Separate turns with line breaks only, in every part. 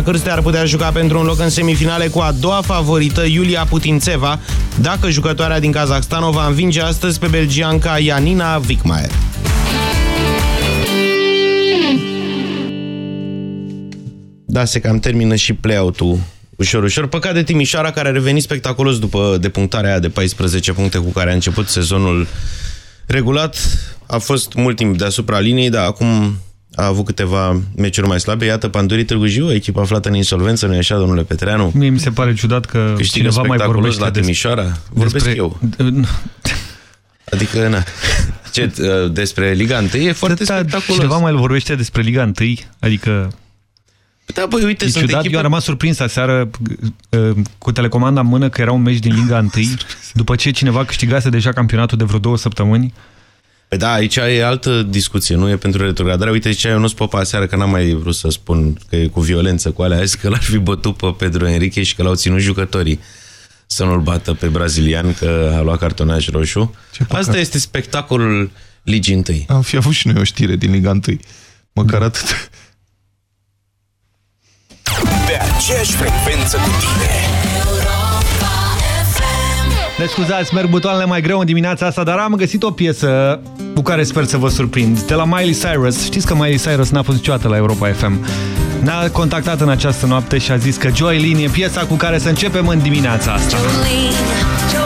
Ioana Cârstea ar putea juca pentru un loc în semifinale cu a doua favorită, Iulia Putințeva, dacă jucătoarea din Kazakhstan o va învinge astăzi pe belgianca Janina Wickmayer. Da, se cam termină și play-out-ul ușor, ușor. Păcat de Timișoara, care a revenit spectaculos după depunctarea aia de 14 puncte cu care a început sezonul regulat. A fost mult timp deasupra liniei, dar acum a avut câteva meciuri mai slabe. Iată, Pandurii Târgu Jiu, echipa aflată în insolvență, nu-i așa, domnule Petreanu?
Mie mi se pare ciudat că
Câștigă
cineva mai vorbește
la Timișoara? Des... Vorbesc despre... eu. Adică, na, ce, uh, despre Liga 1 e foarte da, spectaculos.
Cineva mai vorbește despre Liga 1? Adică...
Da, băi, uite,
e
sunt
ciudat,
echipe...
eu am rămas surprins aseară uh, cu telecomanda în mână că era un meci din Liga 1, după ce cineva câștigase deja campionatul de vreo două săptămâni.
Păi da, aici e altă discuție, nu e pentru retrogradare. Uite, zicea nu Popa aseară că n-am mai vrut să spun că e cu violență cu alea, a zis că l-ar fi bătut pe Pedro Enrique și că l-au ținut jucătorii să nu-l bată pe brazilian că a luat cartonaj roșu. Asta este spectacolul Ligii întâi.
Am fi avut și noi o știre din Liga întâi. Măcar da. atât.
Pe aceeași frecvență cu tine.
Ne scuzați, merg butoanele mai greu în dimineața asta, dar am găsit o piesă cu care sper să vă surprind. De la Miley Cyrus. Știți că Miley Cyrus n-a fost niciodată la Europa FM. Ne-a contactat în această noapte și a zis că Joy e piesa cu care să începem în dimineața asta. Jolene.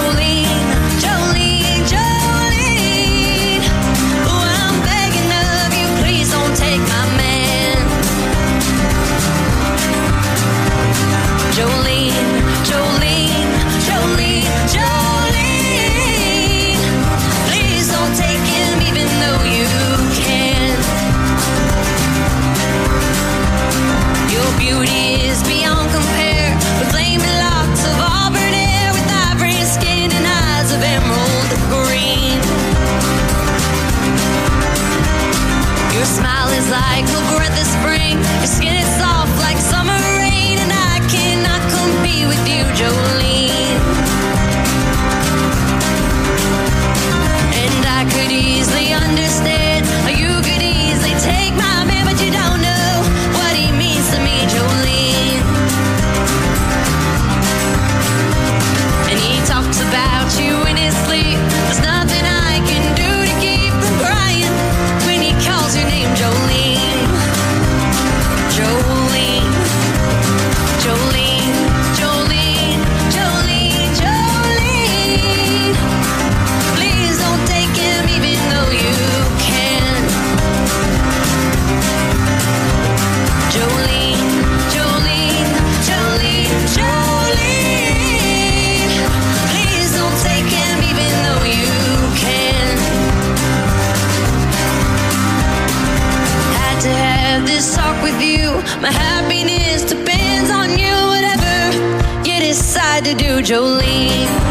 My happiness depends on you, whatever you decide to do, Jolene.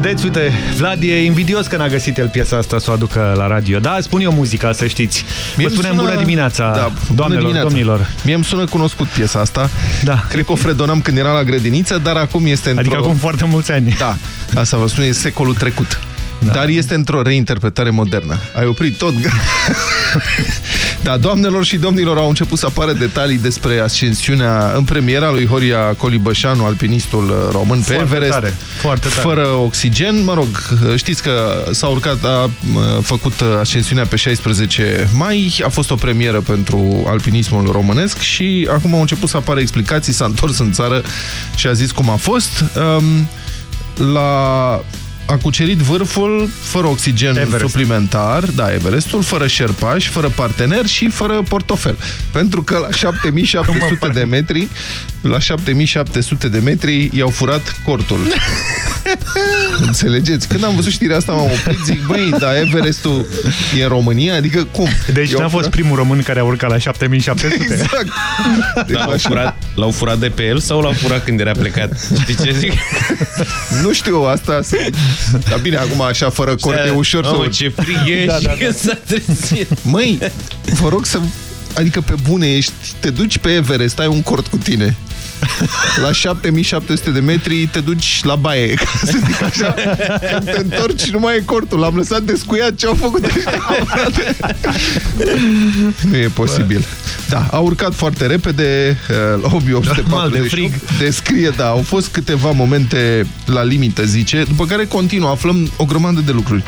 Vedeți, uite, Vlad e invidios că n-a găsit el piesa asta să o aducă la radio. Da, spun eu muzica, să știți. Mie Vă spunem sună... bună dimineața, da, doamnelor, bună dimineața. domnilor.
Mie îmi sună cunoscut piesa asta.
Da.
Cred că o fredonam când era la grădiniță, dar acum este într-o...
Adică acum foarte mulți ani.
Da, asta vă spun, e secolul trecut. Da. Dar este într-o reinterpretare modernă. Ai oprit tot. Da, doamnelor și domnilor, au început să apară detalii despre ascensiunea în premiera lui Horia Colibășanu, alpinistul uh, român, pe
Foarte
Everest,
tare, foarte tare.
fără oxigen. Mă rog, știți că s-a urcat, a uh, făcut uh, ascensiunea pe 16 mai, a fost o premieră pentru alpinismul românesc și acum au început să apară explicații, s-a întors în țară și a zis cum a fost. Um, la a cucerit vârful fără oxigen
Everest.
suplimentar, da, Everestul, fără șerpași, fără partener și fără portofel. Pentru că la 7700 de metri, la 7700 de metri i-au furat cortul. Înțelegeți? Când am văzut știrea asta m-am oprit, zic, băi, da, Everestul e în România? Adică cum?
Deci
I-au
n-a fost
furat?
primul român care a urcat la 7700.
Exact. Deci,
L-au
așa-
furat, l-au furat de pe el sau l-au furat când era plecat? Știi ce zic?
Nu știu asta. să- Dar bine, acum așa, fără cort, e ușor să...
Mamă,
urci.
ce frig e
Da,
și
da,
că s-a trezit.
Măi, vă rog să... Adică pe bune ești, te duci pe Everest, ai un cort cu tine. La 7700 de metri te duci la baie, ca să zic așa. Când te întorci nu mai e cortul. L-am lăsat descuiat ce au făcut ăștia, frate? Nu e posibil. Da, a urcat foarte repede uh, la 8848.
Normal, de frig.
Descrie, da, au fost câteva momente la limită, zice, după care continuă, aflăm o grămadă de lucruri.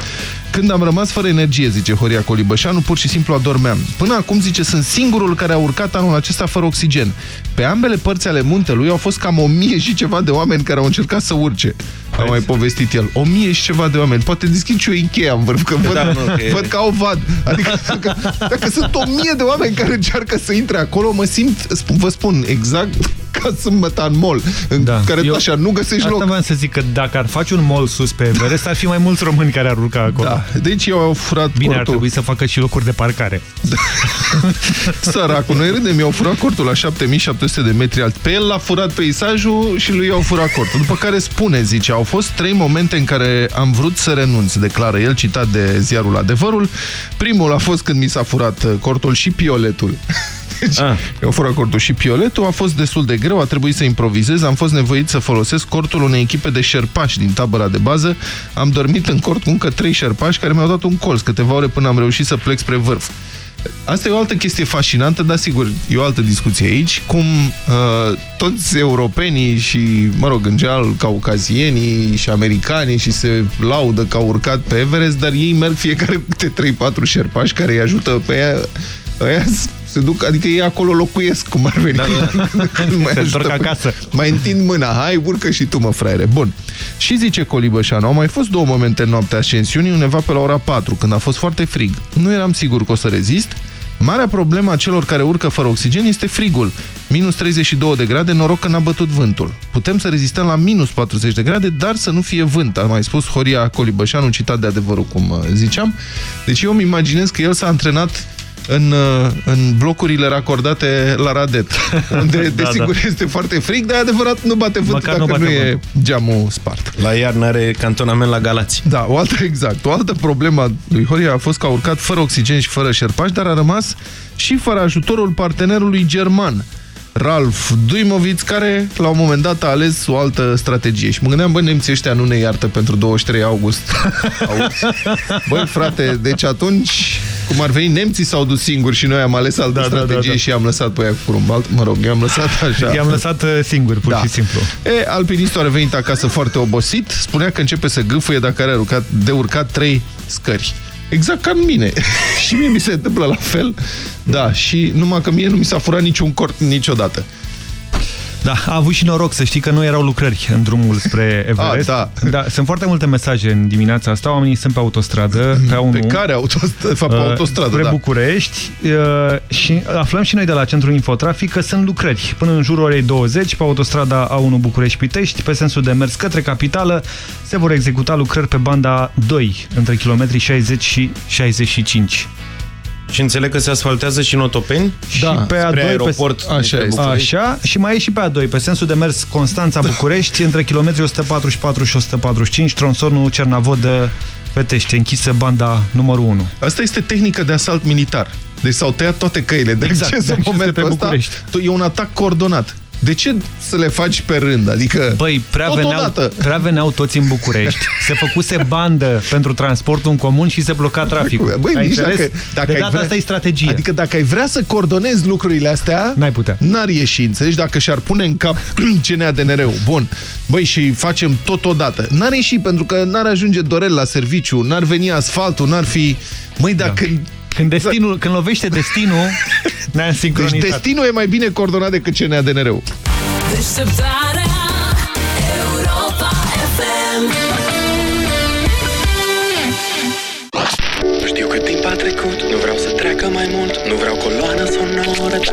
Când am rămas fără energie, zice Horia Colibășanu, pur și simplu adormeam. Până acum, zice, sunt singurul care a urcat anul acesta fără oxigen. Pe ambele părți ale muntelui au fost cam o mie și ceva de oameni care au încercat să urce. A mai povestit el. O mie și ceva de oameni. Poate deschid și eu Ikea în vârf, că văd,
Da, nu, că e-
văd că au vad. Adică dacă, dacă sunt o mie de oameni care încearcă să intre acolo, mă simt, sp- vă spun, exact ca sâmbătă în mall, în
Da.
care
Eu-
așa nu găsești
Asta
loc.
vreau să zic că dacă ar face un mall sus pe Everest, ar fi mai mulți români care ar urca acolo.
Da, deci eu au furat
Bine, ar
cortul.
trebui să facă și locuri de parcare.
Săracul, noi râdem, i-au furat cortul la 7700 de metri alt. Pe el l-a furat peisajul și lui i-au furat cortul. După care spune, zice, au fost trei momente în care am vrut să renunț, declară el, citat de ziarul Adevărul. Primul a fost când mi s-a furat uh, cortul și pioletul. Deci,
Ah.
eu fără cortul și pioletul a fost destul de greu, a trebuit să improvizez, am fost nevoit să folosesc cortul unei echipe de șerpași din tabăra de bază. Am dormit în cort cu încă trei șerpași care mi-au dat un colț câteva ore până am reușit să plec spre vârf. Asta e o altă chestie fascinantă, dar sigur, e o altă discuție aici, cum uh, toți europenii și, mă rog, în general, caucazienii și americanii și se laudă că au urcat pe Everest, dar ei merg fiecare cu câte 3-4 șerpași care îi ajută pe ea, ăia se duc, adică ei acolo locuiesc, cum ar veni. Da, da.
Se întorc acasă.
Mai întind mâna, hai, urcă și tu, mă, fraiere. Bun. Și zice Colibășanu, au mai fost două momente în noaptea ascensiunii, undeva pe la ora 4, când a fost foarte frig. Nu eram sigur că o să rezist. Marea problemă a celor care urcă fără oxigen este frigul. Minus 32 de grade, noroc că n-a bătut vântul. Putem să rezistăm la minus 40 de grade, dar să nu fie vânt, a mai spus Horia Colibășanu, citat de adevărul, cum uh, ziceam. Deci eu îmi imaginez că el s-a antrenat în, uh, în blocurile racordate la Radet, unde,
Da,
desigur, este foarte frig, dar e adevărat nu bate vânt
Măcar
dacă
nu
nu,
bate
e
vântul.
geamul spart.
La iarnă are cantonament la Galați.
Da, o altă, exact. O altă problemă a lui Horia a fost că a urcat fără oxigen și fără șerpași, dar a rămas și fără ajutorul partenerului german, Ralf Duimovic, care la un moment dat a ales o altă strategie. Și mă gândeam, bă, nemții ăștia nu ne iartă pentru 23 august. Auzi? Băi, frate, deci atunci, cum ar veni, nemții s-au dus singuri și noi am ales altă
Da, da, da,
strategie
da.
și i-am lăsat pe aia cu porumbal. Mă rog, i-am lăsat așa.
I-am lăsat uh, singur, pur
Da.
și simplu.
E, alpinistul a revenit acasă foarte obosit, spunea că începe să gâfâie dacă are urcat, de urcat trei scări. Exact ca în mine. și mie mi se întâmplă la fel. Da, și numai că mie nu mi s-a furat niciun cort niciodată.
Da, a avut și noroc să știi că nu erau lucrări în drumul spre Everest.
da.
da. Sunt foarte multe mesaje în dimineața asta, oamenii sunt pe autostradă, pe A1.
Pe care autostradă? De fapt, pe
uh,
autostradă,
spre
da.
București uh, și aflăm și noi de la Centrul Infotrafic că sunt lucrări. Până în jurul orei 20 pe autostrada A1 București-Pitești, pe sensul de mers către capitală, se vor executa lucrări pe banda 2, între kilometrii 60 și 65.
Și înțeleg că se asfaltează și în Otopeni?
Și
Da,
pe
Spre
A2
aeroport.
pe,
Așa
dintre
este.
București.
Așa, și mai e și pe A2, pe sensul de mers Constanța-București, între kilometrii 144 și 145, tronsonul Cernavodă-Petește, închisă banda numărul 1.
Asta este tehnică de asalt militar. Deci s-au tăiat toate căile de
Exact,
acces
de
în
acces
momentul
pe
ăsta.
București.
E un atac coordonat. De ce să le faci pe rând? Adică,
Băi, prea veneau,
totodată.
prea veneau toți în București. Se făcuse bandă pentru transportul în comun și se bloca traficul.
Băi,
Ai
nici
înțeles?
dacă, dacă
de
ai
data
vrea,
asta e strategie.
Adică dacă ai vrea să coordonezi lucrurile astea,
N-ai putea.
N-ar ieși, înțelegi? Dacă și-ar pune în cap CNADNR-ul. Bun. Băi, și facem totodată. N-ar ieși pentru că n-ar ajunge Dorel la serviciu, n-ar veni asfaltul, n-ar fi... Măi, dacă...
Da. Când, destinul, când lovește destinul, ne-am
Deci
sincronizat.
destinul e mai bine coordonat decât CNADNR-ul.
Deșteptarea Europa FM
Nu știu cât timp a trecut, nu vreau să treacă mai mult Nu vreau coloană sonoră dacă...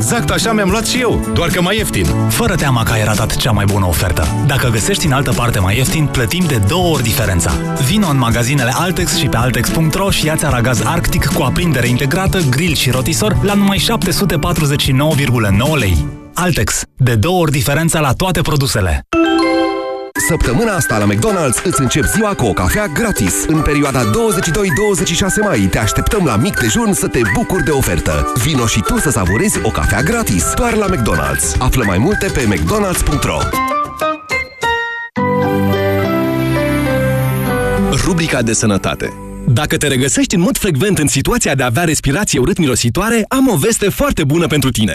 Exact așa mi-am luat și eu, doar că mai ieftin.
Fără teama că ai ratat cea mai bună ofertă. Dacă găsești în altă parte mai ieftin, plătim de două ori diferența. Vino în magazinele Altex și pe Altex.ro și ia-ți aragaz Arctic cu aprindere integrată, grill și rotisor la numai 749,9 lei. Altex. De două ori diferența la toate produsele.
Săptămâna asta la McDonald's îți încep ziua cu o cafea gratis. În perioada 22-26 mai te așteptăm la mic dejun să te bucuri de ofertă. Vino și tu să savurezi o cafea gratis. Doar la McDonald's. Află mai multe pe mcdonalds.ro
Rubrica de sănătate. Dacă te regăsești în mod frecvent în situația de a avea respirație urât-mirositoare, am o veste foarte bună pentru tine.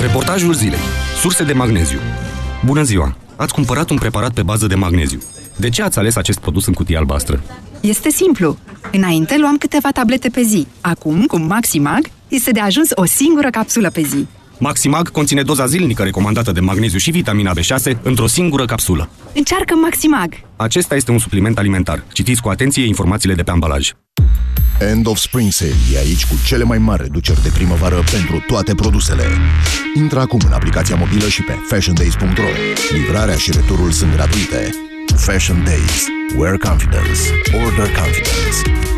Reportajul zilei. Surse de magneziu. Bună ziua! Ați cumpărat un preparat pe bază de magneziu. De ce ați ales acest produs în cutie albastră?
Este simplu. Înainte luam câteva tablete pe zi. Acum, cu Maximag, este de ajuns o singură capsulă pe zi.
Maximag conține doza zilnică recomandată de magneziu și vitamina B6 într-o singură capsulă.
Încearcă Maximag!
Acesta este un supliment alimentar. Citiți cu atenție informațiile de pe ambalaj.
End of Spring Sale e aici cu cele mai mari reduceri de primăvară pentru toate produsele. Intră acum în aplicația mobilă și pe fashiondays.ro. Livrarea și returul sunt gratuite. Fashion Days. Wear confidence. Order confidence.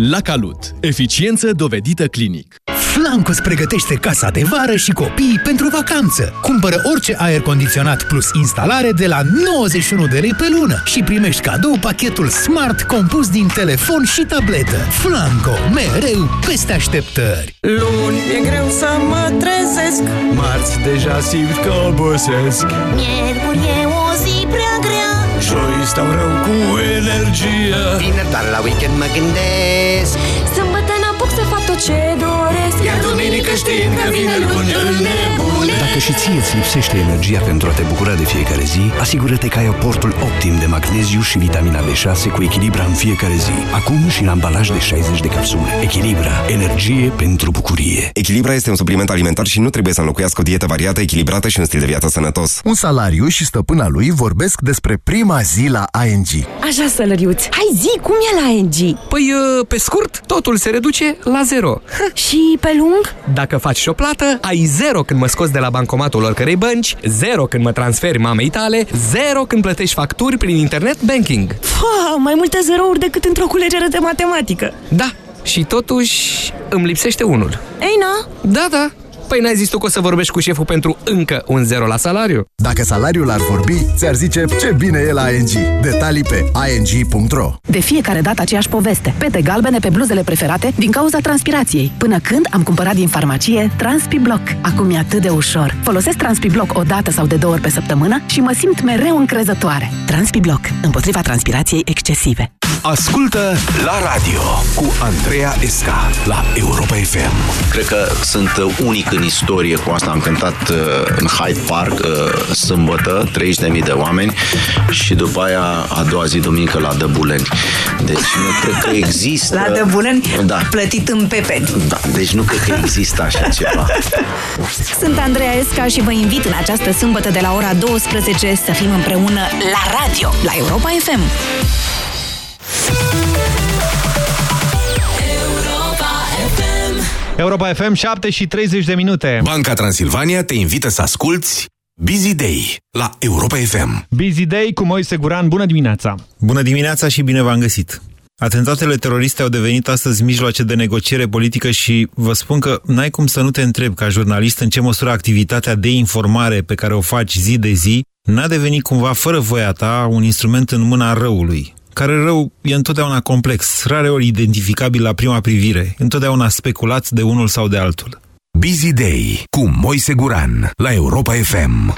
La Calut. Eficiență dovedită clinic.
Flancos pregătește casa de vară și copiii pentru vacanță. Cumpără orice aer condiționat plus instalare de la 91 de lei pe lună și primești cadou pachetul Smart compus din telefon și tabletă. Flanco, mereu peste așteptări.
Luni e greu să mă trezesc
Marți deja simt că obosesc
Miercuri e o zi prea grea
Joi stau rău cu energie
Vineri doar la weekend mă gândesc.
Sâmbătă n-apuc să fac tot ce doresc.
Iar duminică știind că vine luni îl nebun
Dacă și ție îți lipsește energia pentru a te bucura de fiecare zi, asigură-te că ai aportul optim de magneziu și vitamina B6 cu Echilibra în fiecare zi. Acum și în ambalaj de 60 de capsule. Echilibra. Energie pentru bucurie.
Echilibra este un supliment alimentar și nu trebuie să înlocuiască o dietă variată, echilibrată și un stil de viață sănătos.
Un salariu și stăpâna lui vorbesc despre prima zi la ING.
Așa, sălăriuț, hai zi, cum e la ING?
Păi, pe scurt, totul se reduce la zero.
Și pe lung?
Dacă faci și o plată, ai zero când mă scoți de la bancomatul oricărei bănci, zero când mă transferi mamei tale, zero când plătești facturi prin internet banking.
Fa, mai multe zerouri decât într-o culegere de matematică.
Da, și totuși îmi lipsește unul.
Ei, na?
Da, da. Păi n-ai zis tu că o să vorbești cu șeful pentru încă un zero la salariu?
Dacă salariul ar vorbi, ți-ar zice ce bine e la ING. Detalii pe ing.ro
De fiecare dată aceeași poveste. Pete galbene pe bluzele preferate din cauza transpirației. Până când am cumpărat din farmacie TranspiBlock. Acum e atât de ușor. Folosesc TranspiBlock o dată sau de două ori pe săptămână și mă simt mereu încrezătoare. TranspiBlock. Împotriva transpirației excesive.
Ascultă la radio cu Andreea Esca la Europa FM.
Cred că sunt unic în istorie cu asta. Am cântat uh, în Hyde Park uh, sâmbătă, 30.000 de oameni și după aia a doua zi duminică la Dăbuleni. Deci nu cred că există...
La Dăbuleni?
Da.
Plătit în pepeni.
Da, deci nu cred că există așa ceva.
Sunt Andreea Esca și vă invit în această sâmbătă de la ora 12 să fim împreună la radio, la Europa FM.
Europa FM, 7 și 30 de minute.
Banca Transilvania te invită să asculti Busy Day la Europa FM.
Busy Day cu Moise Guran. Bună dimineața!
Bună dimineața și bine v-am găsit! Atentatele teroriste au devenit astăzi mijloace de negociere politică și vă spun că n-ai cum să nu te întrebi ca jurnalist în ce măsură activitatea de informare pe care o faci zi de zi n-a devenit cumva fără voia ta un instrument în mâna răului, care rău e întotdeauna complex, rareori identificabil la prima privire, întotdeauna speculat de unul sau de altul.
Busy Day cu Moise Guran la Europa FM.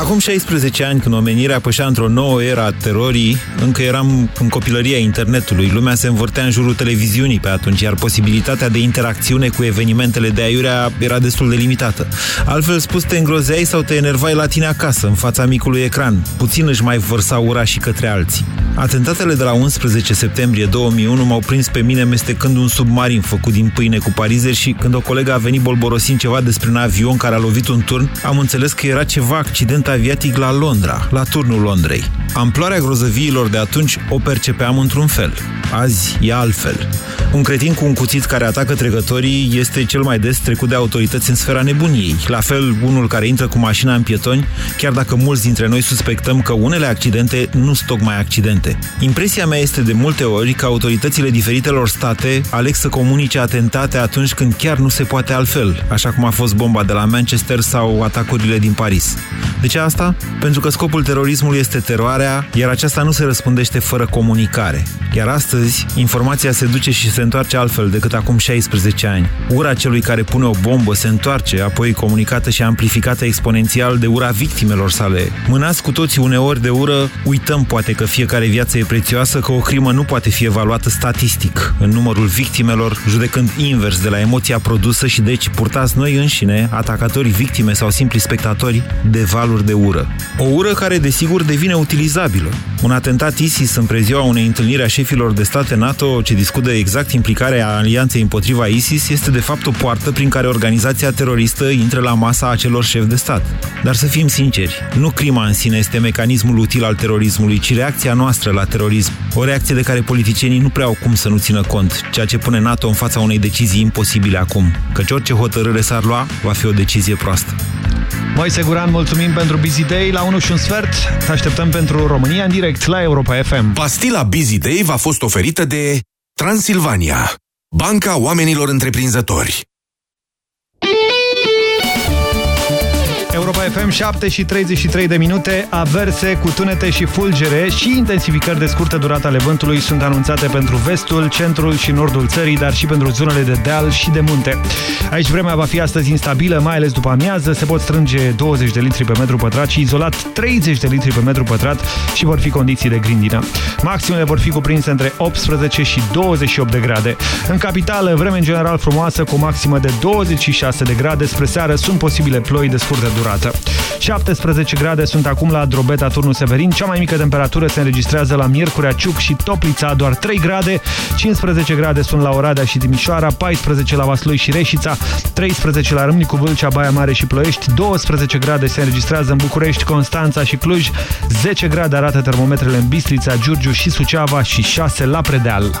Acum 16 ani, când omenirea pășea într-o nouă era a terorii, încă eram în copilăria internetului. Lumea se învârtea în jurul televiziunii pe atunci, iar posibilitatea de interacțiune cu evenimentele de aiurea era destul de limitată. Altfel spus, te îngrozeai sau te enervai la tine acasă, în fața micului ecran. Puțin își mai vărsa ura și către alții. Atentatele de la 11 septembrie 2001 m-au prins pe mine mestecând un submarin făcut din pâine cu parizeri și când o colegă a venit bolborosind ceva despre un avion care a lovit un turn, am înțeles că era ceva accident aviatic la Londra, la turnul Londrei. Amploarea grozăviilor de atunci o percepeam într-un fel. Azi e altfel. Un cretin cu un cuțit care atacă trecătorii este cel mai des trecut de autorități în sfera nebuniei. La fel, unul care intră cu mașina în pietoni, chiar dacă mulți dintre noi suspectăm că unele accidente nu sunt tocmai accidente. Impresia mea este de multe ori că autoritățile diferitelor state aleg să comunice atentate atunci când chiar nu se poate altfel, așa cum a fost bomba de la Manchester sau atacurile din Paris. De ce asta? Pentru că scopul terorismului este teroarea, iar aceasta nu se răspundește fără comunicare. Iar astăzi, informația se duce și se întoarce altfel decât acum 16 ani. Ura celui care pune o bombă se întoarce, apoi comunicată și amplificată exponențial de ura victimelor sale. Mânați cu toții uneori de ură, uităm poate că fiecare viață e prețioasă, că o crimă nu poate fi evaluată statistic, în numărul victimelor, judecând invers de la emoția produsă și deci purtați noi înșine, atacatori, victime sau simpli spectatori, de valuri de ură. O ură care, desigur, devine utilizabilă. Un atentat ISIS în preziua unei întâlniri a șefilor de state NATO ce discută exact implicarea alianței împotriva ISIS este de fapt o poartă prin care organizația teroristă intră la masa acelor șefi de stat. Dar să fim sinceri, nu crima în sine este mecanismul util al terorismului, ci reacția noastră la terorism. O reacție de care politicienii nu prea au cum să nu țină cont, ceea ce pune NATO în fața unei decizii imposibile acum, căci orice hotărâre s-ar lua, va fi o decizie proastă.
Moise Guran, mulțumim pentru Busy Day. La 1 și un sfert, te așteptăm pentru România în direct la Europa FM.
Pastila Busy Day v-a fost oferită de Transilvania, Banca Oamenilor Întreprinzători.
Europa FM 7 și 33 de minute, averse cu tunete și fulgere și intensificări de scurtă durată ale vântului sunt anunțate pentru vestul, centrul și nordul țării, dar și pentru zonele de deal și de munte. Aici vremea va fi astăzi instabilă, mai ales după amiază, se pot strânge 20 de litri pe metru pătrat și izolat 30 de litri pe metru pătrat și vor fi condiții de grindină. Maximele vor fi cuprinse între 18 și 28 de grade. În capitală, vreme în general frumoasă cu o maximă de 26 de grade, spre seară sunt posibile ploi de scurtă durată. 17 grade sunt acum la Drobeta, Turnul Severin, cea mai mică temperatură se înregistrează la Miercurea Ciuc și Toplița, doar 3 grade, 15 grade sunt la Oradea și Timișoara, 14 la Vaslui și Reșița, 13 la Râmnicu Vâlcea, Baia Mare și Ploiești, 12 grade se înregistrează în București, Constanța și Cluj, 10 grade arată termometrele în Bistrița, Giurgiu și Suceava și 6 la Predeal.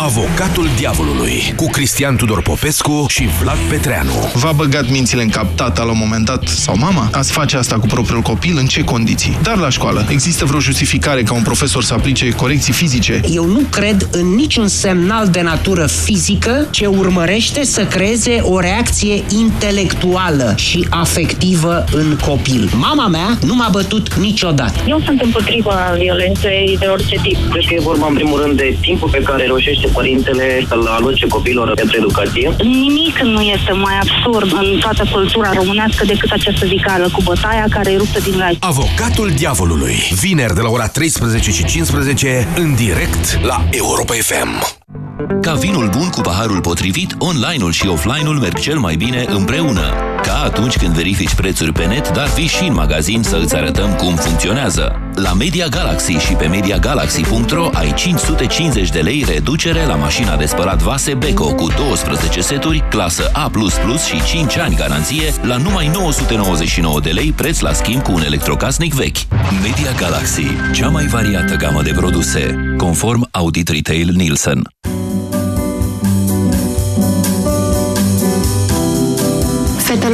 Avocatul diavolului cu Cristian Tudor Popescu și Vlad Petreanu.
V-a băgat mințile în cap tata la un moment dat sau mama? Ați face asta cu propriul copil? În ce condiții? Dar la școală, există vreo justificare ca un profesor să aplice corecții fizice?
Eu nu cred în niciun semnal de natură fizică ce urmărește să creeze o reacție intelectuală și afectivă în copil. Mama mea nu m-a bătut niciodată.
Eu sunt împotriva violenței de orice tip.
Cred că e vorba în primul rând de timpul pe care reușește părintele să-l aloce copilor pentru educație.
Nimic nu este mai absurd în toată cultura românească decât această zicală cu bătaia care eruptă din rai.
Avocatul diavolului. Vineri de la ora 13 și 15 în direct la Europa FM.
Ca vinul bun cu paharul potrivit, online-ul și offline-ul merg cel mai bine împreună. Ca atunci când verifici prețuri pe net, dar vii și în magazin să îți arătăm cum funcționează. La Media Galaxy și pe MediaGalaxy.ro ai 550 de lei reducere la mașina de spălat vase Beko cu 12 seturi, clasă A++ și 5 ani garanție la numai 999 de lei preț la schimb cu un electrocasnic vechi. Media Galaxy, cea mai variată gamă de produse, conform Audit Retail Nielsen.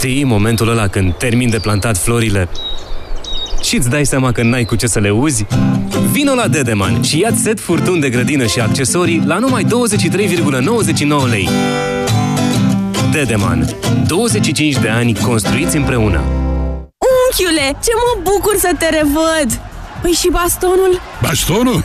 Știi momentul ăla când termin de plantat florile și îți dai seama că n-ai cu ce să le uzi? Vino la Dedeman și ia set furtun de grădină și accesorii la numai 23,99 lei. Dedeman. 25 de ani construiți împreună.
Unchiule, ce mă bucur să te revăd! Păi și bastonul?
Bastonul?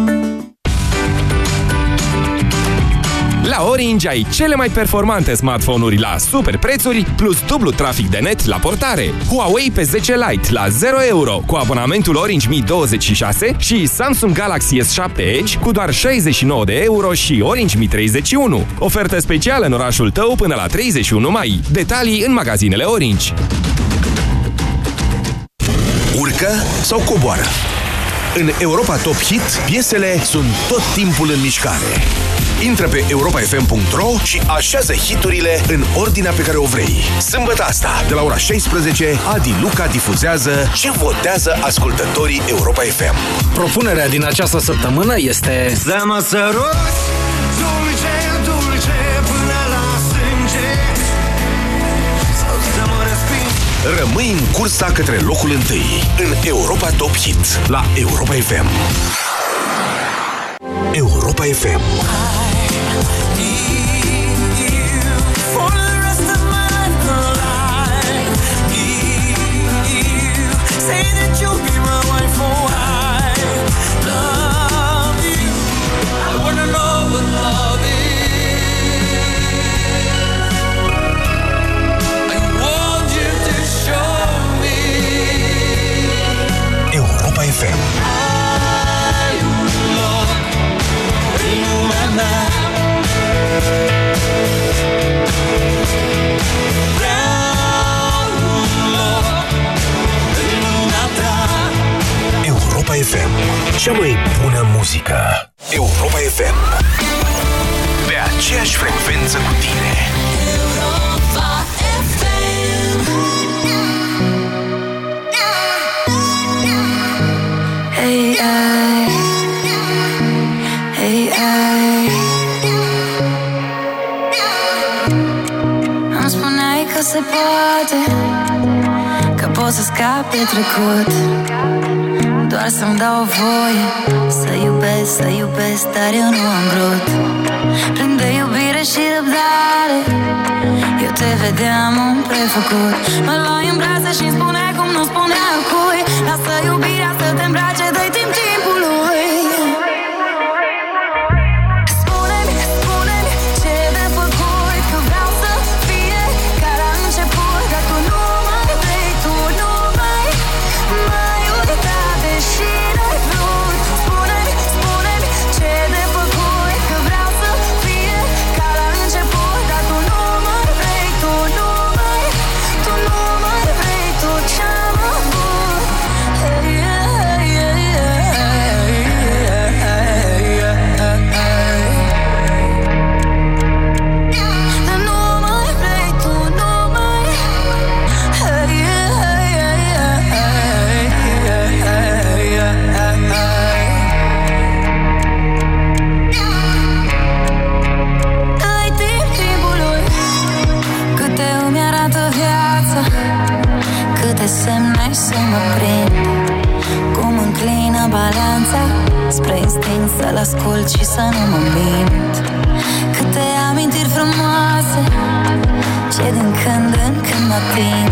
La Orange ai cele mai performante smartphone-uri la super prețuri, plus dublu trafic de net la portare. Huawei P10 Lite la 0 euro cu abonamentul Orange Mi 26 și Samsung Galaxy S7 Edge cu doar 69 de euro și Orange Mi 31. Ofertă specială în orașul tău până la 31 mai. Detalii în magazinele Orange.
Urcă sau coboară? În Europa Top Hit, piesele sunt tot timpul în mișcare. Intră pe europafm.ro și așează hiturile în ordinea pe care o vrei. Sâmbătă asta, de la ora 16, Adi Luca difuzează ce votează ascultătorii Europa FM.
Propunerea din această săptămână este
Să mă săruți dulce, dulce până la sânge Sau să mă resping
Rămâi în cursa către locul întâi în Europa Top Hit la Europa FM. Europa FM.
You
Europa FM. Cea mai bună muzică. Europa FM. Pe aceeași frecvență cu tine.
Să scap de trecut. Doar să-mi dau o voie Să iubesc, să iubesc Dar eu nu am vrut. Plin de iubire și răbdare Eu te vedeam un prefăcut. Mă luai în brațe și-mi spuneai cum nu spunea cui. Lasă iubirea să te îmbrace ascult și să nu mă mint. Câte amintiri frumoase Ce din când în când mă ating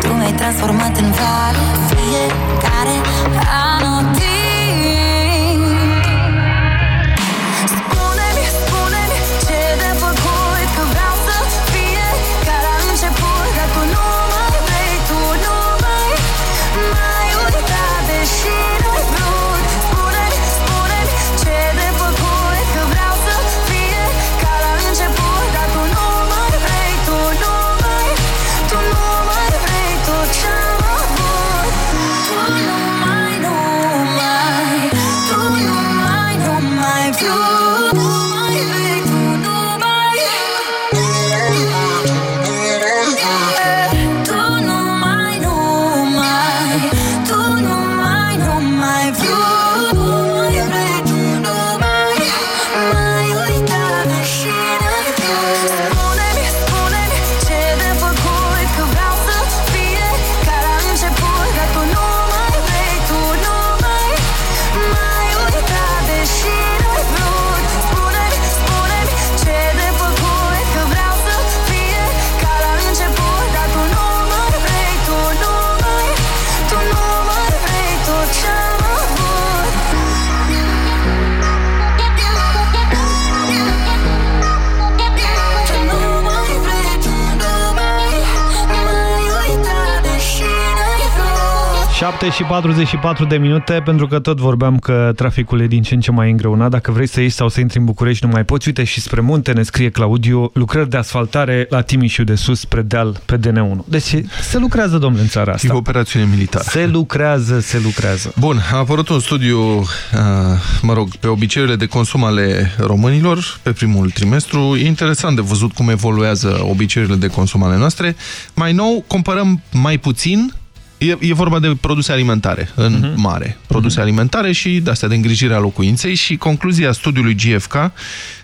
Tu mi-ai transformat în vale Fiecare anotimp
7 și 44 de minute, pentru că tot vorbeam că traficul e din ce în ce mai îngreunat. Dacă vrei să ieși sau să intri în București, nu mai poți. Uite și spre munte ne scrie Claudiu, lucrări de asfaltare la Timișu de sus, spre deal, pe DN1. Deci se lucrează, domnule, în țara asta.
E o operațiune militară.
Se lucrează, se lucrează.
Bun, a apărut un studiu, uh, mă rog, pe obiceiurile de consum ale românilor pe primul trimestru. E interesant de văzut cum evoluează obiceiurile de consum ale noastre. Mai nou, comparăm mai puțin E, e vorba de produse alimentare, în uh -huh. mare. Produse uh -huh. alimentare și de-astea de îngrijire a locuinței și concluzia studiului GFK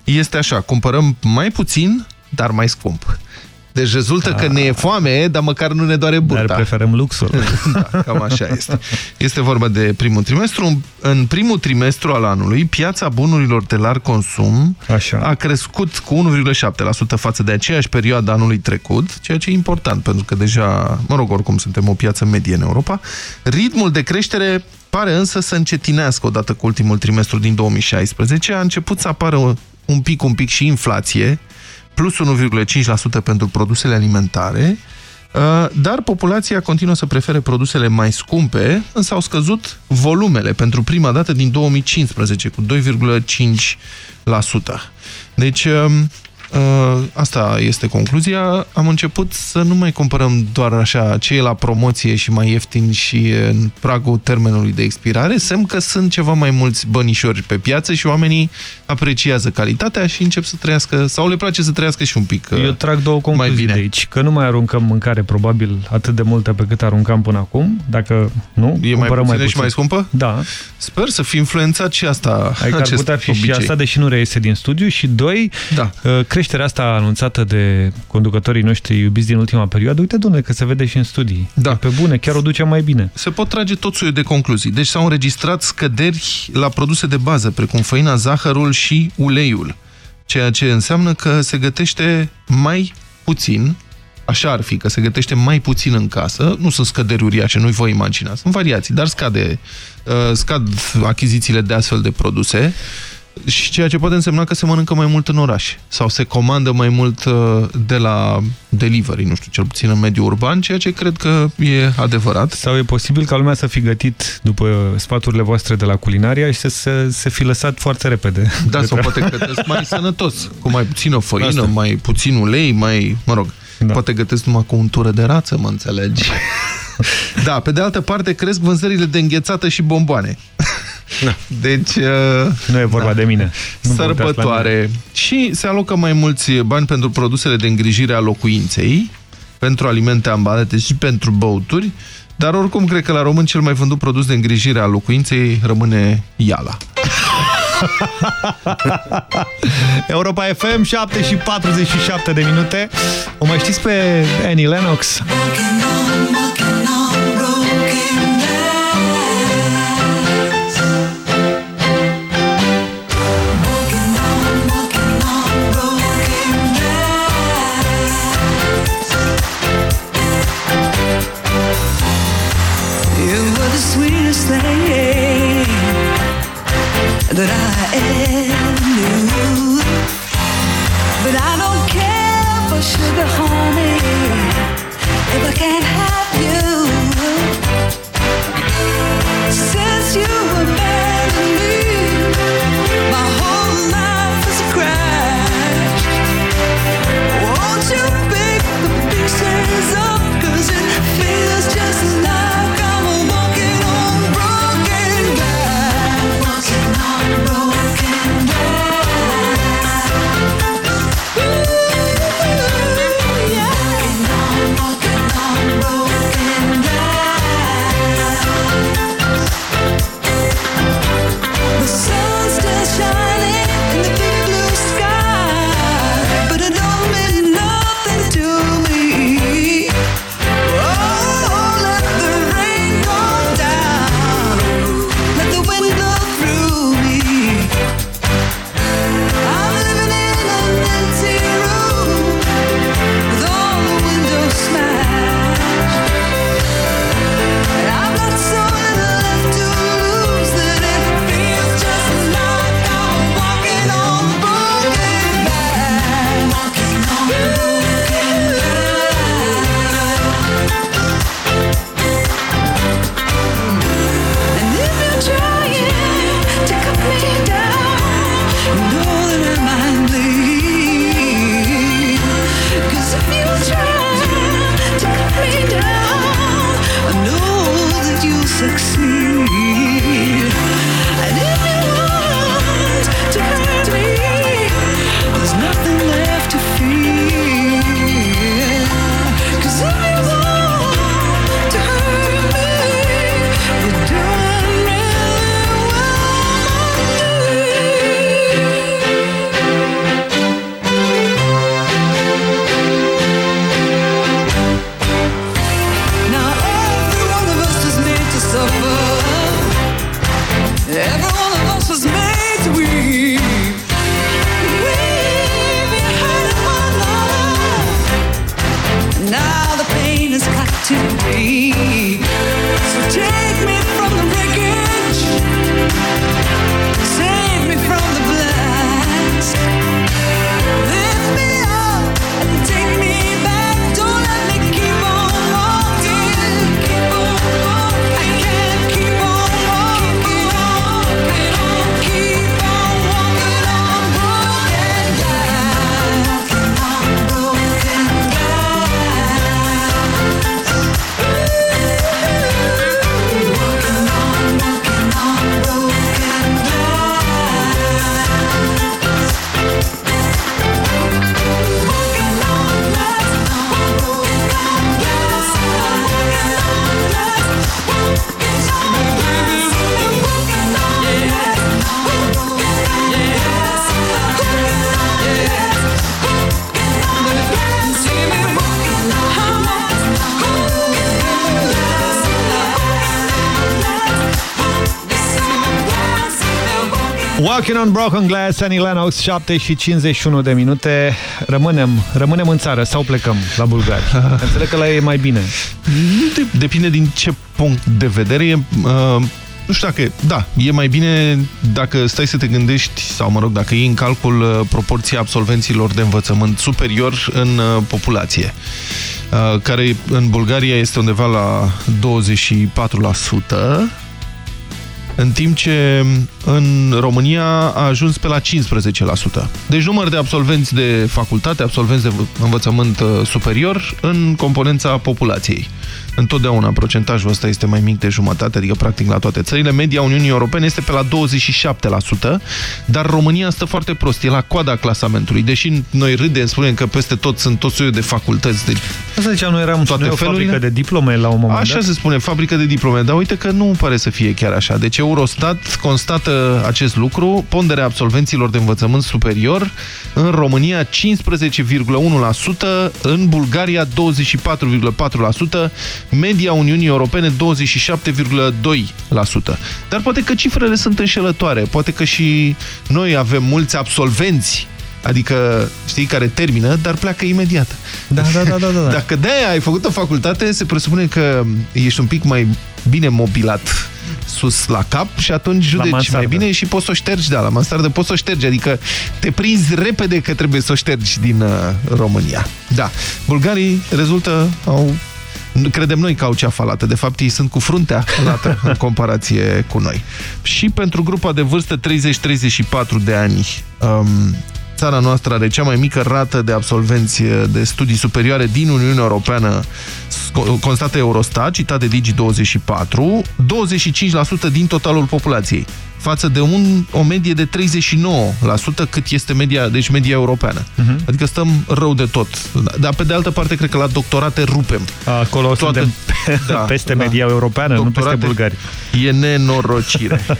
este așa, cumpărăm mai puțin, dar mai scump. Deci rezultă A... că ne e foame, dar măcar nu ne doare burta.
Dar preferăm luxul.
da, cam așa este. Este vorba de primul trimestru. În primul trimestru al anului, piața bunurilor de larg consum așa. a crescut cu 1,7% față de aceeași perioadă anului trecut, ceea ce e important, pentru că deja, mă rog, oricum suntem o piață medie în Europa. Ritmul de creștere pare însă să încetinească odată cu ultimul trimestru din 2016. A început să apară un pic, un pic și inflație, plus 1,5% pentru produsele alimentare, uh, dar populația continuă să prefere produsele mai scumpe, însă au scăzut volumele pentru prima dată din 2015 cu 2,5%. Deci um, Uh, asta este concluzia. Am început să nu mai cumpărăm doar așa ce e la promoție și mai ieftin și în pragul termenului de expirare, semn că sunt ceva mai mulți bănișori pe piață și oamenii apreciază calitatea și încep să trăiască, sau le place să trăiască și un pic
Eu trag două concluzii
mai bine.
de aici, că nu mai aruncăm mâncare probabil atât de multă pe cât aruncam până acum, dacă nu,
E mai puțină mai și mai scumpă?
Da.
Sper să fi influențat și asta.
Adică ar putea fi obicei. și asta, deși nu reiese din studiu. Și doi,
da.
Creșterea asta anunțată de conducătorii noștri iubiți din ultima perioadă, uite, domnule, că se vede și în studii.
Da.
Pe bune, chiar o duce mai bine.
Se pot trage tot soiul de concluzii. Deci s-au înregistrat scăderi la produse de bază, precum făina, zahărul și uleiul. Ceea ce înseamnă că se gătește mai puțin, așa ar fi, că se gătește mai puțin în casă, nu sunt scăderi uriașe, nu-i vă imaginați, sunt variații, dar scade, uh, scad achizițiile de astfel de produse și ceea ce poate însemna că se mănâncă mai mult în oraș sau se comandă mai mult uh, de la delivery, nu știu, cel puțin în mediul urban, ceea ce cred că e adevărat.
Sau e posibil ca lumea să fi gătit după sfaturile voastre de la culinaria și să se, se fi lăsat foarte repede.
Da, sau poate gătesc mai sănătos, cu mai puțină făină, Asta. mai puțin ulei, mai, mă rog, da. poate gătesc numai cu untură de rață, mă înțelegi. da, pe de altă parte cresc vânzările de înghețată și bomboane.
Da.
Deci... Uh,
nu e vorba da. de mine. Nu
Sărbătoare. Și se alocă mai mulți bani pentru produsele de îngrijire a locuinței, pentru alimente ambalate și pentru băuturi, dar oricum cred că la român cel mai vândut produs de îngrijire a locuinței rămâne iala.
Europa FM 7 și 47 de minute O mai știți pe Annie Lennox?
You were the sweetest thing that I ever knew. But I don't care for sugar, honey, if I can't have you. Since
to.
Walking on Broken Glass, Annie Lennox, 7 și 51 de minute. Rămânem, rămânem în țară sau plecăm la bulgari? Înțeleg că la ei e mai bine.
Depinde din ce punct de vedere e... Uh, nu știu dacă... Da, e mai bine dacă stai să te gândești, sau mă rog, dacă iei în calcul uh, proporția absolvenților de învățământ superior în uh, populație, uh, care în Bulgaria este undeva la 24%, în timp ce în România a ajuns pe la 15%. Deci număr de absolvenți de facultate, absolvenți de învățământ uh, superior în componența populației. Întotdeauna procentajul ăsta este mai mic de jumătate, adică practic la toate țările. Media Uniunii Europene este pe la 27%, dar România stă foarte prost, e la coada clasamentului. Deși noi râdem, spunem că peste tot sunt tot soiul de facultăți. De
Asta ziceam, noi eram
toate
noi o
felurile.
fabrică de diplome la un moment
Așa
dat.
se spune, fabrică de diplome, dar uite că nu pare să fie chiar așa. Deci Eurostat constată acest lucru, ponderea absolvenților de învățământ superior, în România 15,1%, în Bulgaria 24,4%, media Uniunii Europene 27,2%. Dar poate că cifrele sunt înșelătoare, poate că și noi avem mulți absolvenți Adică, știi, care termină, dar pleacă imediat.
Da, da, da, da, da.
Dacă de-aia ai făcut o facultate, se presupune că ești un pic mai bine mobilat sus la cap și atunci judeci mai
mansardă.
bine și poți să o ștergi, da, la mansardă poți să o ștergi, adică te prinzi repede că trebuie să o ștergi din uh, România. Da, bulgarii rezultă, au Credem noi că au ceafa lată, de fapt ei sunt cu fruntea lată în comparație cu noi. Și pentru grupa de vârstă 30-34 de ani, um, țara noastră are cea mai mică rată de absolvenți de studii superioare din Uniunea Europeană, sco- constată Eurostat, citat de Digi24, 25% din totalul populației, față de un, o medie de 39%, cât este media, deci media europeană.
Mhm.
Adică stăm rău de tot. Dar pe de altă parte, cred că la doctorate rupem.
Acolo suntem peste media europeană, nu peste bulgari.
E nenorocire.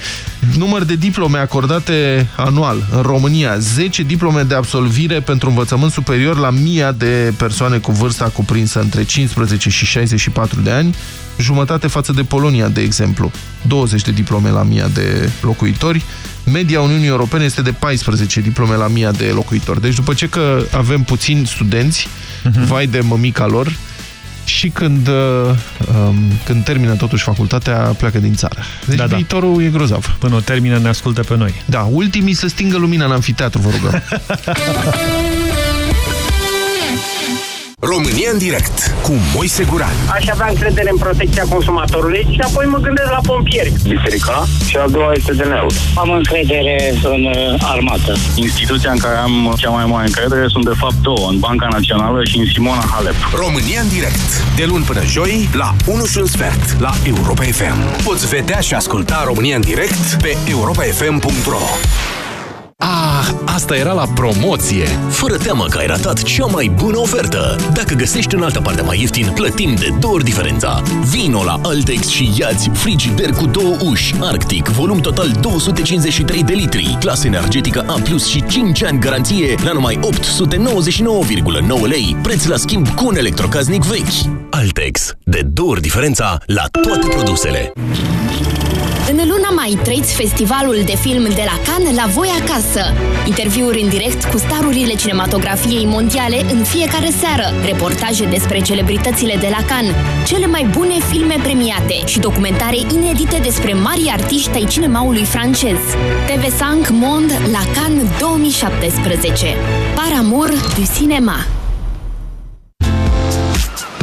Număr de diplome acordate anual în România, 10 diplome de absolvire pentru învățământ superior la mia de persoane cu vârsta cuprinsă între 15 și 64 de ani, jumătate față de Polonia, de exemplu. 20 de diplome la mia de locuitori. Media Uniunii Europene este de 14 diplome la mia de locuitori. Deci după ce că avem puțini studenți, vai de mămica lor, și când, uh, um, când termină totuși facultatea, pleacă din țară. Deci
Da, da.
viitorul e grozav.
Până o termină, ne ascultă pe noi.
Da, ultimii să stingă lumina în amfiteatru, vă rugăm.
România în direct cu Moise Guran.
Aș avea încredere în protecția consumatorului și apoi mă gândesc la pompieri.
Biserica și a doua este DNA-ul.
Am încredere în uh, armată.
Instituția în care am cea mai mare încredere sunt de fapt două, în Banca Națională și în Simona Halep.
România în direct, de luni până joi, la 1 și un sfert, la Europa FM. Poți vedea și asculta România în direct pe europafm.ro
Ah, asta era la promoție! Fără teamă că ai ratat cea mai bună ofertă! Dacă găsești în altă parte mai ieftin, plătim de două ori diferența. Vino la Altex și iați frigider cu două uși, Arctic, volum total 253 de litri, clasă energetică A+, și 5 ani garanție la numai 899,9 lei, preț la schimb cu un electrocaznic vechi. Altex, de două ori diferența la toate produsele.
În luna mai trăiți festivalul de film de la Cannes la voi acasă. Interviuri în direct cu starurile cinematografiei mondiale în fiecare seară, reportaje despre celebritățile de la Cannes, cele mai bune filme premiate și documentare inedite despre mari artiști ai cinemaului francez. TV5 Monde la Cannes 2017. Par amour du cinéma.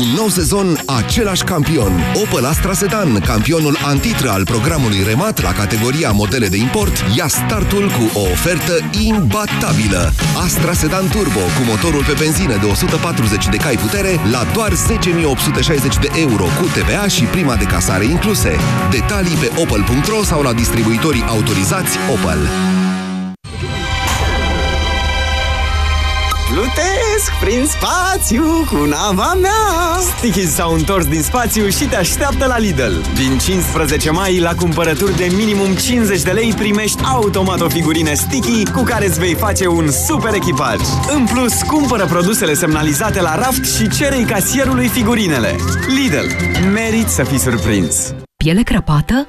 Un nou sezon, același campion. Opel Astra Sedan, campionul antitră al programului Remat la categoria modele de import, ia startul cu o ofertă imbatabilă. Astra Sedan Turbo cu motorul pe benzină de 140 de cai putere la doar 10.860 de euro cu TVA și prima de casare incluse. Detalii pe opel.ro sau la distribuitorii autorizați Opel.
Plutesc prin spațiu cu nava mea. Stickies s-au întors din spațiu și te așteaptă la Lidl. Din 15 mai, la cumpărături de minimum 50 de lei Primești automat o figurină Sticky Cu care îți vei face un super echipaj. În plus, cumpără produsele semnalizate la raft Și cere casierului figurinele. Lidl. Merit să fii surprins.
Piele crăpată?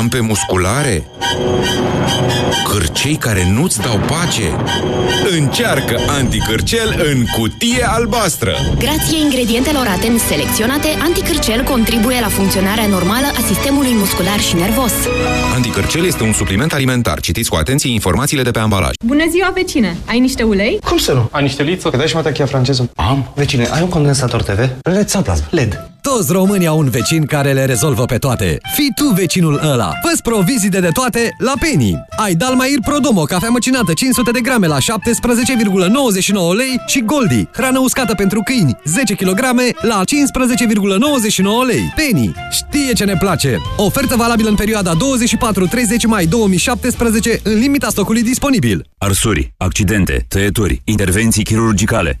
Crampe musculare? Cârcei care nu-ți dau pace? Încearcă anticârcel în cutie albastră!
Grație ingredientelor atent selecționate, anticârcel contribuie la funcționarea normală a sistemului muscular și nervos.
Anticârcel este un supliment alimentar. Citiți cu atenție informațiile de pe ambalaj.
Bună ziua, vecine! Ai niște ulei?
Cum să nu? Ai niște liță? Că dai și matachia franceză. Am. Vecine, ai un condensator TV? LED sau plasma? LED.
Toți românii au un vecin care le rezolvă pe toate. Fii tu vecinul ăla. Fă-ți provizii de toate la Penny. Ai Dalmair Prodomo, cafea măcinată 500 de grame la 17,99 lei și Goldi, hrană uscată pentru câini 10 kg la 15,99 lei. Penny știe ce ne place. Ofertă valabilă în perioada 24-30 mai 2017 în limita stocului disponibil.
Arsuri, accidente, tăieturi, intervenții chirurgicale.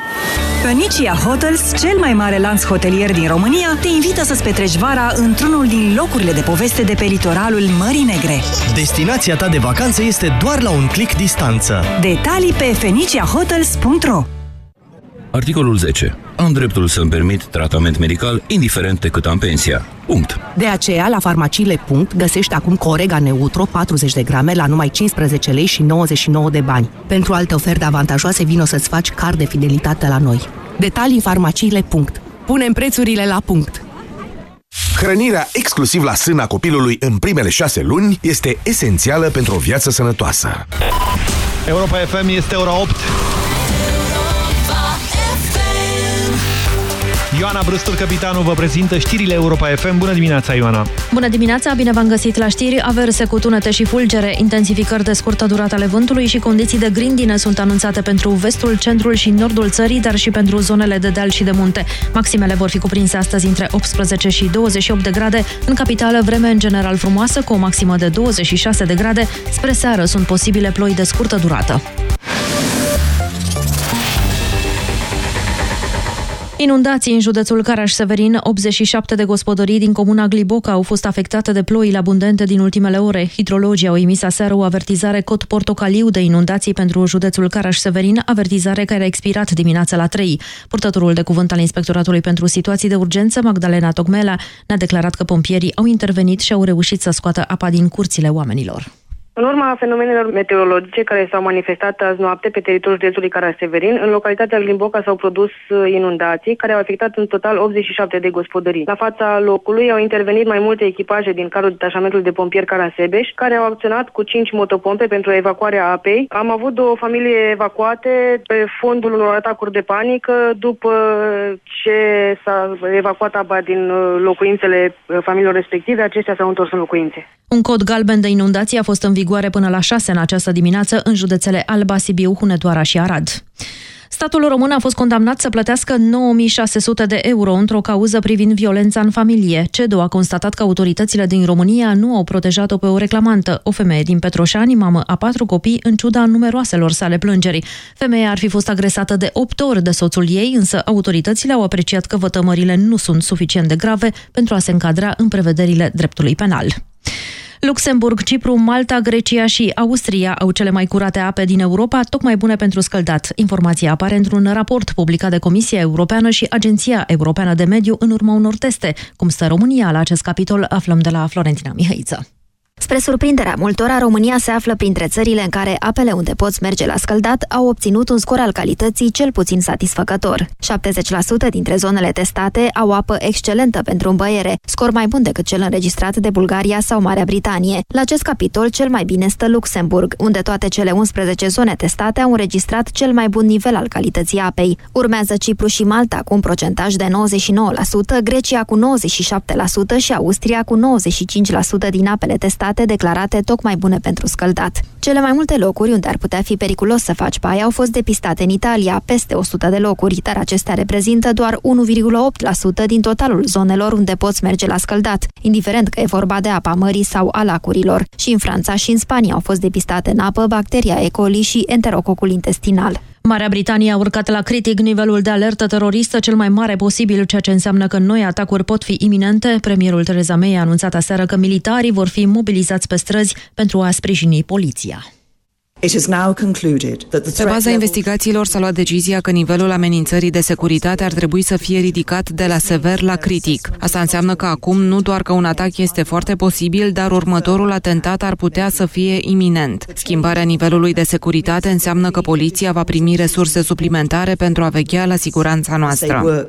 Phoenicia Hotels, cel mai mare lanț hotelier din România, te invită să-ți petreci vara într-unul din locurile de poveste de pe litoralul Mării Negre.
Destinația ta de vacanță este doar la un click distanță.
Detalii pe feniciahotels.ro
Articolul 10. Am dreptul să-mi permit tratament medical indiferent de cât am pensia. Punct.
De aceea, la farmaciile. găsești acum Corega Neutro 40 de grame la numai 15 lei și 99 de bani. Pentru alte oferte avantajoase, vino să-ți faci card de fidelitate la noi.
Detalii în farmaciile. Punct. Punem prețurile la punct.
Hrănirea exclusiv la sâna copilului în primele șase luni este esențială pentru o viață sănătoasă.
Europa FM este ora 8. Ioana Brustur, capitanul, vă prezintă știrile Europa FM. Bună dimineața, Ioana!
Bună dimineața, bine v-am găsit la știri. Averse cu tunete și fulgere, intensificări de scurtă durată ale vântului și condiții de grindine sunt anunțate pentru vestul, centrul și nordul țării, dar și pentru zonele de deal și de munte. Maximele vor fi cuprinse astăzi între 18 și 28 de grade. În capitală, vreme în general frumoasă, cu o maximă de 26 de grade. Spre seară sunt posibile ploi de scurtă durată. Inundații în județul Caraș-Severin, 87 de gospodării din comuna Gliboca au fost afectate de ploile abundente din ultimele ore. Hidrologii au emis aseară o avertizare cod portocaliu de inundații pentru județul Caraș-Severin, avertizare care a expirat dimineața la 3. Purtătorul de cuvânt al Inspectoratului pentru Situații de Urgență, Magdalena Tocmela, ne-a declarat că pompierii au intervenit și au reușit să scoată apa din curțile oamenilor.
În urma fenomenelor meteorologice care s-au manifestat azi noapte pe teritoriul județului Caraseverin, în localitatea Glimboca s-au produs uh, inundații care au afectat în total 87 de gospodării. La fața locului au intervenit mai multe echipaje din cadrul detașamentului de pompieri Carasebeș, care au acționat cu 5 motopompe pentru evacuarea apei. Am avut două familii evacuate pe fondul unor atacuri de panică după ce s-a evacuat apa din uh, locuințele uh, familiilor respective, acestea s-au întors în locuințe.
Un cod galben de inundații a fost în vigoare până la 6 în această dimineață în județele Alba, Sibiu, Hunedoara și Arad. Statul român a fost condamnat să plătească 9600 de euro într-o cauză privind violența în familie. CEDO a constatat că autoritățile din România nu au protejat-o pe o reclamantă, o femeie din Petroșani, mamă a patru copii, în ciuda numeroaselor sale plângeri. Femeia ar fi fost agresată de 8 ori de soțul ei, însă autoritățile au apreciat că vătămările nu sunt suficient de grave pentru a se încadra în prevederile dreptului penal. Luxemburg, Cipru, Malta, Grecia și Austria au cele mai curate ape din Europa, tocmai bune pentru scăldat. Informația apare într-un raport publicat de Comisia Europeană și Agenția Europeană de Mediu în urma unor teste. Cum stă România la acest capitol, aflăm de la Florentina Mihăiță.
Spre surprinderea multora, România se află printre țările în care apele unde poți merge la scăldat au obținut un scor al calității cel puțin satisfăcător. 70% dintre zonele testate au apă excelentă pentru îmbăiere, scor mai bun decât cel înregistrat de Bulgaria sau Marea Britanie. La acest capitol, cel mai bine stă Luxemburg, unde toate cele 11 zone testate au înregistrat cel mai bun nivel al calității apei. Urmează Cipru și Malta cu un procentaj de 99%, Grecia cu 97% și Austria cu 95% din apele testate state declarate tocmai bune pentru scăldat. Cele mai multe locuri unde ar putea fi periculos să faci baie au fost depistate în Italia, peste 100 de locuri, dar acestea reprezintă doar 1,8% din totalul zonelor unde poți merge la scăldat, indiferent că e vorba de apa mării sau a lacurilor. Și în Franța și în Spania au fost depistate în apă bacteria E. coli și enterococul intestinal.
Marea Britanie a urcat la critic nivelul de alertă teroristă cel mai mare posibil, ceea ce înseamnă că noi atacuri pot fi iminente. Premierul Theresa May a anunțat aseară că militarii vor fi mobilizați pe străzi pentru a sprijini poliția.
Pe baza investigațiilor s-a luat decizia că nivelul amenințării de securitate ar trebui să fie ridicat de la sever la critic. Asta înseamnă că acum nu doar că un atac este foarte posibil, dar următorul atentat ar putea să fie iminent. Schimbarea nivelului de securitate înseamnă că poliția va primi resurse suplimentare pentru a veghea la siguranța noastră.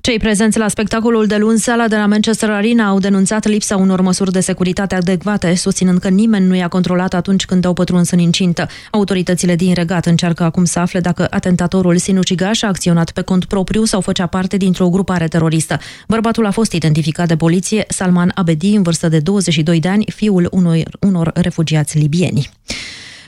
Cei prezenți la spectacolul de luni sala de la Manchester Arena au denunțat lipsa unor măsuri de securitate adecvate, susținând că nimeni nu i-a controlat atunci când au pătruns în incintă. Autoritățile din regat încearcă acum să afle dacă atentatorul sinucigaș a acționat pe cont propriu sau făcea parte dintr-o grupare teroristă. Bărbatul a fost identificat de poliție, Salman Abedi, în vârstă de 22 de ani, fiul unor, unor refugiați libieni.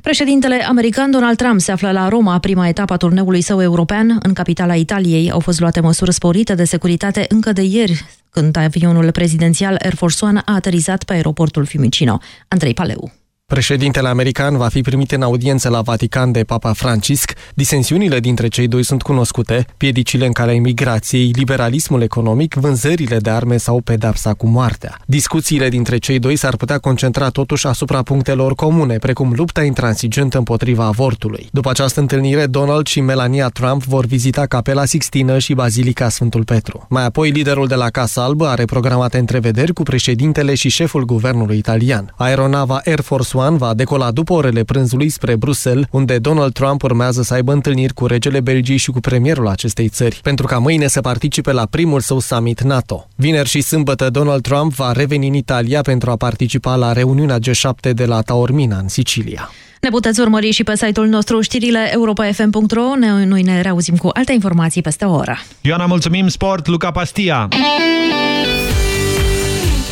Președintele american Donald Trump se află la Roma, prima etapă a turneului său european. În capitala Italiei au fost luate măsuri sporite de securitate încă de ieri, când avionul prezidențial Air Force One a aterizat pe aeroportul Fiumicino. Andrei Paleu.
Președintele american va fi primit în audiență la Vatican de Papa Francisc. Disensiunile dintre cei doi sunt cunoscute, piedicile în calea imigrației, liberalismul economic, vânzările de arme sau pedapsa cu moartea. Discuțiile dintre cei doi s-ar putea concentra totuși asupra punctelor comune, precum lupta intransigentă împotriva avortului. După această întâlnire, Donald și Melania Trump vor vizita Capela Sixtină și Bazilica Sfântul Petru. Mai apoi, liderul de la Casa Albă are programate întrevederi cu președintele și șeful guvernului italian. Aeronava Air Force One va decola după orele prânzului spre Bruxelles, unde Donald Trump urmează să aibă întâlniri cu regele Belgiei și cu premierul acestei țări, pentru ca mâine să participe la primul său summit NATO. Vineri și sâmbătă, Donald Trump va reveni în Italia pentru a participa la reuniunea G7 de la Taormina, în Sicilia.
Ne puteți urmări și pe site-ul nostru știrile europa.fm.ro. Noi ne reauzim cu alte informații peste o oră.
Ioana, mulțumim! Sport, Luca Pastia!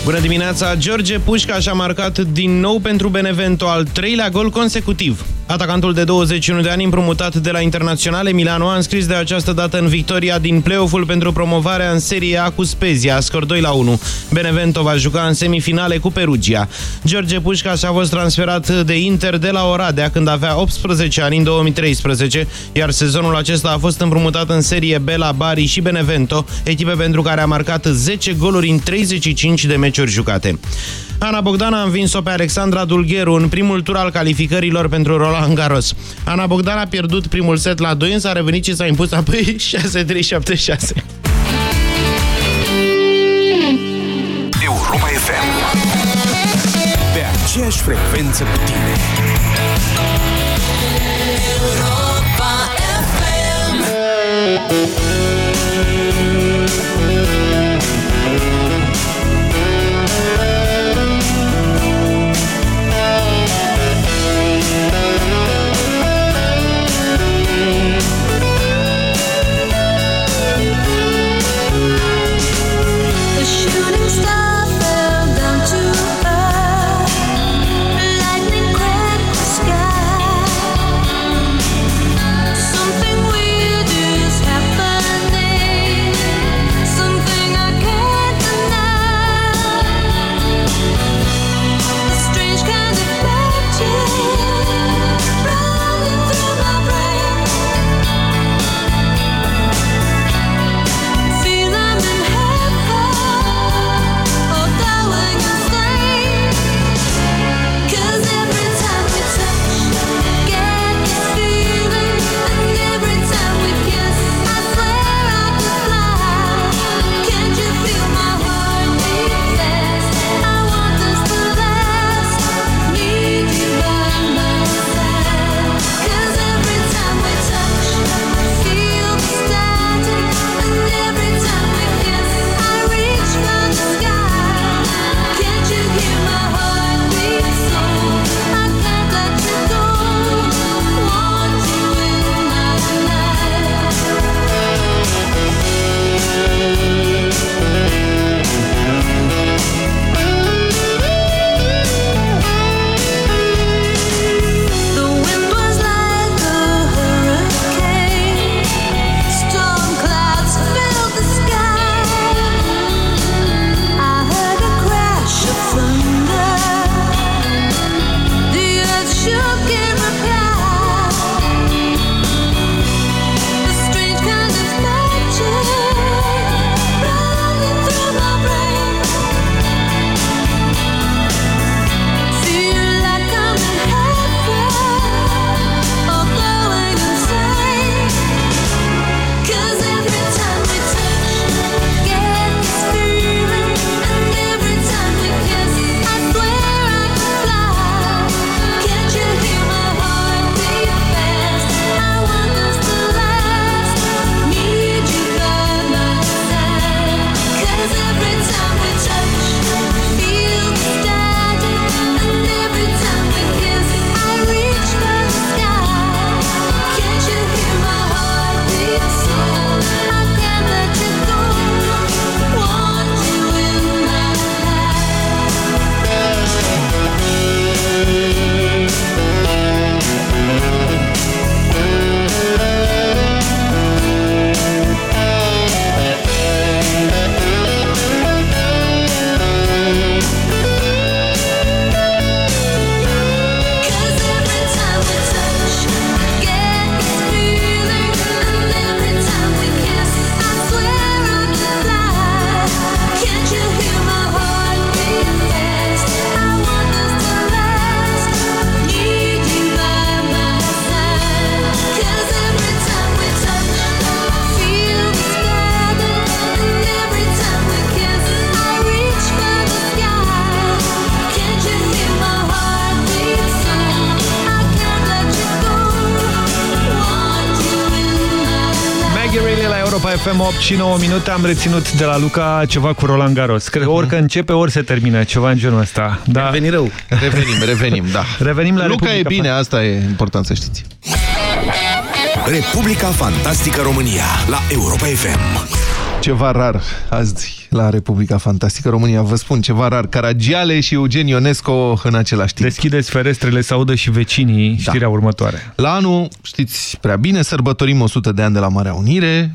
Bună dimineața! George Pușca și-a marcat din nou pentru Benevento al treilea gol consecutiv. Atacantul de 21 de ani împrumutat de la Internaționale Milano a înscris de această dată în victoria din play-off-ul pentru promovarea în Serie A cu Spezia, scor 2 la 1. Benevento va juca în semifinale cu Perugia. George Pușca și-a fost transferat de Inter de la Oradea când avea 18 ani în 2013, iar sezonul acesta a fost împrumutat în Serie B la Bari și Benevento, echipe pentru care a marcat 10 goluri în 35 de meciuri jucate. Ana Bogdan a învins-o pe Alexandra Dulgheru în primul tur al calificărilor pentru Roland Garros. Ana Bogdan a pierdut primul set la 2, însă a revenit și s-a impus apoi 6-3-7-6.
Europa FM Pe aceeași frecvență cu tine
Europa FM
Europa FM 8 și 9 minute. Am reținut de la Luca ceva cu Roland Garros. Cred că ori că începe, ori se termină, ceva în genul ăsta. Da.
Reveni rău. Revenim, revenim, da.
Revenim la
Luca
Republica
e bine, asta e important să știți.
Republica Fantastică România la Europa FM.
Ceva rar azi la Republica Fantastică România. Vă spun ceva rar. Caragiale și Eugen Ionesco în același timp.
Deschideți ferestrele să audă și vecinii
Da.
știrea următoare.
La anul, știți prea bine, sărbătorim 100 de ani de la Marea Unire.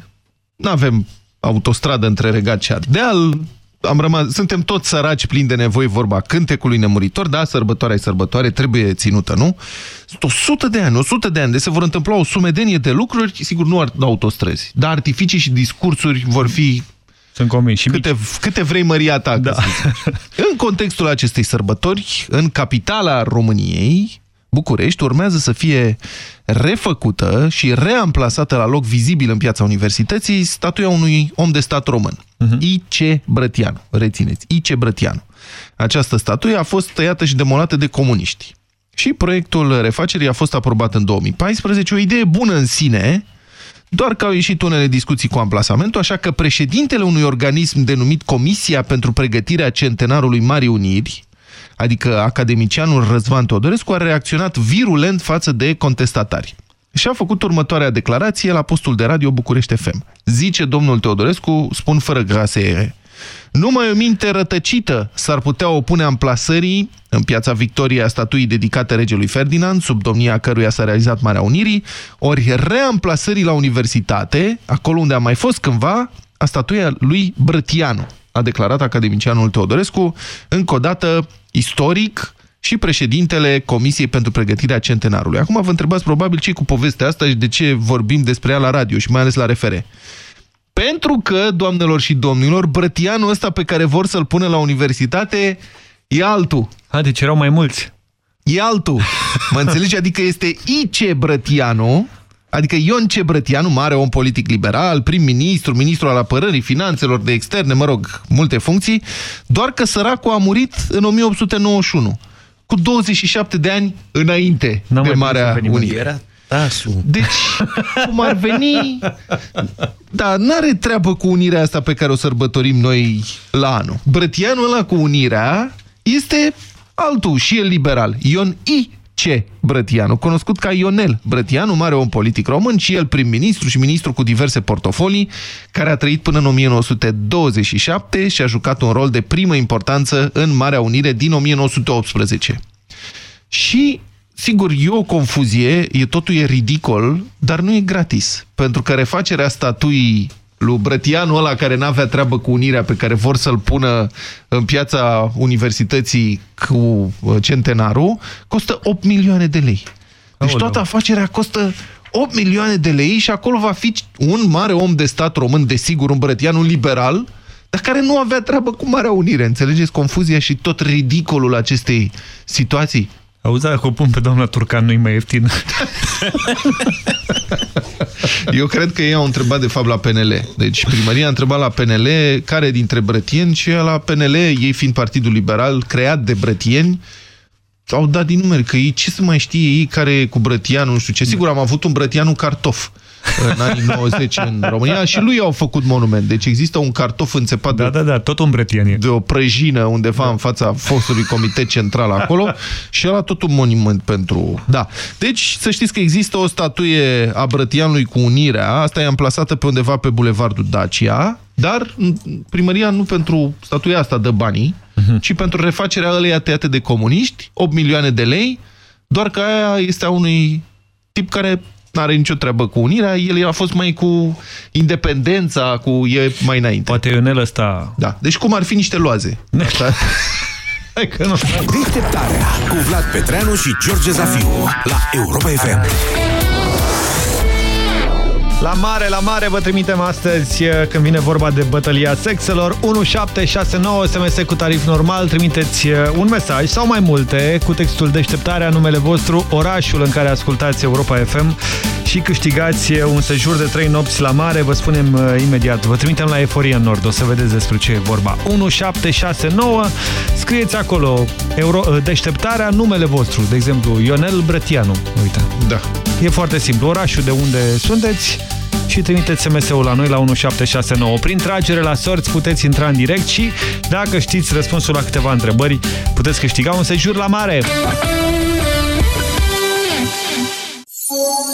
Nu avem autostradă între Regat și Ardeal. Am rămas, suntem toți săraci, plini de nevoi, vorba cântecului nemuritor, da, sărbătoarea e sărbătoare, trebuie ținută, nu? Sunt 100 de ani, 100 de ani, de se vor întâmpla o sumedenie de lucruri, sigur nu ar- autostrăzi, dar artificii și discursuri vor fi
Sunt convins. Și
câte, câte vrei măria ta. Da. În contextul acestei sărbători, în capitala României, București, urmează să fie refăcută și reamplasată la loc vizibil în piața universității statuia unui om de stat român, I.C. Brătianu. Rețineți, I.C. Brătianu. Această statuie a fost tăiată și demolată de comuniști. Și proiectul refacerii a fost aprobat în 2014, o idee bună în sine, doar că au ieșit unele discuții cu amplasamentul, așa că președintele unui organism denumit Comisia pentru Pregătirea Centenarului Marii Uniri, adică academicianul Răzvan Teodorescu, a reacționat virulent față de contestatari. Și a făcut următoarea declarație la postul de radio București FM. Zice domnul Teodorescu, spun fără grasere, numai o minte rătăcită s-ar putea opune amplasării în piața Victoriei a statuii dedicate regelui Ferdinand, sub domnia căruia s-a realizat Marea Unirii, ori reamplasării la universitate, acolo unde a mai fost cândva, a statuia lui Brătianu, a declarat academicianul Teodorescu, încă o dată istoric și președintele Comisiei pentru Pregătirea Centenarului. Acum vă întrebați probabil ce cu povestea asta și de ce vorbim despre ea la radio și mai ales la refere. Pentru că, doamnelor și domnilor, brătianul ăsta pe care vor să-l pună la universitate e altul.
A, deci erau mai mulți.
E altul. Mă înțelegi? Adică este I.C. Brătianu, adică Ion C. Brătianu, mare om politic liberal, prim-ministru, ministru al apărării, finanțelor de externe, mă rog, multe funcții, doar că săracul a murit în 1891, cu 27 de ani înainte de Marea Unire.
Era tasul.
Deci, cum ar veni... Da, n-are treabă cu unirea asta pe care o sărbătorim noi la anul. Brătianul ăla cu unirea este altul, și el liberal. Ion I. C. Brătianu, cunoscut ca Ionel Brătianu, mare om politic român și el prim-ministru și ministru cu diverse portofolii, care a trăit până în 1927 și a jucat un rol de primă importanță în Marea Unire din 1918. Și, sigur, e o confuzie, e, totul e ridicol, dar nu e gratis. Pentru că refacerea statuii lui Brătianu ăla care n-avea treabă cu unirea pe care vor să-l pună în piața universității cu uh, centenarul, costă 8 milioane de lei. Deci toată afacerea costă 8 milioane de lei și acolo va fi un mare om de stat român, desigur, un brătian, un liberal, dar care nu avea treabă cu Marea Unire. Înțelegeți confuzia și tot ridicolul acestei situații?
Auzi, dacă o pun pe doamna Turcan, nu-i mai ieftin.
Eu cred că ei au întrebat de fapt la PNL. Deci primăria a întrebat la PNL care dintre brătieni și la PNL, ei fiind Partidul Liberal, creat de brătieni, au dat din numeri, că ei ce să mai știe ei care e cu brătianul, nu știu ce. Sigur, am avut un brătianul cartof în anii 90 în România și lui au făcut monument. Deci există un cartof înțepat
da,
de,
da, da, tot un brătien
de o prăjină undeva în fața fostului comitet central acolo și ăla tot un monument pentru... Da. Deci să știți că există o statuie a brătianului cu unirea, asta e amplasată pe undeva pe bulevardul Dacia, dar primăria nu pentru statuia asta dă banii, ci pentru refacerea ăleia tăiate de comuniști, 8 milioane de lei, doar că aia este a unui tip care n-are nicio treabă cu unirea, el a fost mai cu independența, cu e mai înainte.
Poate Ionel ăsta...
Da, deci cum ar fi niște loaze. Asta...
Hai că nu.
Deșteptarea cu Vlad Petreanu și George Zafiu la Europa FM.
La mare, la mare vă trimitem astăzi eh, când vine vorba de bătălia sexelor 1769 SMS cu tarif normal. Trimiteți eh, un mesaj sau mai multe cu textul deșteptarea, numele vostru, orașul în care ascultați Europa FM și câștigați eh, un sejur de 3 nopți la mare. Vă spunem imediat, vă trimitem la Eforie în Nord. O să vedeți despre ce e vorba. 1769 Scrieți acolo Euro, deșteptarea, numele vostru. De exemplu, Ionel Brătianu. Uite.
Da.
E foarte simplu, orașul de unde sunteți și trimiteți SMS-ul la noi la 1769. Prin tragere la sorți puteți intra în direct și, dacă știți răspunsul la câteva întrebări, puteți câștiga un sejur la mare.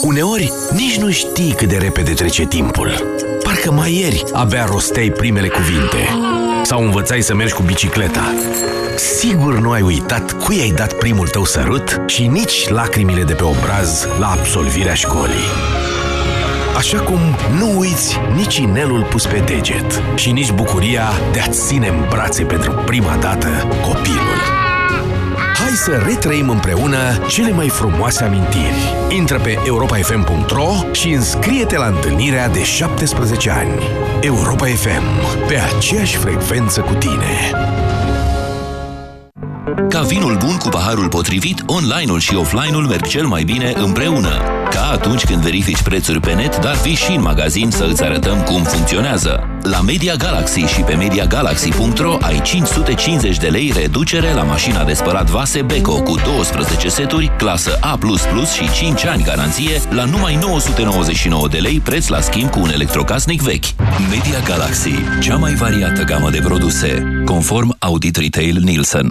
Uneori, nici nu știi cât de repede trece timpul. Parcă mai ieri abia rosteai primele cuvinte. Sau învățai să mergi cu bicicleta. Sigur nu ai uitat cui ai dat primul tău sărut și nici lacrimile de pe obraz la absolvirea școlii. Așa cum nu uiți nici inelul pus pe deget și nici bucuria de a-ți ține în brațe pentru prima dată copilul. Hai să retrăim împreună cele mai frumoase amintiri. Intră pe europafm.ro și înscrie-te la întâlnirea de 17 ani. Europa FM, pe aceeași frecvență cu tine.
Ca vinul bun cu paharul potrivit, online-ul și offline-ul merg cel mai bine împreună. Ca atunci când verifici prețuri pe net, dar vii și în magazin să îți arătăm cum funcționează. La Media Galaxy și pe MediaGalaxy.ro ai 550 de lei reducere la mașina de spălat vase Beko cu 12 seturi, clasă A++ și 5 ani garanție la numai 999 de lei preț la schimb cu un electrocasnic vechi. Media Galaxy, cea mai variată gamă de produse, conform Audit Retail Nielsen.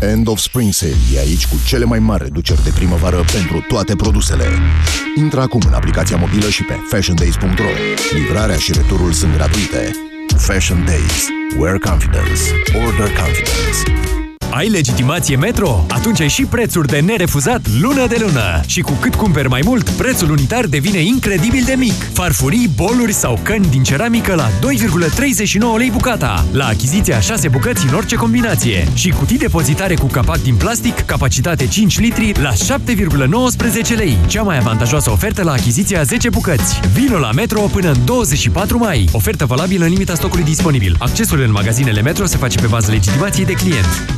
End of Spring Sale e aici cu cele mai mari reduceri de primăvară pentru toate produsele. Intră acum în aplicația mobilă și pe fashiondays.ro. Livrarea și returul sunt gratuite. Fashion Days. Wear confidence. Order confidence.
Ai legitimație Metro? Atunci ai și prețuri de nerefuzat lună de lună. Și cu cât cumperi mai mult, prețul unitar devine incredibil de mic. Farfurii, boluri sau căni din ceramică la 2,39 lei bucata. La achiziția 6 bucăți în orice combinație. Și cutii depozitare cu capac din plastic, capacitate 5 litri, la 7,19 lei. Cea mai avantajoasă ofertă la achiziția 10 bucăți. Vino la Metro până în 24 mai. Ofertă valabilă în limita stocului disponibil. Accesul în magazinele Metro se face pe bază legitimației de client.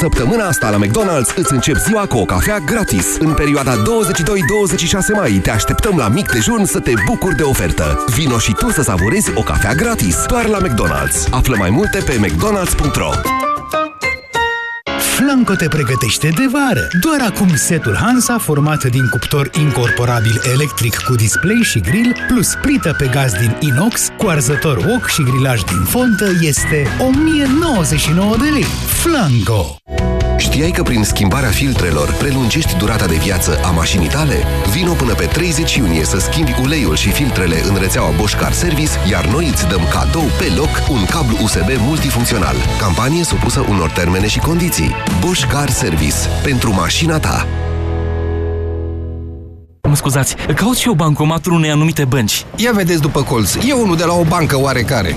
Săptămâna asta la McDonald's îți încep ziua cu o cafea gratis. În perioada 22-26 mai te așteptăm la mic dejun să te bucuri de ofertă. Vino și tu să savurezi o cafea gratis. Doar la McDonald's. Află mai multe pe mcdonalds.ro
Flanco te pregătește de vară. Doar acum setul Hansa, format din cuptor incorporabil electric cu display și grill, plus plită pe gaz din inox, cu arzător wok și grilaj din fontă, este 1099 de lei. Flanco!
Știai că prin schimbarea filtrelor prelungești durata de viață a mașinii tale? Vino până pe 30 iunie să schimbi uleiul și filtrele în rețeaua Bosch Car Service, iar noi îți dăm cadou pe loc un cablu USB multifuncțional. Campanie supusă unor termene și condiții. Bosch Car Service. Pentru mașina ta.
Mă scuzați, caut și eu bancomatul unei anumite bănci.
Ia vedeți după colț, e unul de la o bancă oarecare.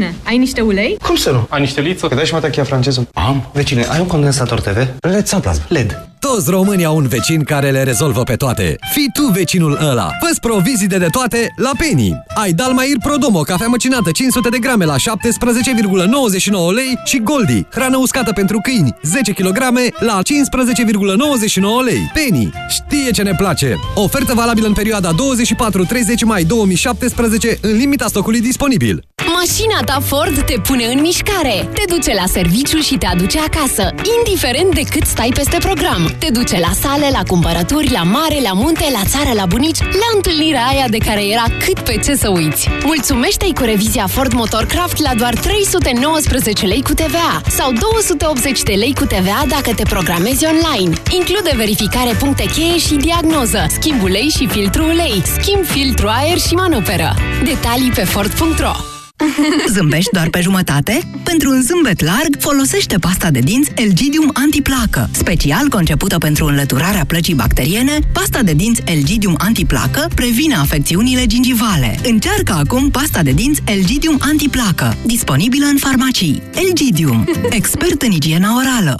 vecine! Ai niște ulei?
Cum să nu? Ai niște liță? Că dai și mă tachia franceză. Am. Vecine, ai un condensator TV? LED sau plasmă? LED.
Toți românii au un vecin care le rezolvă pe toate. Fii tu vecinul ăla. Fă-ți provizii de toate la Penny. Ai Dalmair Prodomo, cafea măcinată 500 de grame la 17,99 lei și Goldi, hrană uscată pentru câini 10 kg la 15,99 lei. Penny știe ce ne place. Ofertă valabilă în perioada 24-30 mai 2017 în limita stocului disponibil.
Mașina ta Ford te pune în mișcare. Te duce la serviciu și te aduce acasă, indiferent de cât stai peste program. Te duce la sale, la cumpărături, la mare, la munte, la țară, la bunici, la întâlnirea aia de care era cât pe ce să uiți. Mulțumește-i cu revizia Ford Motorcraft la doar 319 lei cu TVA sau 280 de lei cu TVA dacă te programezi online. Include verificare puncte cheie și diagnoză, schimb ulei și filtru ulei, schimb filtru aer și manoperă. Detalii pe Ford.ro
Zâmbești doar pe jumătate? Pentru un zâmbet larg, folosește pasta de dinți Elgidium Antiplacă. Special concepută pentru înlăturarea plăcii bacteriene, pasta de dinți Elgidium Antiplacă previne afecțiunile gingivale. Încearcă acum pasta de dinți Elgidium Antiplacă, disponibilă în farmacii. Elgidium, expert în igiena orală.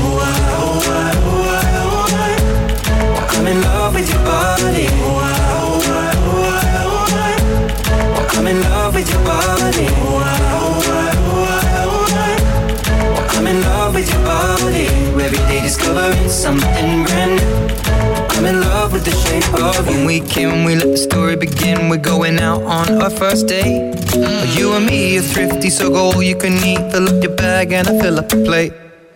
Oh, I, oh, I, oh, I, oh, I. I'm in love with your body. Oh, I, oh, I, oh, I, oh, I. I'm in love with your body. Oh, I, oh, I, oh, I, oh, I. I'm in love with your body. Every day discovering something brand new. I'm in love with the shape of you. When we came, we let the story begin. We're going out on our first date. You and me are thrifty, so go all you can eat. Fill up your bag and I fill up the plate.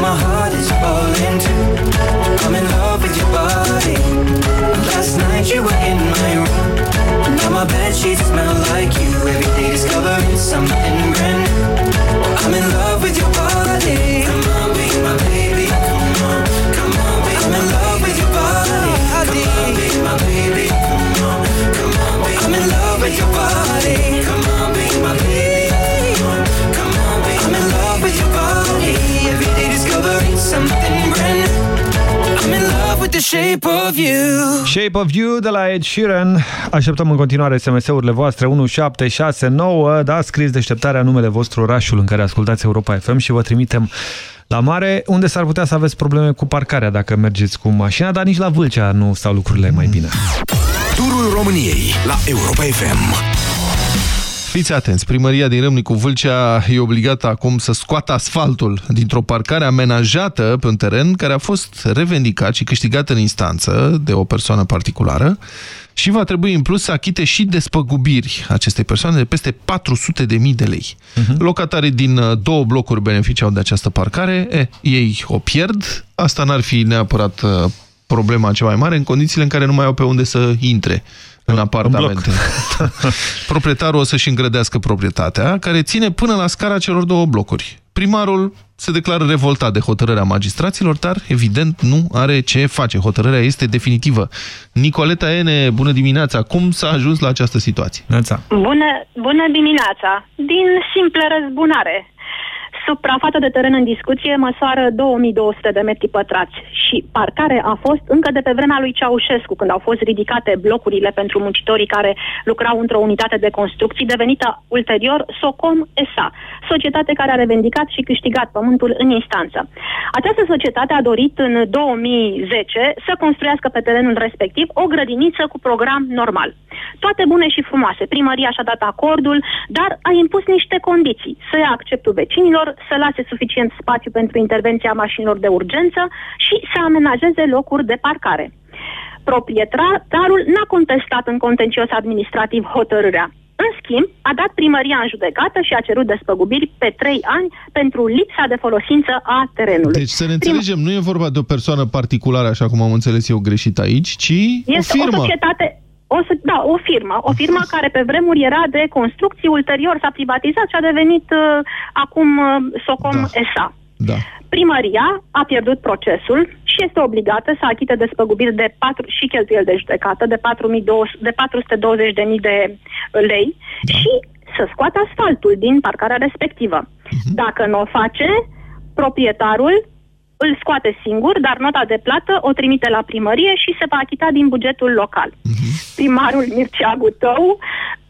my heart is falling too. I'm in love with your body. Last night you were in my room. Now my sheets smell like you. Every day discovering something brand new. I'm in love with your body. Come on, be my baby. The shape of you.
Shape of You de la Ed Sheeran. Așteptăm în continuare SMS-urile voastre 1769. Da, scris deșteptarea numele vostru, orașul în care ascultați Europa FM și vă trimitem la mare, unde s-ar putea să aveți probleme cu parcarea dacă mergeți cu mașina, dar nici la Vâlcea nu stau lucrurile mai bine.
Turul României la Europa FM.
Fiți atenți, primăria din Râmnicu Vâlcea e obligată acum să scoată asfaltul dintr-o parcare amenajată pe un teren care a fost revendicat și câștigat în instanță de o persoană particulară și va trebui în plus să achite și despăgubiri acestei persoane de peste 400.000 de lei. Uh-huh. Locatarii din uh, două blocuri beneficiau de această parcare, e, ei o pierd, asta n-ar fi neapărat uh, problema cea mai mare în condițiile în care nu mai au pe unde să intre în apartamente. Proprietarul o să-și îngrădească proprietatea, care ține până la scara celor două blocuri. Primarul se declară revoltat de hotărârea magistraților, dar evident nu are ce face. Hotărârea este definitivă. Nicoleta Ene, bună dimineața! Cum s-a ajuns la această situație?
Bună, bună dimineața! Din simplă răzbunare. Suprafața de teren în discuție măsoară 2200 de metri pătrați și parcare a fost încă de pe vremea lui Ceaușescu, când au fost ridicate blocurile pentru muncitorii care lucrau într-o unitate de construcții, devenită ulterior Socom SA, societate care a revendicat și câștigat pământul în instanță. Această societate a dorit în 2010 să construiască pe terenul respectiv o grădiniță cu program normal. Toate bune și frumoase. Primăria și-a dat acordul, dar a impus niște condiții. Să ia acceptul vecinilor, să lase suficient spațiu pentru intervenția mașinilor de urgență și să amenajeze locuri de parcare. Proprietarul n-a contestat în contencios administrativ hotărârea. În schimb, a dat primăria în judecată și a cerut despăgubiri pe trei ani pentru lipsa de folosință a terenului.
Deci să ne înțelegem, nu e vorba de o persoană particulară, așa cum am înțeles eu greșit aici, ci
este
o firmă.
o societate, o, da, o firmă, o firmă care pe vremuri era de construcții, ulterior s-a privatizat și a devenit uh, acum uh, Socom
Da.
SA.
Da.
Primăria a pierdut procesul și este obligată să achite despăgubiri de 4 și cheltuieli de judecată de, 4.200 de 420.000 de lei da. și să scoată asfaltul din parcarea respectivă.
Mhm.
Dacă nu o face, proprietarul îl scoate singur, dar nota de plată o trimite la primărie și se va achita din bugetul local.
Mhm.
Primarul Mircea Gutău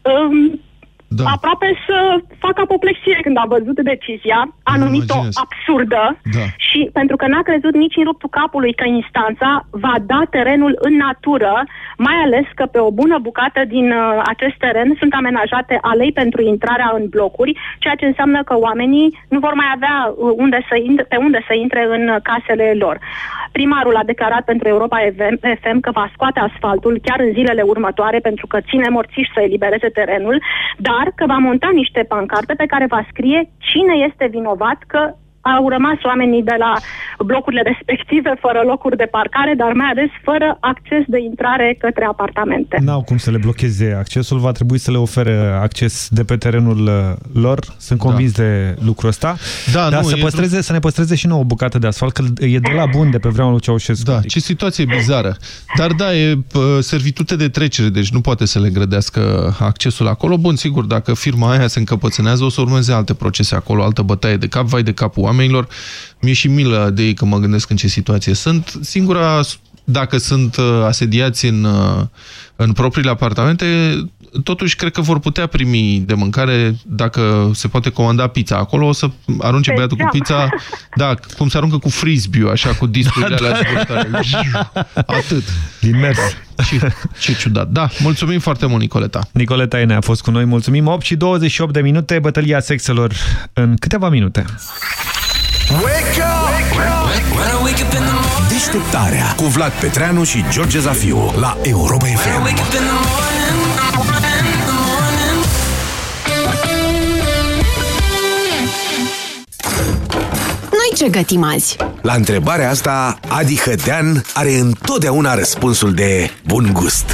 um, da. aproape să facă apoplexie când a văzut decizia, a numit-o
imaginez.
absurdă
Da.
și pentru că n-a crezut nici în ruptul capului că instanța va da terenul în natură, mai ales că pe o bună bucată din uh, acest teren sunt amenajate alei pentru intrarea în blocuri, ceea ce înseamnă că oamenii nu vor mai avea uh, unde să intre, pe unde să intre în uh, casele lor. Primarul a declarat pentru Europa FM FM că va scoate asfaltul chiar în zilele următoare pentru că ține morțiși să elibereze terenul, dar că va monta niște pancarte pe care va scrie cine este vinovat că au rămas oamenii de la blocurile respective fără locuri de parcare, dar mai ales fără acces de intrare către apartamente.
N-au cum să le blocheze accesul, va trebui să le ofere acces de pe terenul uh, lor. Sunt convins da. de lucrul ăsta.
Da,
Dar
nu,
să,
e
păstreze, să ne păstreze și nouă bucată de asfalt, că e de la bun de pe vremea lui Ceaușescu.
Da, ce situație bizară. Dar da, e uh, servitute de trecere, deci nu poate să le grădească accesul acolo. Bun, sigur, dacă firma aia se încăpățânează, o să urmeze alte procese acolo, altă bătaie de cap, vai de capul oamenilor. Mi-e și milă de ei că mă gândesc în ce situație sunt. Singura, dacă sunt uh, asediați în, uh, în propriile apartamente, totuși cred că vor putea primi de mâncare dacă se poate comanda pizza. Acolo o să arunce
Pe
băiatul cu
geam.
pizza, da, cum se aruncă cu frisbee așa cu discurile
Da,
alea
da.
zburătoare. Atât.
Din mers.
Ce, ce ciudat. Da, mulțumim foarte mult, Nicoleta.
Nicoleta Ene a fost cu noi, mulțumim. 8 și 28 de minute, bătălia sexelor în câteva minute.
Wake up! Deșteptarea cu Vlad Petreanu și George Zafiu la Europa FM.
Noi ce gătim azi?
La întrebarea asta, Adi Hădean are întotdeauna răspunsul de bun gust.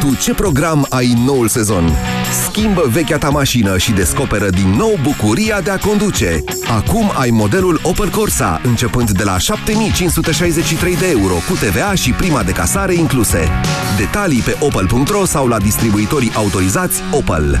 Tu ce program ai în noul sezon? Schimbă vechea ta mașină și descoperă din nou bucuria de a conduce. Acum ai modelul Opel Corsa, începând de la 7563 de euro, cu TVA și prima de casare incluse. Detalii pe opel.ro sau la distribuitorii autorizați Opel.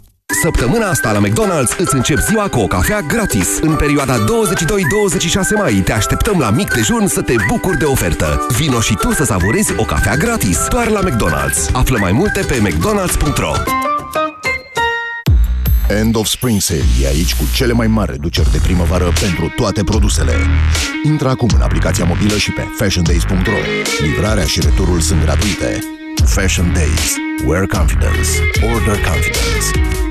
Săptămâna asta la McDonald's îți încep ziua cu o cafea gratis. În perioada 22-26 mai te așteptăm la mic dejun să te bucuri de ofertă. Vino și tu să savurezi o cafea gratis. Doar la McDonald's. Află mai multe pe mcdonalds.ro
End of Spring Sale e aici cu cele mai mari reduceri de primăvară pentru toate produsele. Intră acum în aplicația mobilă și pe fashiondays.ro. Livrarea și returul sunt gratuite. Fashion Days. Wear confidence. Order confidence.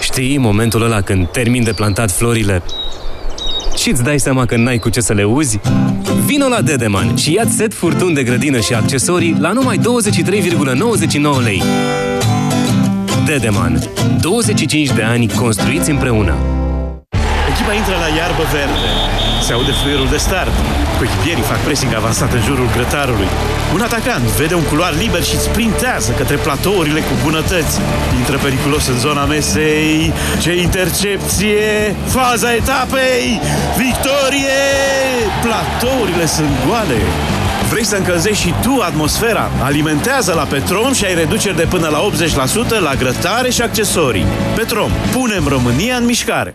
Știi momentul ăla când termin de plantat florile și îți dai seama că n-ai cu ce să le uzi? Vino la Dedeman și ia set furtun de grădină și accesorii la numai 23,99 lei. Dedeman. 25 de ani construiți împreună.
Echipa intră la iarbă verde. Se aude fluierul de start. Coechipierii fac pressing avansat în jurul grătarului. Un atacant vede un culoar liber și sprintează către platourile cu bunătăți. Intră periculos în zona mesei. Ce intercepție! Faza etapei! Victorie! Platourile sunt goale. Vrei să încălzești și tu atmosfera? Alimentează la Petrom și ai reduceri de până la 80% la grătare și accesorii. Petrom. Punem România în mișcare.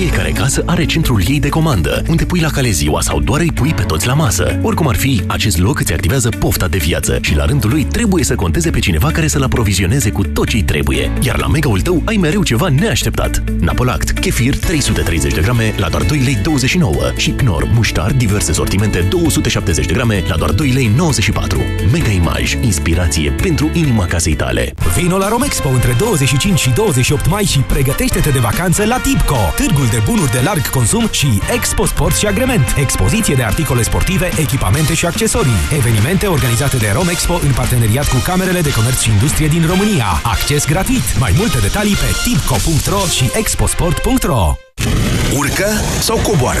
Fiecare casă are centrul ei de comandă, unde pui la cale ziua sau doar îi pui pe toți la masă. Oricum ar fi, acest loc îți activează pofta de viață și la rândul lui trebuie să conteze pe cineva care să-l aprovizioneze cu tot ce trebuie. Iar la megaul tău ai mereu ceva neașteptat. Napolact, kefir 330 de grame la doar 2 lei 29 și Knorr muștar diverse sortimente 270 de grame la doar 2 lei 94. Mega Image, inspirație pentru inima casei tale.
Vino la Romexpo între 25 și 28 mai și pregătește-te de vacanță la Tipco, târgul de bunuri de larg consum și Expo Sport și Agrement, expoziție de articole sportive, echipamente și accesorii. Evenimente organizate de Romexpo în parteneriat cu Camerele de Comerț și Industrie din România. Acces gratuit. Mai multe detalii pe tipco.ro și exposport.ro
Urcă sau coboară?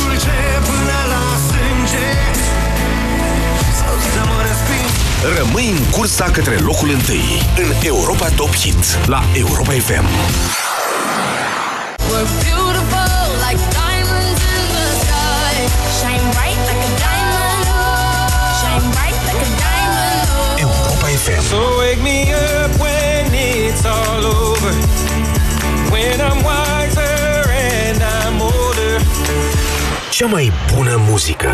Rămâi în cursa către locul întâi în Europa Top Hit la Europa FM.
We're beautiful like diamonds in the sky. Shine bright like a diamond. Shine bright like a diamond.
Europa FM.
So wake me up when it's all over. When I'm wiser
cea mai bună muzică.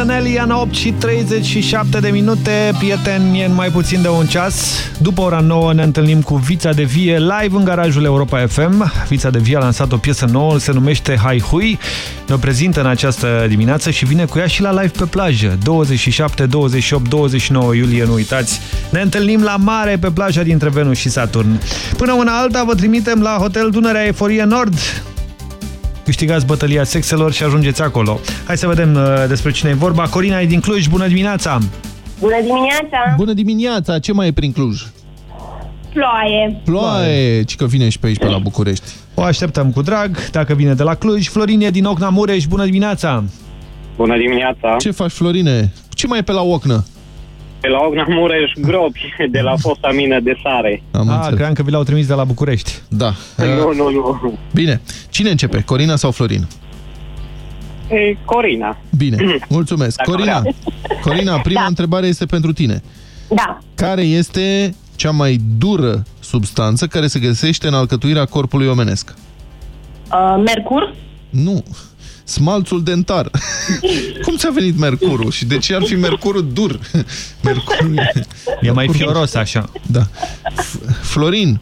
In love with an alien
8 și 37 de minute. Prieteni, în mai puțin de un ceas. După ora 9 ne întâlnim cu Vița de Vie Live în garajul Europa FM Vița de Vie a lansat o piesă nouă Se numește Hai Hui. Ne-o prezintă în această dimineață Și vine cu ea și la live pe plajă. 27, 28, 29 iulie Nu uitați, ne întâlnim la mare Pe plaja dintre Venus și Saturn. Până una alta vă trimitem la Hotel Dunărea Eforie Nord câștigați bătălia sexelor și ajungeți acolo. Hai să vedem uh, despre cine e vorba. Corina e din Cluj, bună dimineața!
Bună dimineața!
Bună dimineața! Ce mai e prin Cluj?
Ploaie!
Ploaie! Ci că vine și pe aici, pe la București.
O așteptăm cu drag, dacă vine de la Cluj. Florin e din Ocna Mureș, bună dimineața!
Bună dimineața!
Ce faci, Florine? Ce mai e pe la Ocnă?
Pe la Ogna Mureș, gropi de la fosta mină de sare.
Am
ah,
înțeles.
cream că vi l-au trimis de la București.
Da.
Nu, nu, nu.
Bine. Cine începe? Corina sau Florin?
E Corina.
Bine, mulțumesc.
Dacă
Corina,
vrea.
Corina, prima întrebare este pentru tine.
Da.
Care este cea mai dură substanță care se găsește în alcătuirea corpului omenesc?
Uh, Mercur?
Nu. Smalțul dentar. Cum ți-a venit mercurul? Și de ce ar fi mercurul dur? Mercurul e,
E mai fioros așa.
Da. F- Florin,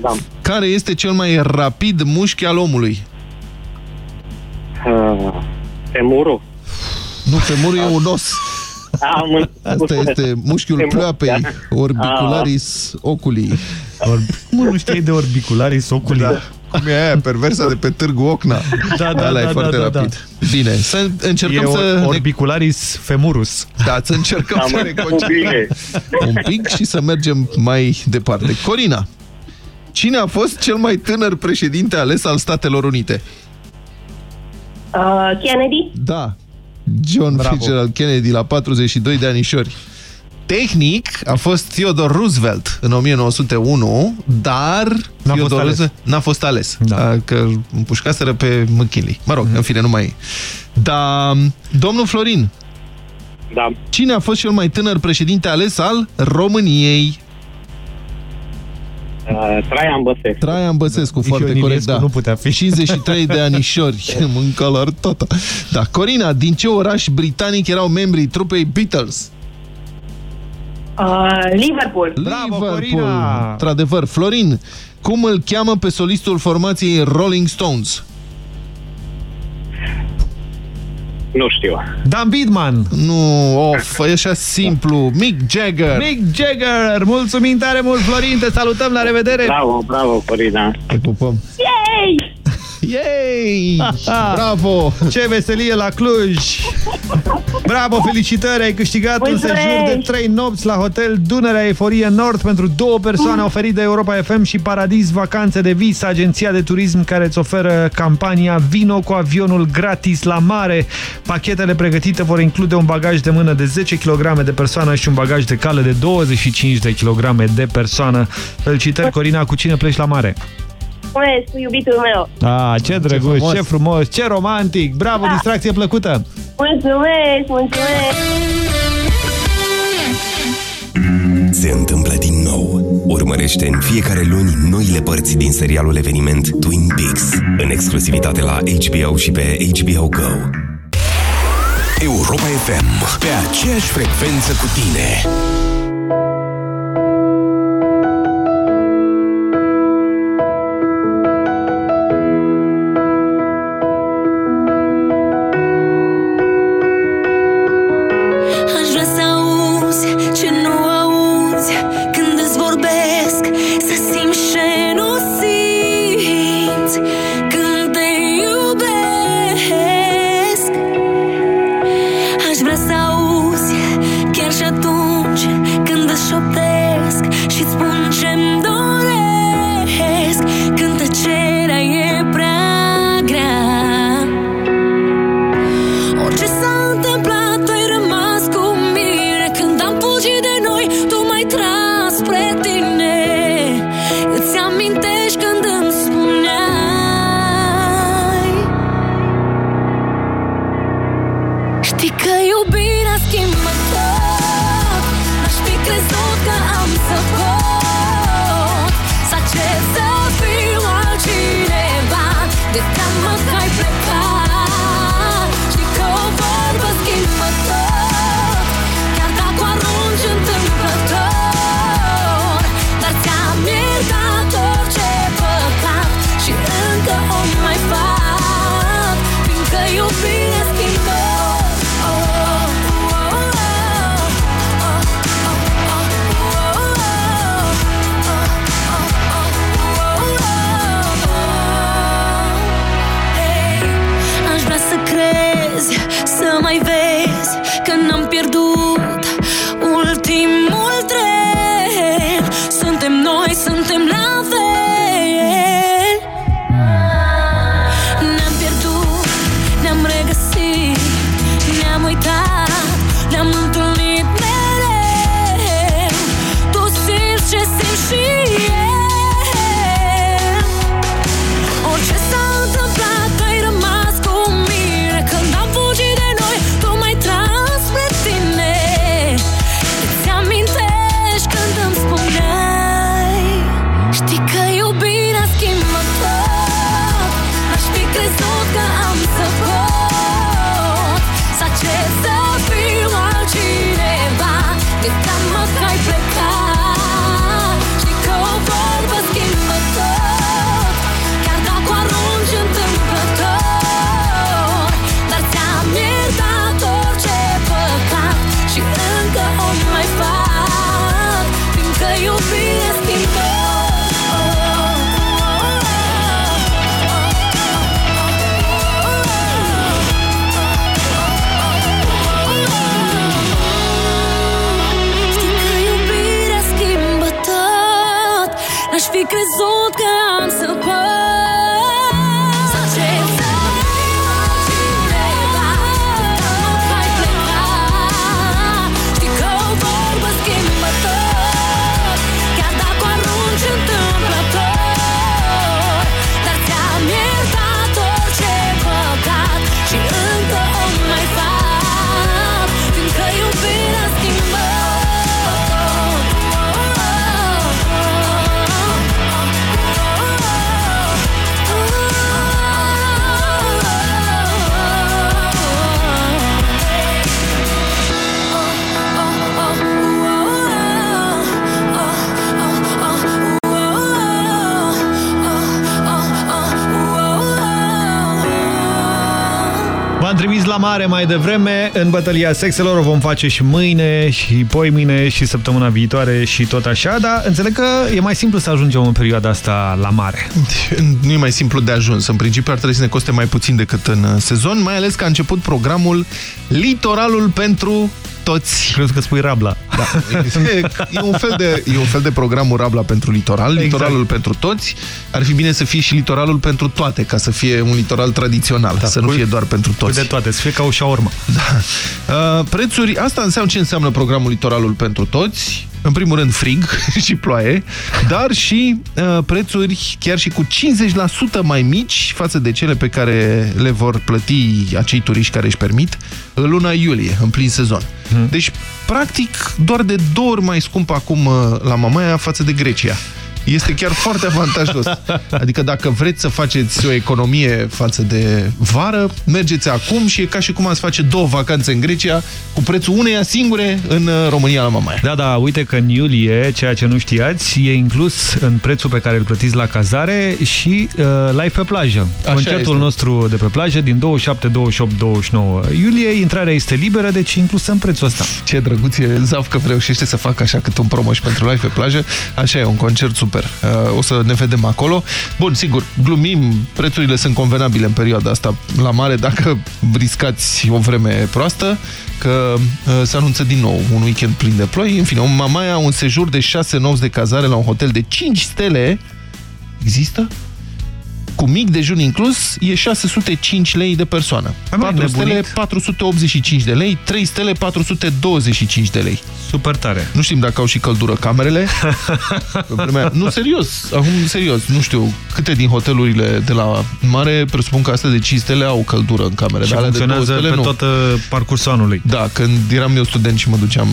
Da.
care este cel mai rapid mușchi al omului?
Uh, femurul.
Nu, femurul e un os.
Am
Asta este mușchiul
Femur,
pleoapei
da.
orbicularis oculi.
Or... Mă, nu știai de orbicularis oculi? Da.
Cum e aia, perversa de pe Târgu Ocna.
Da, da,
Ăla
da,
e foarte
da, da,
rapid. Bine, să încercăm
e
să...
orbicularis femurus.
Da, să încercăm
Am
să ne
înțeles
concentrăm
bine.
un pic și să mergem mai departe. Corina, cine a fost cel mai tânăr președinte ales al Statelor Unite?
Uh, Kennedy?
Da, John
Bravo.
Fitzgerald Kennedy la 42 de anișori. Tehnic a fost Theodore Roosevelt în 1901, dar
N-a fost
Theodore
ales.
Roosevelt n-a fost ales.
Da.
Da. Că îl împușcaseră pe McKinley. Mă rog,
Mhm.
în fine, nu mai... Dar, domnul Florin,
Da.
cine a fost cel mai tânăr președinte ales al României?
Uh, Traian Băsescu.
Traian Băsescu,
Nici
foarte
Ion
corect,
Iliescu
da.
nu putea fi.
53 de anișori, mânca la tata. Da, Corina, din ce oraș britanic erau membrii trupei Beatles?
Uh, Liverpool.
Bravo, Corina!
Într-adevăr, Florin, cum îl cheamă pe solistul formației Rolling Stones?
Nu știu.
Dan Bidman.
Nu, of, e așa simplu. Mick Jagger.
Mick Jagger. Mulțumim tare mult, Florin. Te salutăm. La revedere.
Bravo, bravo, Corina.
Te pupăm.
Yay!
Yay! Bravo!
Ce veselie la Cluj! Bravo, felicitări! Ai câștigat un
Mulțumesc!
sejur de 3 nopți la Hotel Dunărea Eforie Nord pentru două persoane oferit de Europa FM și Paradis Vacanțe de Vis, agenția de turism care îți oferă campania Vino cu avionul gratis la mare. Pachetele pregătite vor include un bagaj de mână de 10 kg de persoană și un bagaj de cale de 25 de kg de persoană. Felicitări, Corina, cu cine pleci la mare?
Mulțumesc cu iubitul meu.
Ah, ce drăguț,
frumos.
ce frumos, ce romantic! Bravo, distracție plăcută!
Mulțumesc, mulțumesc.
Se întâmplă din nou. Urmărește în fiecare luni noile părți din serialul eveniment Twin Peaks, în exclusivitate la HBO și pe HBO Go.
Europa FM, pe aceeași frecvență cu tine.
Mare mai devreme, în bătălia sexelor o vom face și mâine, și poimine, și săptămâna viitoare și tot așa, dar înțeleg că e mai simplu să ajungem în perioada asta la mare.
Nu e mai simplu de ajuns. În principiu ar trebui să ne coste mai puțin decât în sezon, mai ales că a început programul Litoralul pentru toți.
Crezi că spui Rabla.
Da. E, un fel de, e un fel de programul Rabla pentru litoral, exact. litoralul pentru toți. Ar fi bine să fie și litoralul pentru toate, ca să fie un litoral tradițional, da, să nu fie doar pentru toți.
De toate, să fie ca o șaormă.
Da. Uh, prețuri, asta înseamnă ce înseamnă programul litoralul pentru toți în primul rând frig și ploaie, dar și uh, prețuri chiar și cu 50% mai mici față de cele pe care le vor plăti acei turiști care își permit în luna iulie, în plin sezon. Hmm. Deci, practic, doar de două ori mai scump acum uh, la Mamaia față de Grecia este chiar foarte avantajos. Adică dacă vreți să faceți o economie față de vară, mergeți acum și e ca și cum ați face două vacanțe în Grecia cu prețul uneia singure în uh, România la Mamaia.
Da, da, uite că în iulie, ceea ce nu știați, e inclus în prețul pe care îl plătiți la cazare și uh, live pe plajă. Așa Concertul este. nostru de pe plajă din 27, 28, 29 iulie, intrarea este liberă, deci inclusă în prețul ăsta.
Ce drăguț e Zaf că reușește să facă așa cât un promo și pentru live pe plajă. Așa e, un concert super super. Uh, o să ne vedem acolo. Bun, sigur, glumim, prețurile sunt convenabile în perioada asta la mare dacă riscați o vreme proastă, că uh, se anunță din nou un weekend plin de ploi. În fine, un Mamaia, un sejur de 6 nopți de cazare la un hotel de 5 stele există? Cu mic dejun inclus, e 605 lei de persoană. 4 stele, 485 de lei, 3 stele, 425 de lei.
Super tare.
Nu știm dacă au și căldură camerele. nu, serios, acum serios, nu știu câte din hotelurile de la mare, presupun că astea de 5 stele au căldură în camere.
Și funcționează de stele, pe nu. tot parcursul anului.
Da, când eram eu student și mă duceam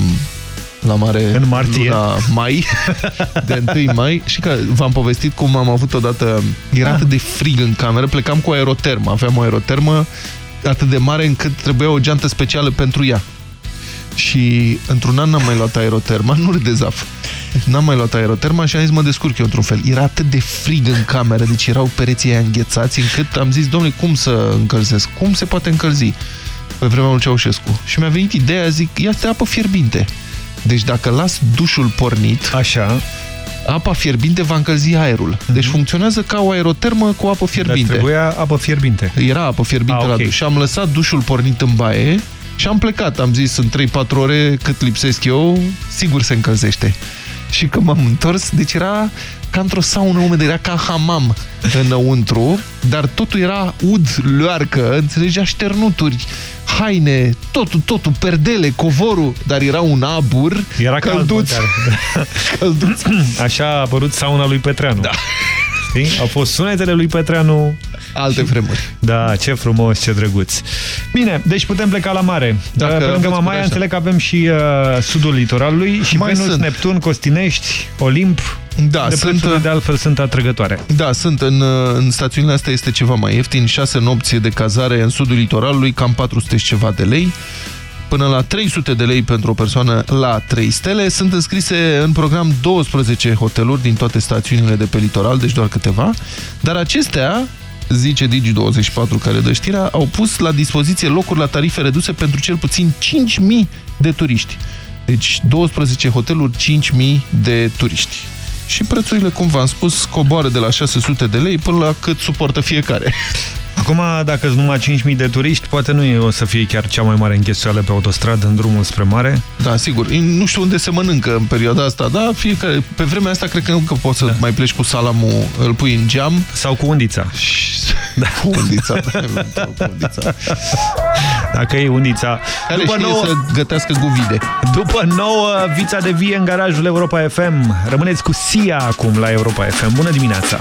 la mare
în martie.
luna mai, de 1 mai și că v-am povestit cum am avut odată, era ah. atât de frig în cameră, plecam cu aerotermă, aveam o aerotermă atât de mare încât trebuia o geantă specială pentru ea. Și într-un an n-am mai luat aeroterma, nu de zaf. N-am mai luat aeroterma și am zis mă descurc eu într-un fel. Era atât de frig în cameră, deci erau pereții aia înghețați, încât am zis, domnule, cum să încălzesc? Cum se poate încălzi? Pe vremea lui Ceaușescu. Și mi-a venit ideea, zic, ia apă fierbinte. Deci dacă las dușul pornit,
Așa.
apa fierbinte va încălzi aerul. Mm -hmm. Deci funcționează ca o aerotermă cu apă fierbinte. Dar
trebuia apă fierbinte.
Era apă fierbinte A, ah, okay. la duș. Și am lăsat dușul pornit în baie și am plecat. Am zis în 3-4 ore cât lipsesc eu, sigur se încălzește. Și când m-am întors, deci era ca într-o saună umedă, era ca hamam înăuntru, dar totul era ud, luarcă, înțelegi, așternuturi, haine, totul, totul, perdele, covorul, dar era un abur
era
călduț.
călduț. Așa a apărut sauna lui Petreanu. Da. Știi? Au fost sunetele lui Petreanu.
Alte vremuri.
Da, ce frumos, ce drăguț. Bine, deci putem pleca la mare. Dacă Pe lângă Mamaia, înțeleg că avem și uh, sudul litoralului și Mai Venus, sunt. Neptun, Costinești, Olimp,
da,
de
sunt,
de altfel sunt atrăgătoare.
Da, sunt. În, în stațiunile astea este ceva mai ieftin. 6 nopți de cazare în sudul litoralului, cam 400 și ceva de lei până la 300 de lei pentru o persoană la 3 stele. Sunt înscrise în program 12 hoteluri din toate stațiunile de pe litoral, deci doar câteva, dar acestea zice Digi24 care dă știrea, au pus la dispoziție locuri la tarife reduse pentru cel puțin 5.000 de turiști. Deci 12 hoteluri, 5.000 de turiști și prețurile, cum v-am spus, coboară de la 600 de lei până la cât suportă fiecare.
Acum, dacă sunt numai 5.000 de turiști, poate nu e o să fie chiar cea mai mare închesuială pe autostradă în drumul spre mare.
Da, sigur. Nu știu unde se mănâncă în perioada asta, da, fiecare, pe vremea asta cred că nu că poți să da. mai pleci cu salamul, îl pui în geam.
Sau cu undița.
Da. Cu undița, da, cu undița.
Dacă e undița.
Care După știe nouă... să gătească guvide.
După nouă, vița de vie în garajul Europa FM. Rămâneți cu Sia acum la Europa FM. Bună dimineața!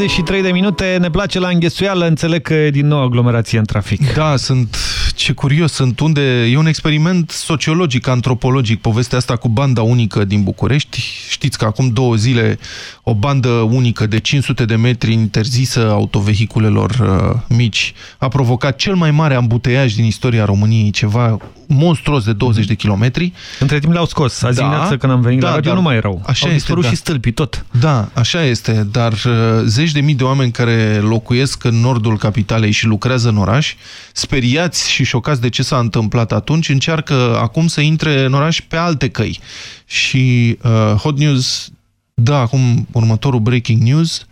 8 și 53 de minute, ne place la înghesuială, înțeleg că e din nou aglomerație în trafic.
Da, sunt, ce curios, sunt unde, e un experiment sociologic, antropologic, povestea asta cu banda unică din București. Știți că acum două zile o bandă unică de 500 de metri interzisă autovehiculelor uh, mici a provocat cel mai mare ambuteiaj din istoria României, ceva monstruos de 20 de kilometri.
Între timp le-au scos. Azi da, dimineață când am venit da, la radio nu mai erau.
Așa
Au dispărut
este,
și stâlpii tot.
Da, așa este, dar uh, zeci de mii de oameni care locuiesc în nordul capitalei și lucrează în oraș, speriați și șocați de ce s-a întâmplat atunci, încearcă acum să intre în oraș pe alte căi. Și uh, Hot News dă acum următorul breaking news,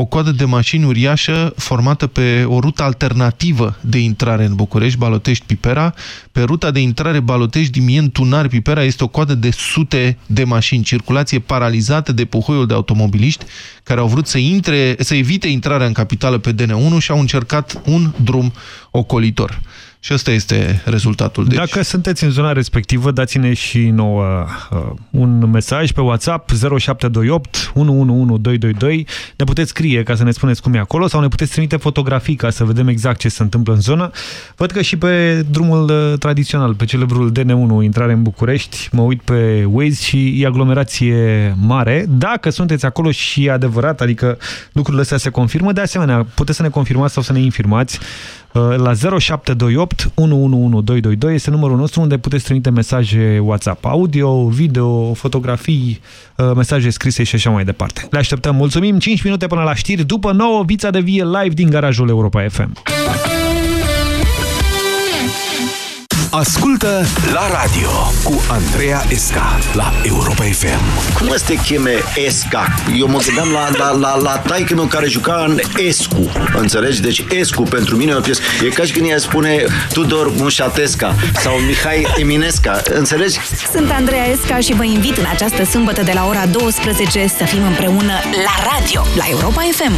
o coadă de mașini uriașă formată pe o rută alternativă de intrare în București, Balotești-Pipera. Pe ruta de intrare Balotești-Dimien-Tunar-Pipera este o coadă de sute de mașini, circulație paralizată de puhoiul de automobiliști care au vrut să, intre, să evite intrarea în capitală pe DN1 și au încercat un drum ocolitor. Și ăsta este rezultatul.
Deci... Dacă sunteți în zona respectivă, dați-ne și nouă uh, un mesaj pe WhatsApp 0728 111222. Ne puteți scrie ca să ne spuneți cum e acolo sau ne puteți trimite fotografii ca să vedem exact ce se întâmplă în zonă. Văd că și pe drumul uh, tradițional, pe celebrul DN1, intrare în București, mă uit pe Waze și e aglomerație mare. Dacă sunteți acolo și e adevărat, adică lucrurile astea se confirmă, de asemenea, puteți să ne confirmați sau să ne infirmați Uh, la 0728 111222 este numărul nostru unde puteți trimite mesaje WhatsApp, audio, video, fotografii, uh, mesaje scrise și așa mai departe. Le așteptăm, mulțumim, 5 minute până la știri, după 9, Vița de Vie live din garajul Europa FM.
Ascultă la radio cu Andreea Esca la Europa FM.
Cum să te cheme Esca? Eu mă gândeam la, la, la, la taică care juca în Escu. Înțelegi? Deci Escu pentru mine e o piesă. E ca și când ea spune Tudor Mușatesca sau Mihai Eminesca. Înțelegi?
Sunt Andreea Esca și vă invit în această sâmbătă de la ora 12 să fim împreună la radio, la Europa FM.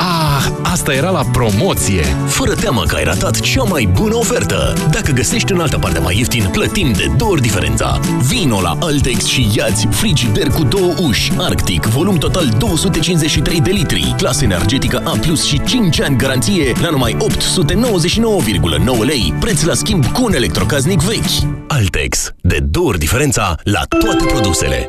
Ah, asta era la promoție!
Fără teamă că ai ratat cea mai bună ofertă! Dacă găsești în altă parte mai ieftin, plătim de două ori diferența. Vino la Altex și iați frigider cu două uși, Arctic, volum total 253 de litri, clasă energetică A+, și 5 ani garanție la numai 899,9 lei, preț la schimb cu un electrocaznic vechi. Altex, de două ori diferența la toate produsele.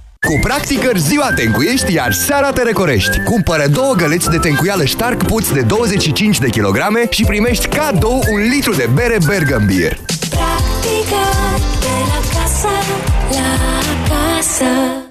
Cu practicări ziua te încuiești, iar seara te recorești. Cumpără două găleți de tencuială Stark Puț de 25 de kilograme și primești cadou un litru de bere Bergen Beer.
Practica de la casă la casă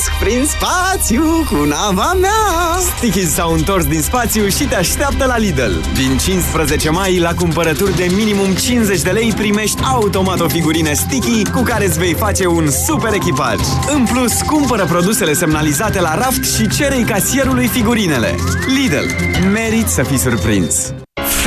Plutesc prin spațiu cu nava mea. Sticky s-au întors din spațiu și te așteaptă la Lidl. Din 15 mai, la cumpărături de minimum 50 de lei Primești automat o figurină Sticky Cu care îți vei face un super echipaj. În plus, cumpără produsele semnalizate la raft Și cerei casierului figurinele. Lidl. Merit să fii surprins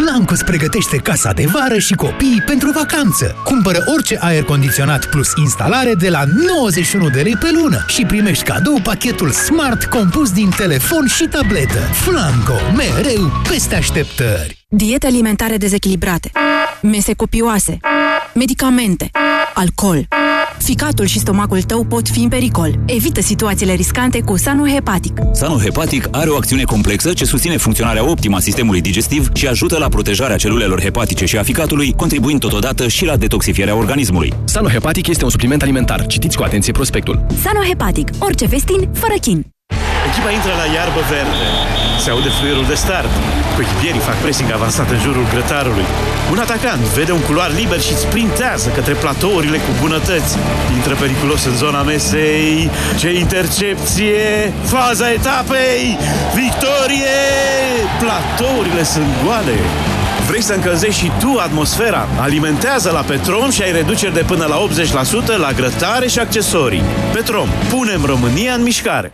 Flanco îți pregătește casa de vară și copiii pentru vacanță. Cumpără orice aer condiționat plus instalare de la 91 de lei pe lună și primești cadou pachetul Smart compus din telefon și tabletă. Flanco, mereu peste așteptări.
Diete alimentare dezechilibrate, mese copioase, medicamente, alcool. Ficatul și stomacul tău pot fi în pericol. Evită situațiile riscante cu Sanohepatic.
Sanohepatic are o acțiune complexă ce susține funcționarea optimă a sistemului digestiv și ajută la protejarea celulelor hepatice și a ficatului, contribuind totodată și la detoxifierea organismului.
Sanohepatic este un supliment alimentar. Citiți cu atenție prospectul.
Sanohepatic. Orice vestin, fără chin.
Echipa intră la iarbă verde. Se aude fluierul de start. Coechipierii fac pressing avansat în jurul grătarului. Un atacant vede un culoar liber și sprintează către platourile cu bunătăți. Intră periculos în zona mesei. Ce intercepție! Faza etapei! Victorie! Platourile sunt goale. Vrei să încălzești și tu atmosfera? Alimentează la Petrom și ai reduceri de până la 80% la grătare și accesorii. Petrom, punem România în mișcare!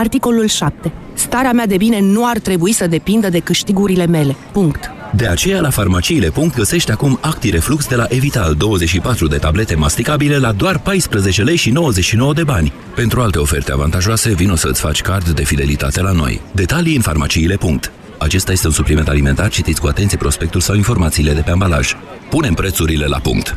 Articolul 7. Starea mea de bine nu ar trebui să depindă de câștigurile mele. Punct.
De aceea, la farmaciile. găsești acum ActiReflux de la Evital 24 de tablete masticabile la doar 14 lei și 99 de bani. Pentru alte oferte avantajoase, vino să-ți faci card de fidelitate la noi. Detalii în farmaciile. Acesta este un supliment alimentar, citiți cu atenție prospectul sau informațiile de pe ambalaj. Punem prețurile la punct.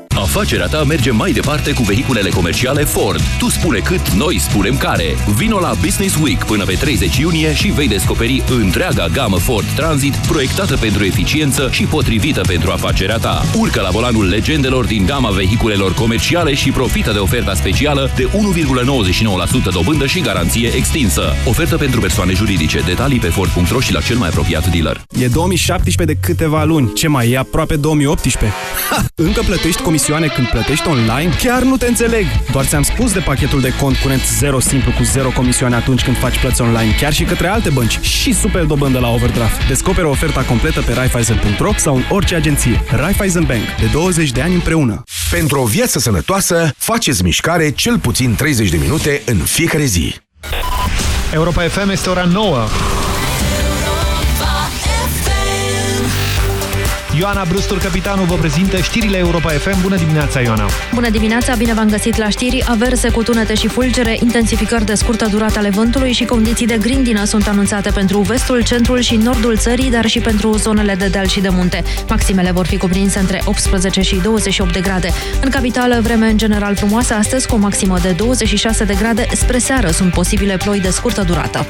Afacerea ta merge mai departe cu vehiculele comerciale Ford. Tu spune cât, noi spunem care. Vino la Business Week până pe 30 iunie și vei descoperi întreaga gamă Ford Transit proiectată pentru eficiență și potrivită pentru afacerea ta. Urcă la volanul legendelor din gama vehiculelor comerciale și profită de oferta specială de 1,99% dobândă și garanție extinsă. Ofertă pentru persoane juridice. Detalii pe Ford.ro și la cel mai apropiat dealer.
E 2017 de câteva luni. Ce mai e aproape 2018? Ha! Încă plătești comisioane când plătești online? Chiar nu te înțeleg! Doar ți-am spus de pachetul de cont curent 0 simplu cu 0 comisioane atunci când faci plăți online, chiar și către alte bănci și super dobândă la overdraft. Descoperă oferta completă pe Raiffeisen.ro sau în orice agenție. Raiffeisen Bank. De 20 de ani împreună.
Pentru o viață sănătoasă, faceți mișcare cel puțin 30 de minute în fiecare zi.
Europa FM este ora 9. Ioana Brustur, capitanul, vă prezintă știrile Europa FM. Bună dimineața, Ioana!
Bună dimineața, bine v-am găsit la știri. Averse cu tunete și fulgere, intensificări de scurtă durată ale vântului și condiții de grindină sunt anunțate pentru vestul, centrul și nordul țării, dar și pentru zonele de deal și de munte. Maximele vor fi cuprinse între 18 și 28 de grade. În capitală, vreme în general frumoasă, astăzi cu o maximă de 26 de grade. Spre seară sunt posibile ploi de scurtă durată.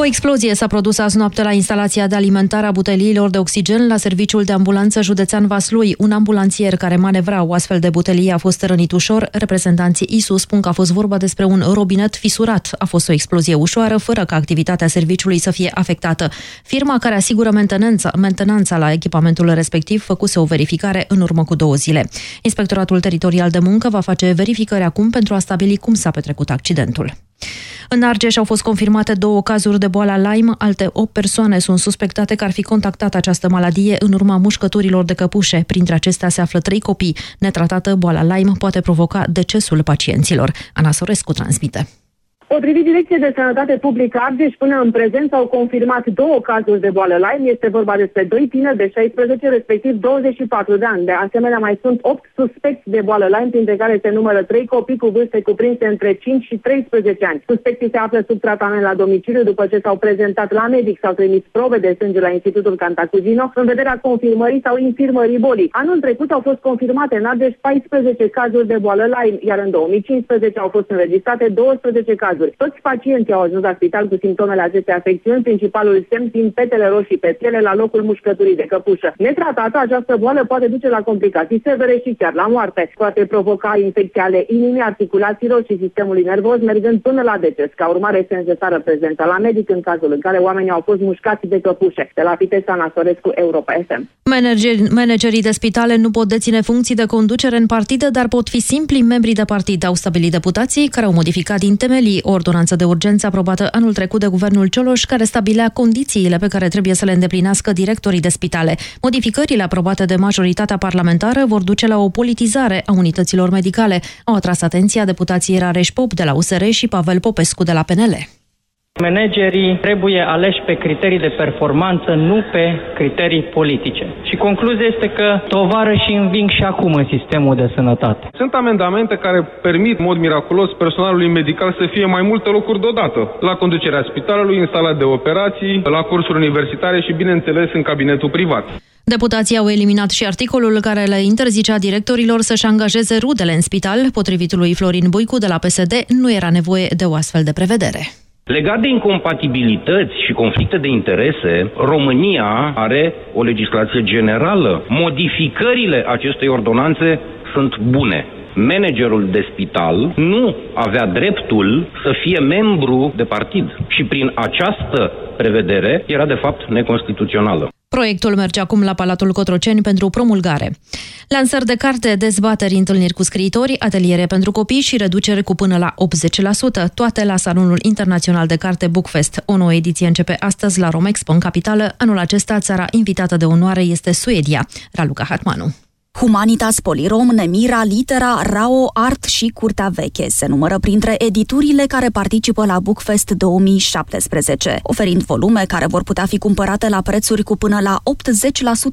O explozie s-a produs azi noapte la instalația de alimentare a buteliilor de oxigen la serviciul de ambulanță județean Vaslui. Un ambulanțier care manevra o astfel de butelie a fost rănit ușor. Reprezentanții ISU spun că a fost vorba despre un robinet fisurat. A fost o explozie ușoară, fără ca activitatea serviciului să fie afectată. Firma care asigură mentenanța, mentenanța la echipamentul respectiv făcuse o verificare în urmă cu două zile. Inspectoratul Teritorial de Muncă va face verificări acum pentru a stabili cum s-a petrecut accidentul. În Argeș au fost confirmate două cazuri de boala Lyme, alte 8 persoane sunt suspectate că ar fi contactat această maladie în urma mușcăturilor de căpușe. Printre acestea se află trei copii. Netratată, boala Lyme poate provoca decesul pacienților. Ana Sorescu transmite.
Potrivit Direcției de Sănătate Publică Argeș, până în prezent s-au confirmat două cazuri de boală Lyme. Este vorba despre doi tineri de 16, respectiv 24 de ani. De asemenea, mai sunt 8 suspecți de boală Lyme, printre care se numără 3 copii cu vârste cuprinse între 5 și 13 ani. Suspecții se află sub tratament la domiciliu după ce s-au prezentat la medic, s-au trimis probe de sânge la Institutul Cantacuzino în vederea confirmării sau infirmării bolii. Anul trecut au fost confirmate în Argeș 14 cazuri de boală Lyme, iar în 2015 au fost înregistrate 12 cazuri cazuri. Toți pacienții au ajuns la spital cu simptomele acestei afecțiuni, principalul semn fiind petele roșii pe piele la locul mușcăturii de căpușă. Netratată, această boală poate duce la complicații severe și chiar la moarte. Poate provoca infecții ale inimii, articulațiilor și sistemului nervos, mergând până la deces. Ca urmare, este necesară prezența la medic în cazul în care oamenii au fost mușcați de căpușe. De la Pitesa Nasorescu, Europa FM.
Manageri, managerii de spitale nu pot deține funcții de conducere în partidă, dar pot fi simpli membri de partid, au stabilit deputații care au modificat din temelii o ordonanță de urgență aprobată anul trecut de guvernul Cioloș, care stabilea condițiile pe care trebuie să le îndeplinească directorii de spitale. Modificările aprobate de majoritatea parlamentară vor duce la o politizare a unităților medicale. Au atras atenția deputații Rareș Pop de la USR și Pavel Popescu de la PNL.
Managerii trebuie aleși pe criterii de performanță, nu pe criterii politice. Și concluzia este că tovarășii înving și acum în sistemul de sănătate.
Sunt amendamente care permit, în mod miraculos, personalului medical să fie mai multe locuri deodată. La conducerea spitalului, în sala de operații, la cursuri universitare și, bineînțeles, în cabinetul privat.
Deputații au eliminat și articolul care le interzicea directorilor să-și angajeze rudele în spital. Potrivit lui Florin Buicu de la PSD, nu era nevoie de o astfel de prevedere.
Legat de incompatibilități și conflicte de interese, România are o legislație generală. Modificările acestei ordonanțe sunt bune. Managerul de spital nu avea dreptul să fie membru de partid și prin această prevedere era de fapt neconstituțională.
Proiectul merge acum la Palatul Cotroceni pentru promulgare. Lansări de carte, dezbateri, întâlniri cu scriitori, ateliere pentru copii și reducere cu până la 80%, toate la Salonul Internațional de Carte Bookfest. O nouă ediție începe astăzi la Romexpo, în capitală. Anul acesta, țara invitată de onoare este Suedia. Raluca Hatmanu.
Humanitas Polirom, Nemira, Litera, Rao, Art și Curtea Veche se numără printre editurile care participă la Bookfest 2017, oferind volume care vor putea fi cumpărate la prețuri cu până la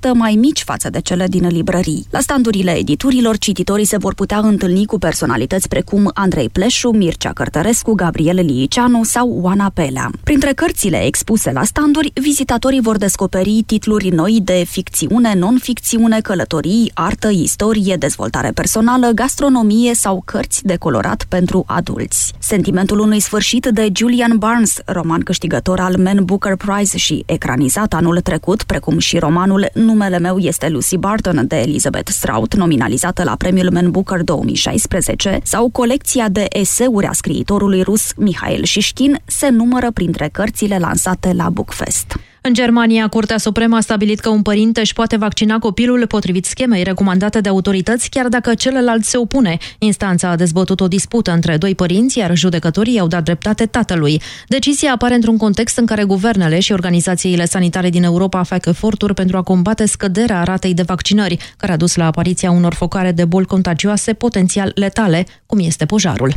80% mai mici față de cele din librării. La standurile editurilor, cititorii se vor putea întâlni cu personalități precum Andrei Pleșu, Mircea Cărtărescu, Gabriel Liceanu sau Oana Pelea. Printre cărțile expuse la standuri, vizitatorii vor descoperi titluri noi de ficțiune, non-ficțiune, călătorii, artă, istorie, dezvoltare personală, gastronomie sau cărți de colorat pentru adulți. Sentimentul unui sfârșit de Julian Barnes, roman câștigător al Man Booker Prize și ecranizat anul trecut, precum și romanul Numele meu este Lucy Barton de Elizabeth Strout, nominalizată la premiul Man Booker 2016, sau colecția de eseuri a scriitorului rus Mihail Shishkin se numără printre cărțile lansate la Bookfest.
În Germania, Curtea Supremă a stabilit că un părinte își poate vaccina copilul potrivit schemei recomandate de autorități, chiar dacă celălalt se opune. Instanța a dezbătut o dispută între doi părinți, iar judecătorii au dat dreptate tatălui. Decizia apare într-un context în care guvernele și organizațiile sanitare din Europa fac eforturi pentru a combate scăderea ratei de vaccinări, care a dus la apariția unor focare de boli contagioase potențial letale, cum este pojarul.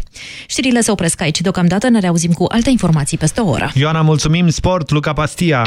Știrile se opresc aici. Deocamdată ne reauzim cu alte informații peste o oră.
Ioana, mulțumim! Sport, Luca Pastia!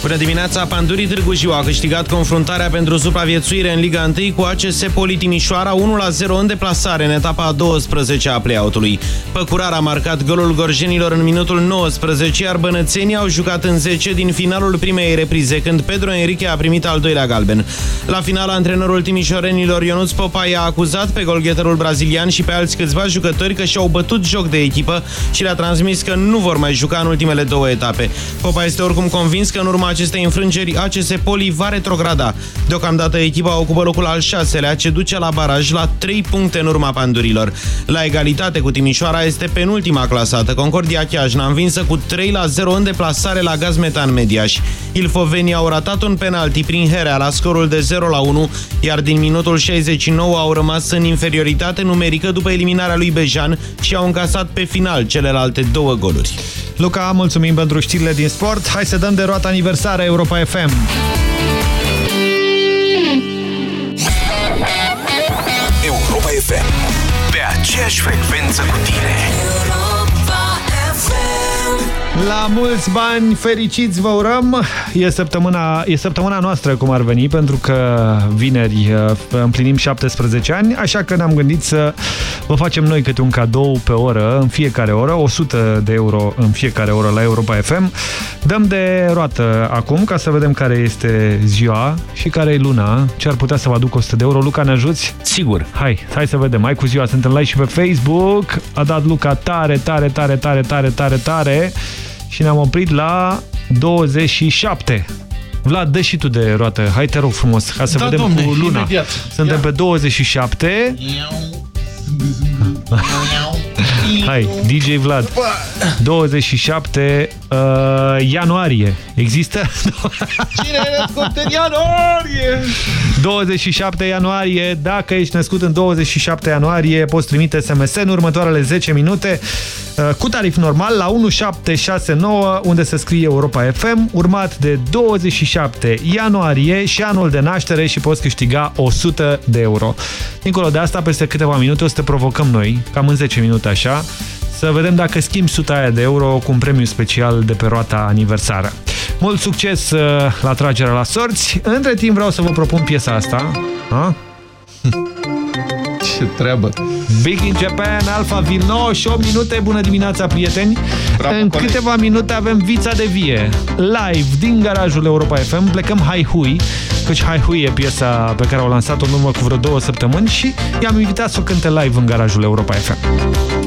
Bună dimineața! Pandurii Târgu Jiu a câștigat confruntarea pentru supraviețuire în Liga 1 cu ACS Poli Timișoara 1-0 în deplasare în etapa a 12 a play-out-ului. Păcurar a marcat golul gorjenilor în minutul 19, iar bănățenii au jucat în 10 din finalul primei reprize, când Pedro Enrique a primit al doilea galben. La final, antrenorul timișorenilor Ionuț Popai a acuzat pe golgheterul brazilian și pe alți câțiva jucători că și-au bătut joc de echipă și le-a transmis că nu vor mai juca în ultimele două etape. Popa este oricum convins că în urma acestei înfrângeri, ACS Poli va retrograda. Deocamdată echipa ocupă locul al șaselea, ce duce la baraj la 3 puncte în urma pandurilor. La egalitate cu Timișoara este penultima clasată. Concordia Chiajna învinsă cu 3 la 0 în deplasare la Gazmetan Mediaș. Ilfovenii au ratat un penalti prin Herea la scorul de 0 la 1, iar din minutul 69 au rămas în inferioritate numerică după eliminarea lui Bejan și au încasat pe final celelalte două goluri.
Luca, mulțumim pentru știrile din sport. Hai să dăm de roată aniversarea Europa FM.
Europa FM. Pe aceeași frecvență cu tine.
La mulți bani fericiți vă urăm! E săptămâna, e săptămâna noastră, cum ar veni, pentru că vineri uh, împlinim 17 ani, așa că ne-am gândit să vă facem noi câte un cadou pe oră, în fiecare oră, 100 de euro în fiecare oră la Europa FM. Dăm de roată acum ca să vedem care este ziua și care e luna, ce ar putea să vă aduc 100 de euro. Luca, ne ajuți?
Sigur.
Hai, hai să vedem. Hai cu ziua, suntem live și pe Facebook. A dat Luca tare, tare, tare, tare, tare, tare, tare și ne-am oprit la 27. Vlad, dă și tu de roată. Hai, te rog frumos, ca să
Da,
vedem
domne,
cu luna.
imediat.
Suntem
Ia.
pe 27. Hai, DJ Vlad. 27 uh, ianuarie. Există?
Cine e născut în ianuarie?
27 ianuarie. Dacă ești născut în 27 ianuarie, poți trimite SMS în următoarele 10 minute uh, cu tarif normal la 1769, unde se scrie Europa FM, urmat de 27 ianuarie și anul de naștere și poți câștiga 100 de euro. Dincolo de asta, peste câteva minute o să te provocăm noi, cam în 10 minute așa, să vedem dacă schimbi 100 aia de euro cu un premiu special de pe roata aniversară. Mult succes uh, la tragerea la sorți. Între timp vreau să vă propun piesa asta. Ha?
Ce treabă!
Big in Japan, Alpha Vil 9 și 8 minute. Bună dimineața, prieteni!
Bravo,
în
colegi.
câteva minute avem Vița de Vie, live din garajul Europa FM. Plecăm Hai Hui, căci Hai Hui e piesa pe care au lansat-o în urmă cu vreo două săptămâni și i-am invitat să o cânte live în garajul Europa FM.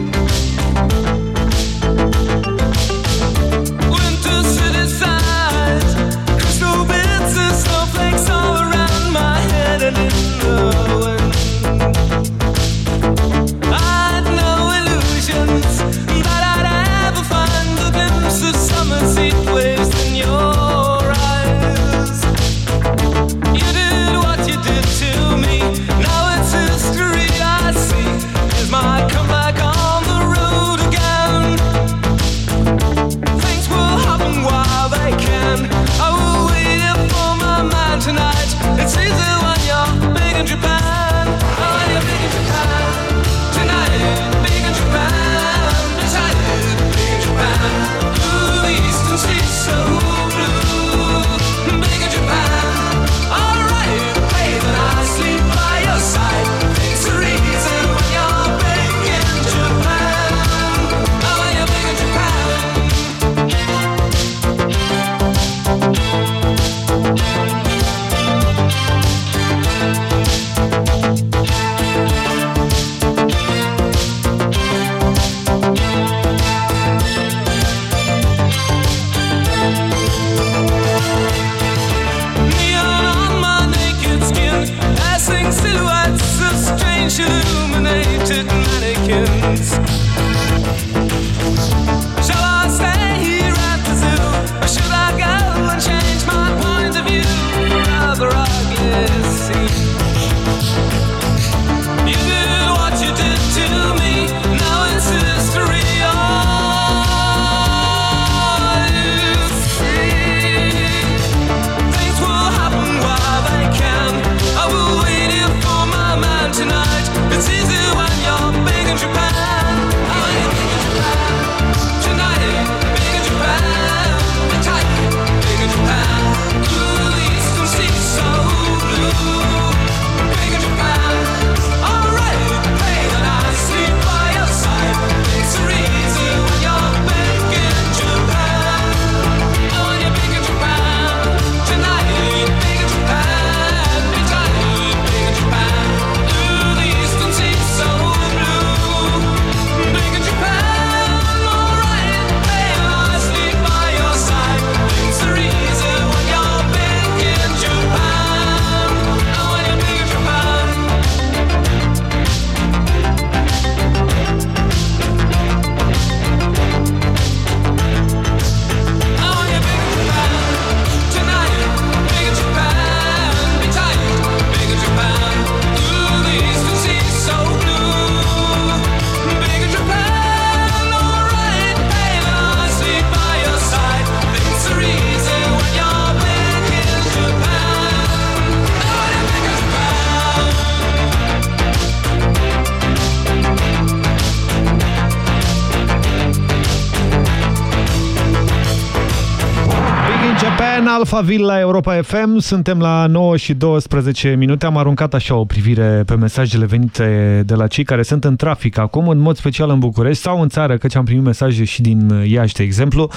In Japan,
Alpha Villa Europa FM. Suntem la 9 și 12 minute. Am aruncat așa o privire pe mesajele venite de la cei care sunt în trafic acum, în mod special în București sau în țară, căci am primit mesaje și din Iași, de exemplu.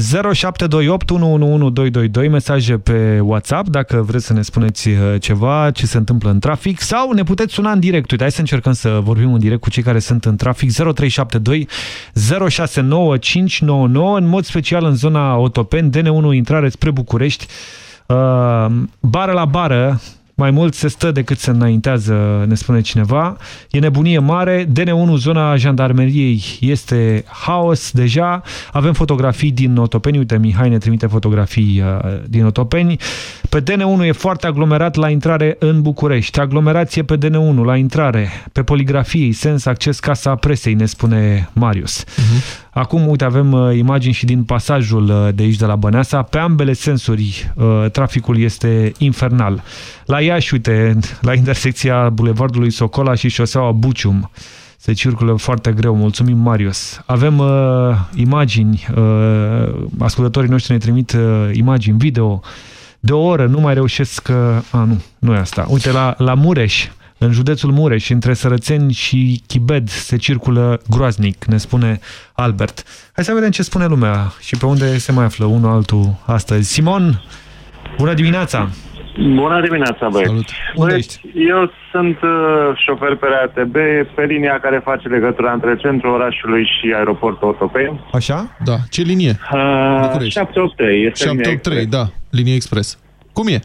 0728 111222 mesaje pe WhatsApp dacă vreți să ne spuneți uh, ceva, ce se întâmplă în trafic sau ne puteți suna în direct. Uite, hai să încercăm să vorbim în direct cu cei care sunt în trafic. 0372 069 599 în mod special în zona Otopeni, DN1 intrare spre București. Uh, bară la bară mai mult se stă decât se înaintează, ne spune cineva. E nebunie mare. DN1, zona jandarmeriei, este haos deja. Avem fotografii din Otopeni. Uite, Mihai ne trimite fotografii uh, din Otopeni. Pe DN1 e foarte aglomerat la intrare în București. Aglomerație pe DN1 la intrare. Pe poligrafie, sens acces Casa Presei, ne spune Marius. Uh-huh. Acum, uite, avem uh, imagini și din pasajul uh, de aici, de la Băneasa. Pe ambele sensuri, uh, traficul este infernal. La Iași, uite, la intersecția Bulevardului Socola și șoseaua Bucium, se circulă foarte greu. Mulțumim, Marius. Avem uh, imagini, uh, ascultătorii noștri ne trimit uh, imagini, video. De o oră nu mai reușesc... Uh, a, nu, nu e asta. Uite, la, la Mureș, în județul Mureș, între Sărățeni și Chibed, se circulă groaznic, ne spune Albert. Hai să vedem ce spune lumea și pe unde se mai află unul altul astăzi. Simon, bună dimineața!
Bună dimineața, băieți.
Salut. Unde
Băieți,
ești?
Eu sunt uh, șofer pe RATB, pe linia care face legătura între centrul orașului și aeroportul Otopeni.
Așa? Da. Ce linie?
Uh,
București.
783, este linia
783, da. Linie expres. Cum e?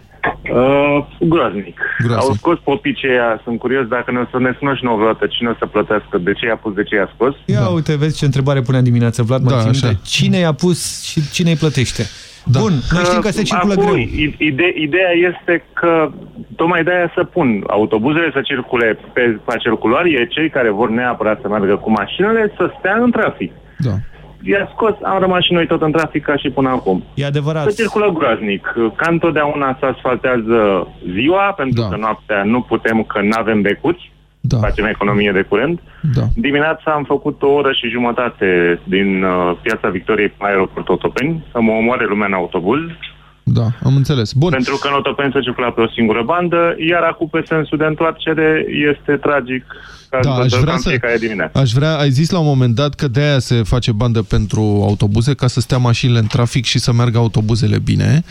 Uh, groaznic.
Groaznic.
Au scos popicii aia, sunt curios dacă ne o să ne spună și nouă vreodată cine o să plătească, de ce i-a pus, de ce i-a scos.
Ia da. uite, vezi ce întrebare punea dimineața Vlad
Da,
da,
așa.
Cine i-a pus și cine îi plătește? Da. Bun, noi știm că se circulă
Acum,
greu.
i- Ide ideea este că tocmai de-aia să pun autobuzele să circule pe, pe acel culoar, e cei care vor neapărat să meargă cu mașinile să stea în trafic.
Da.
I-a scos, am rămas și noi tot în trafic ca și până acum.
E adevărat.
Se circulă groaznic. Ca întotdeauna se asfaltează ziua, pentru da. că noaptea nu putem, că nu avem becuți.
Da.
Facem economie de curent.
Da.
Dimineața am făcut o oră și jumătate din uh, Piața Victoriei până la aeroportul Otopeni, să mă omoare lumea în autobuz.
Da, am înțeles. Bun.
Pentru că în Otopeni se circula pe o singură bandă, iar acum pe sensul de întoarcere este tragic ca,
Da, aș
ca
vrea
în
să-
fiecare dimineață.
Aș vrea, ai zis la un moment dat că de-aia se face bandă pentru autobuze, ca să stea mașinile în trafic și să meargă autobuzele bine.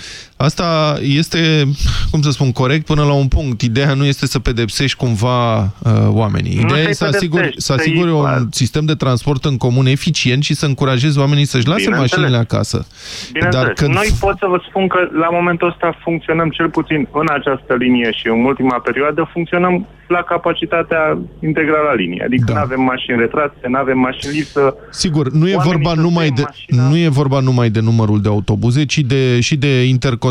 Asta este, cum să spun, corect până la un punct. Ideea nu este să pedepsești cumva uh, oamenii.
Nu
Ideea
să-i
e să asiguri,
pedepsești,
să asiguri
să-i-
un sistem de transport în comun eficient și să încurajezi oamenii să-și lase
Bineînțeles.
mașinile acasă.
Bineînțeles,
Dar când...
noi pot să vă spun că la momentul ăsta funcționăm cel puțin în această linie și în ultima perioadă funcționăm la capacitatea integrală a liniei. Adică da. nu avem mașini retrase, nu avem mașini lipsă.
Sigur, nu e,
Oamenii
vorba
să
numai
stea
de,
în
nu e vorba numai de numărul de autobuze, ci de, și de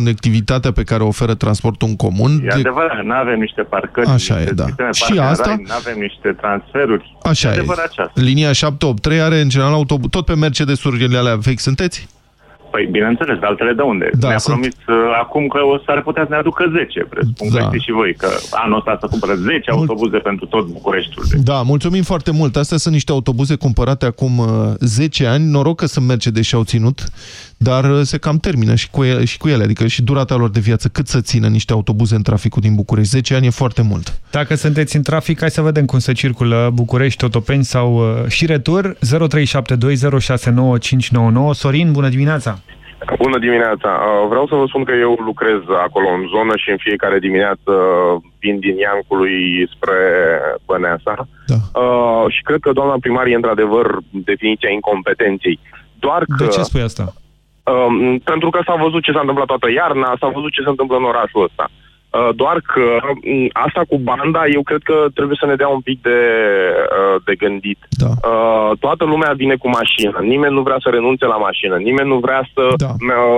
interconectivitatea pe care o oferă transportul în comun.
E
De,
adevărat, nu avem niște parcări,
Așa
niște
e, da.
sisteme
Și
parc and
asta-
ride, Nu avem niște transferuri.
Așa
e.
e.
adevărat aceasta.
Linia 783 are în general autobuz. Tot pe Mercedes-urile alea vechi sunteți?
Păi, bineînțeles, dar altele de unde?
Da,
Mi-a
sunt-
promis uh, acum că o s-ar putea să ne aducă 10, presupun
Da.
că știți și voi, că anul ăsta să cumpără 10 autobuze pentru tot Bucureștiul.
Da, mulțumim foarte mult. Astea sunt niște autobuze cumpărate acum uh, 10 ani. Noroc că sunt Mercedes și au ținut, dar uh, se cam termină și cu, ele, și cu ele. Adică și durata lor de viață, cât să țină niște autobuze în traficul din București. 10 ani e foarte mult.
Dacă sunteți în trafic, hai să vedem cum se circulă București, Otopeni sau uh, și retur. 0372069599. Sorin, bună dimineața!
Bună dimineața! Uh, Vreau să vă spun că eu lucrez acolo în zonă și în fiecare dimineață vin din Iancului spre Băneasa.
Da.
Uh, și cred că doamna primar e într-adevăr definiția incompetenței. Doar că...
De ce spui asta?
Um, pentru că s-a văzut ce s-a întâmplat toată iarna, s-a văzut ce se întâmplă în orașul ăsta. Uh, doar că m, asta cu banda, eu cred că trebuie să ne dea un pic de, uh, de gândit.
Da.
Uh, toată lumea vine cu mașină, nimeni nu vrea să renunțe la mașină, nimeni nu vrea să da.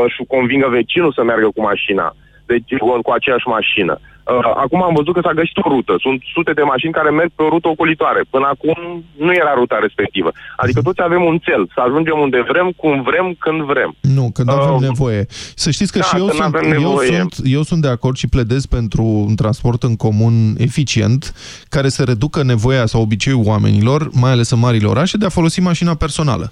și convingă vecinul să meargă cu mașina, deci cu aceeași mașină. Uh, acum am văzut că s-a găsit o rută. Sunt sute de mașini care merg pe o rută ocolitoare. Până acum nu era ruta respectivă. Adică toți avem un cel, să ajungem unde vrem, cum vrem, când vrem.
Nu, când avem
Uh,
nevoie. Să știți că
da,
și eu
când
sunt,
avem
eu,
nevoie.
sunt, eu sunt de acord și pledez pentru un transport în comun eficient, care să reducă nevoia sau obiceiul oamenilor, mai ales în marile orașe, de a folosi mașina personală.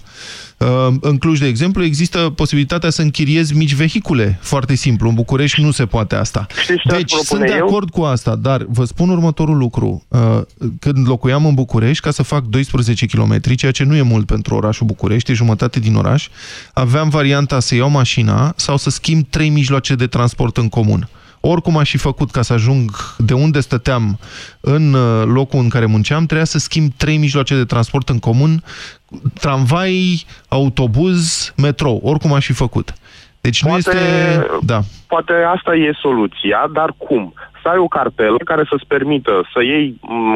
Uh, În Cluj, de exemplu, există posibilitatea să închiriezi mici vehicule, foarte simplu. În București nu se poate asta.
Știți ce aș
Deci, sunt
propune
de
eu?
acord cu asta, dar vă spun următorul lucru. Uh, Când locuiam în București, ca să fac 12 km, ceea ce nu e mult pentru orașul București, e jumătate din oraș, aveam varianta să iau mașina sau să schimb trei mijloace de transport în comun. Oricum aș fi făcut ca să ajung de unde stăteam în uh, locul în care munceam, trebuia să schimb trei mijloace de transport în comun, tramvai, autobuz, metrou. Oricum aș fi făcut. Deci nu
Poate-
este... Da.
poate asta e soluția, dar cum? Să ai o cartelă care să-ți permită să iei m,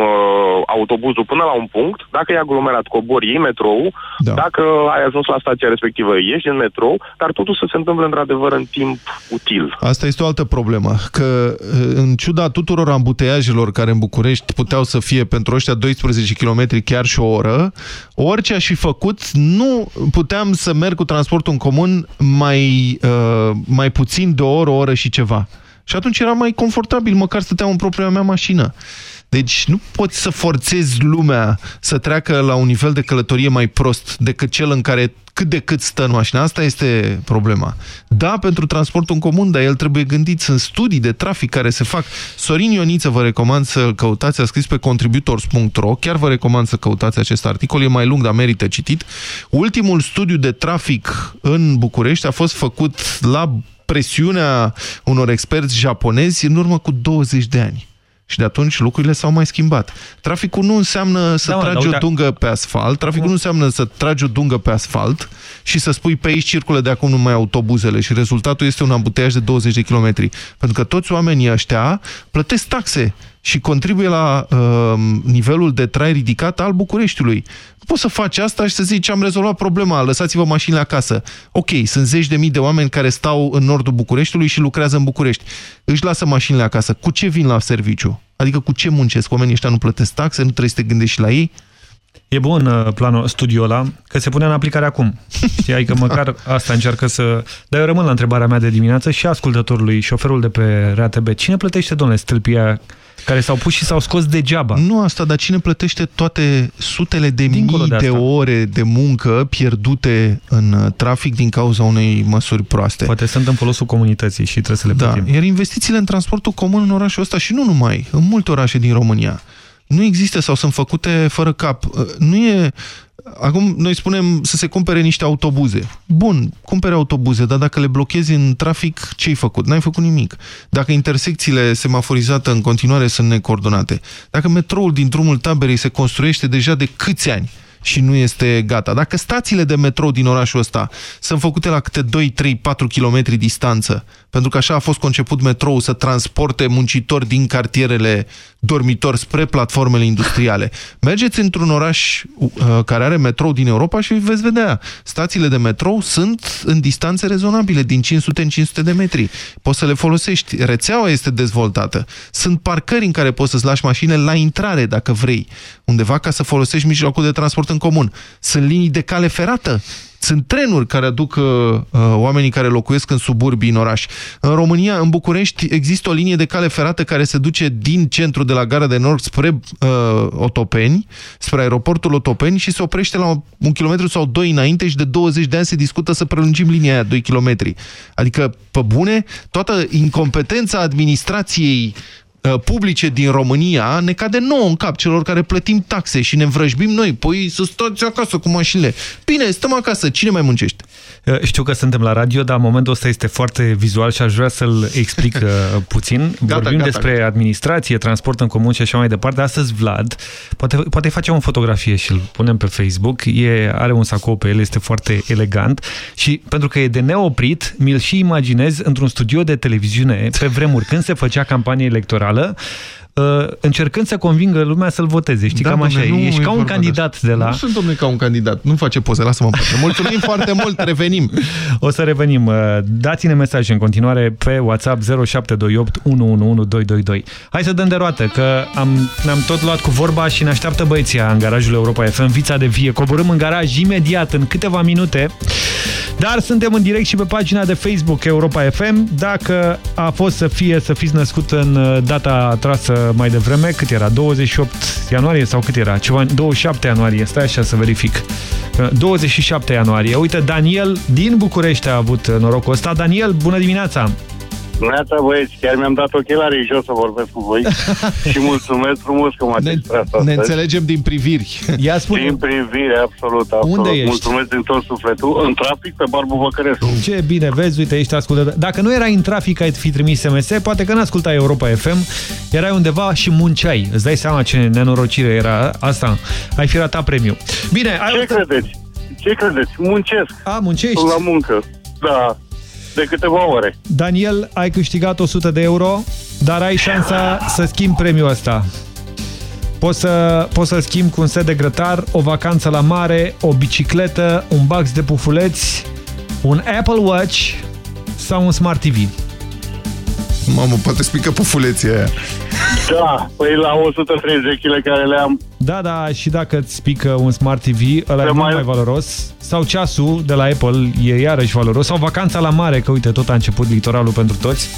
autobuzul până la un punct, dacă e aglomerat, cobori, iei metrou, da. dacă ai ajuns la stația respectivă, ieși din metrou, dar totul să se întâmple într-adevăr în timp util.
Asta este o altă problemă, că în ciuda tuturor ambuteiajelor care în București puteau să fie pentru ăștia 12 km chiar și o oră, orice aș fi făcut, nu puteam să merg cu transportul în comun mai, uh, mai puțin de o oră, o oră și ceva. Și atunci era mai confortabil, măcar stăteam în propria mea mașină. Deci nu poți să forțezi lumea să treacă la un nivel de călătorie mai prost decât cel în care cât de cât stă în mașină. Asta este problema. Da, pentru transportul în comun, dar el trebuie gândit. Sunt studii de trafic care se fac. Sorin Ioniță vă recomand să căutați, a scris pe contributors.ro, chiar vă recomand să căutați acest articol, e mai lung, dar merită citit. Ultimul studiu de trafic în București a fost făcut la presiunea unor experți japonezi în urmă cu 20 de ani. Și de atunci lucrurile s-au mai schimbat. Traficul nu înseamnă să
Da, mă,
tragi
dar
o
uite-
dungă pe asfalt, traficul nu înseamnă să tragi o dungă pe asfalt și să spui pe aici circulă de acum numai autobuzele și rezultatul este un ambuteiaj de 20 de kilometri. Pentru că toți oamenii ăștia plătesc taxe și contribuie la uh, nivelul de trai ridicat al Bucureștiului. Nu poți să faci asta și să zici am rezolvat problema, lăsați-vă mașinile acasă. Ok, sunt zeci de mii de oameni care stau în nordul Bucureștiului și lucrează în București. Își lasă mașinile acasă. Cu ce vin la serviciu? Adică cu ce muncesc? Oamenii ăștia nu plătesc taxe, nu trebuie să te gândești și la ei?
E bun uh, planul, studiul ăla, că se pune în aplicare acum. Știi, adică măcar asta încearcă să... Dar eu rămân la întrebarea mea de dimineață și ascultătorului, șoferul de pe RATB. Cine plătește, domnule, stâlpia care s-au pus și s-au scos degeaba?
Nu asta, dar cine plătește toate sutele de
Dincolo
mii
de
de,
asta.
ore de muncă pierdute în uh, trafic din cauza unei măsuri proaste?
Poate sunt în folosul comunității și trebuie să le
Da,
plătim.
iar investițiile în transportul comun în orașul ăsta și nu numai, în multe orașe din România, nu există sau sunt făcute fără cap. Uh, Nu e... Acum noi spunem să se cumpere niște autobuze. Bun, cumpere autobuze, dar dacă le blochezi în trafic, ce-ai făcut? N-ai făcut nimic. Dacă intersecțiile semaforizate în continuare sunt necoordonate, dacă metroul din drumul taberei se construiește deja de câți ani, și nu este gata. Dacă stațiile de metrou din orașul ăsta sunt făcute la câte 2, 3, 4 km distanță, pentru că așa a fost conceput metrou să transporte muncitori din cartierele dormitori spre platformele industriale. Mergeți într-un oraș uh, care are metrou din Europa și veți vedea. Stațiile de metrou sunt în distanțe rezonabile, din 500 în 500 de metri. Poți să le folosești. Rețeaua este dezvoltată. Sunt parcări în care poți să-ți lași mașinile la intrare, dacă vrei, undeva ca să folosești mijlocul de transport în comun. Sunt linii de cale ferată. Sunt trenuri care aduc uh, uh, oamenii care locuiesc în suburbii în oraș. În România, în București, există o linie de cale ferată care se duce din centru de la Gara de Nord spre uh, Otopeni, spre aeroportul Otopeni și se oprește la un kilometru sau doi înainte și de 20 de ani se discută să prelungim linia aia 2 kilometri. Adică, pe bune, toată incompetența administrației uh, publice din România ne cade nouă în cap celor care plătim taxe și ne învrăjbim noi. Păi să stați acasă cu mașinile. Bine, stăm acasă. Cine mai muncește?
Uh, Știu că suntem la radio, dar momentul ăsta este foarte vizual și aș vrea să-l explic uh, puțin.
Gata,
Vorbim
gata,
despre
gata.
administrație, transport în comun și așa mai departe. Astăzi Vlad, poate, poate facem o fotografie și îl punem pe Facebook. E, are un sacou pe el, este foarte elegant și pentru că e de neoprit, mi-l și imaginez într-un studio de televiziune pe vremuri, când se făcea campanie electorală, uh, încercând să convingă lumea să-l voteze. Știi, cam așa.
domne, nu
Ești
e
ca un
vorba de
candidat
asta.
de la...
Nu sunt, domnule, ca un candidat. Nu face poze, lasă-mă în pace. Mulțumim foarte mult, revenim.
O să revenim. Uh, Dați-ne mesaje în continuare pe WhatsApp 0728 111222. Hai să dăm de roată, că am, ne-am tot luat cu vorba și ne așteaptă băieția în garajul Europa FM, Vița de Vie. Coborâm în garaj imediat, în câteva minute. Dar suntem în direct și pe pagina de Facebook Europa FM. Dacă a fost să fie, să fiți născut în uh, data trasă mai devreme, cât era? 28 ianuarie sau cât era? Ceva, 27 ianuarie, stai așa să verific. Uh, 27 ianuarie. Uite, Daniel din București a avut uh, norocul ăsta. Daniel, bună dimineața!
Neața băieți, chiar mi-am dat ochelarii jos să vorbesc cu voi și mulțumesc frumos că m-ați extras astăzi.
Ne înțelegem din priviri.
Ia spune.
Din privire, absolut, absolut.
Unde ești?
Mulțumesc din tot sufletul. În trafic pe Barbu Băcărescu.
Ce bine, vezi, uite, ești ascultător. Dacă nu erai în trafic, ai fi trimis SMS, poate că n-ascultai Europa FM, erai undeva și munceai. Îți dai seama ce nenorocire era asta? Ai fi ratat premiu. Bine, ai
Ce credeți? Ce credeți? Muncesc.
A, muncești?
Sunt la muncă. Da. De câteva ore.
Daniel, ai câștigat 100 de euro, dar ai șansa să schimbi premiul ăsta. Poți să, poți să schimbi cu un set de grătar, o vacanță la mare, o bicicletă, un box de pufuleți, un Apple Watch sau un Smart TV.
Mamă, poate spică pufuleții aia.
Da, păi la 130 de kg care le am,
Da, da, și dacă îți pică un Smart TV, ăla e mult mai... mai valoros. Sau ceasul de la Apple e iarăși valoros. Sau vacanța la mare, că uite, tot a început litoralul pentru toți.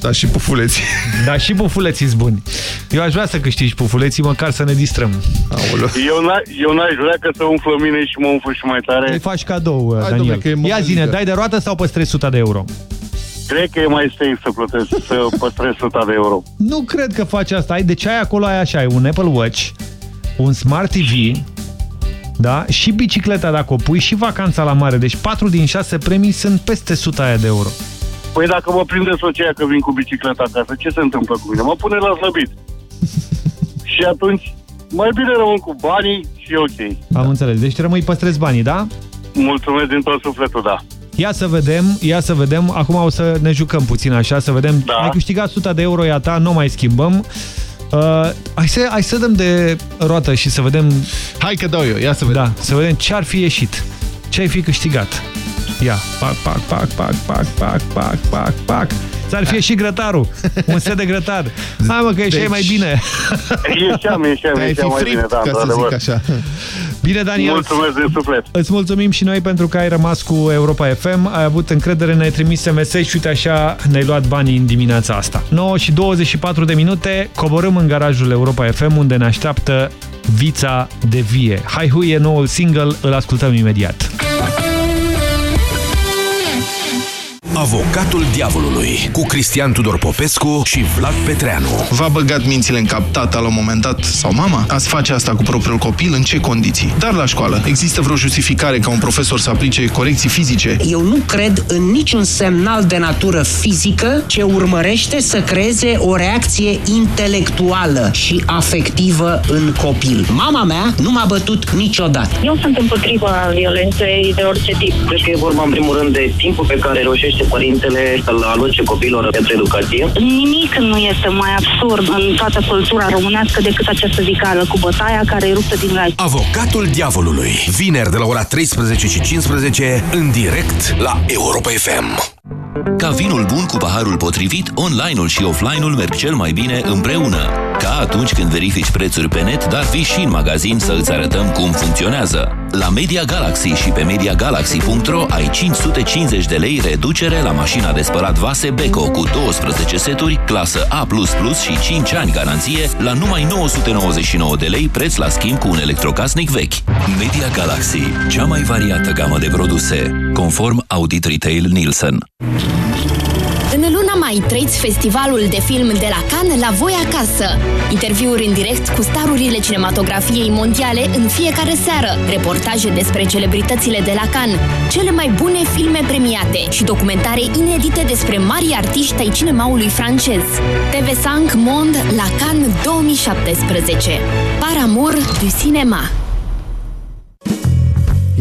Da, și pufuleții.
Da, și pufuleții sunt buni. Eu aș vrea să câștigi pufuleții, măcar să ne distrăm.
Aoleu.
eu, n- eu n-aș vrea că să umflă mine și mă umflu și mai tare.
Îi faci cadou,
Hai,
Daniel.
dom'le, că e
Ia zine,
mămăligă.
dai de roată sau păstrezi 100 de euro?
Cred că e mai safe să plătesc, să păstrez 100 de euro.
Nu cred că faci asta. Ai, deci ai acolo, ai așa, ai un Apple Watch, un Smart TV, da? și bicicleta dacă o pui, și vacanța la mare. Deci 4 din 6 premii sunt peste 100 aia de euro.
Păi dacă mă prinde soția că vin cu bicicleta acasă, ce se întâmplă cu mine? Mă pune la slăbit. și atunci, mai bine rămân cu banii și e ok.
Am înțeles. Deci rămâi păstrezi banii, da?
Mulțumesc din tot sufletul, da.
Ia să vedem, ia să vedem. Acum o să ne jucăm puțin așa, să vedem. Da. Ai câștigat 100 de euro, e a ta, nu mai schimbăm. Uh, hai, să, hai să dăm de roată și să vedem...
Hai că dau eu, ia să vedem.
Da, să vedem ce ar fi ieșit. Ce ai fi câștigat. Ia, pac, pac, pac, pac, pac, pac, pac, pac, pac. Ți-ar fi ieșit grătarul. Un set de grătar. Hai mă, că ieșeai
Deci-
mai bine.
Ieșeam, ieșeam,
Ai
ieșeam
fi
mai
fript,
bine, da,
ca să
într-adevăr.
zic așa. Bine, Daniel.
Mulțumesc din suflet.
Îți mulțumim și noi pentru că ai rămas cu Europa FM, ai avut încredere, ne-ai trimis SMS și uite așa ne-ai luat banii în dimineața asta. 9 și 24 de minute, coborâm în garajul Europa FM unde ne așteaptă Vița de Vie. Hai Hui e noul single, îl ascultăm imediat.
Avocatul diavolului cu Cristian Tudor Popescu și Vlad Petreanu.
V-a băgat mințile în cap tata la un moment dat sau mama? Ați face asta cu propriul copil? În ce condiții? Dar la școală, există vreo justificare ca un profesor să aplice corecții fizice?
Eu nu cred în niciun semnal de natură fizică ce urmărește să creeze o reacție intelectuală și afectivă în copil. Mama mea nu m-a bătut niciodată.
Eu sunt împotriva violenței de orice tip.
Cred că e vorba în primul rând de timpul pe care reușește părintele să-l aloce copilor pentru educație.
Nimic nu este mai absurd în toată cultura românească decât această zicală cu bătaia care e ruptă din rai.
Avocatul diavolului. Vineri de la ora 13 și 15 în direct la Europa FM.
Ca vinul bun cu paharul potrivit, online-ul și offline-ul merg cel mai bine împreună. Ca atunci când verifici prețuri pe net, dar vii și în magazin să îți arătăm cum funcționează. La Media Galaxy și pe MediaGalaxy.ro ai 550 de lei reducere la mașina de spălat vase Beko cu 12 seturi, clasă A++ și 5 ani garanție la numai 999 de lei preț la schimb cu un electrocasnic vechi. Media Galaxy, cea mai variată gamă de produse, conform Audit Retail Nielsen.
În luna mai trăiți festivalul de film de la Cannes la voi acasă. Interviuri în direct cu starurile cinematografiei mondiale în fiecare seară, reportaje despre celebritățile de la Cannes, cele mai bune filme premiate și documentare inedite despre mari artiști ai cinemaului francez. TV5 Monde la Cannes 2017. Par amour du cinéma.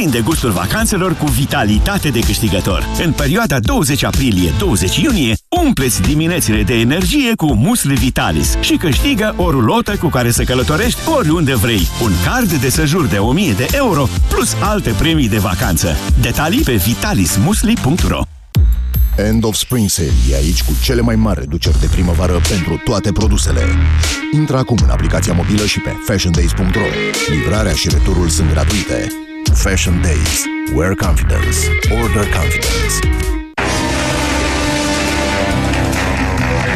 Prinde gustul vacanțelor cu vitalitate de câștigător. În perioada 20 aprilie-20 iunie, umpleți diminețile de energie cu musli Vitalis și câștigă o rulotă cu care să călătorești oriunde vrei, un card de sejur de 1000 de euro, plus alte premii de vacanță. Detalii pe vitalismusli.ro
End of Spring Sale e aici cu cele mai mari reduceri de primăvară pentru toate produsele. Intră acum în aplicația mobilă și pe fashiondays.ro. Livrarea și returul sunt gratuite. Fashion Days. Wear confidence. Order confidence.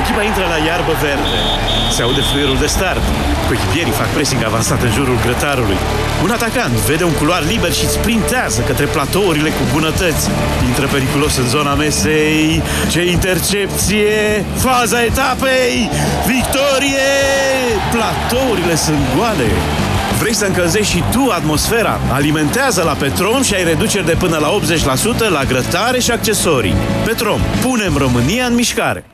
Echipa intră la iarbă verde. Se aude fluierul de start. Coechipierii fac pressing avansat în jurul grătarului. Un atacant vede un culoar liber și sprintează către platourile cu bunătăți. Intră periculos în zona mesei. Ce intercepție! Faza etapei! Victorie! Platourile sunt goale. Vrei să încălzești și tu atmosfera? Alimentează la Petrom și ai reduceri de până la 80% la grătare și accesorii. Petrom, punem România în mișcare!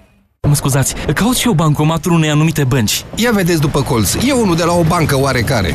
Mă scuzați, caut și eu bancomatul unei anumite bănci.
Ia vedeți după colț, e unul de la o bancă oarecare.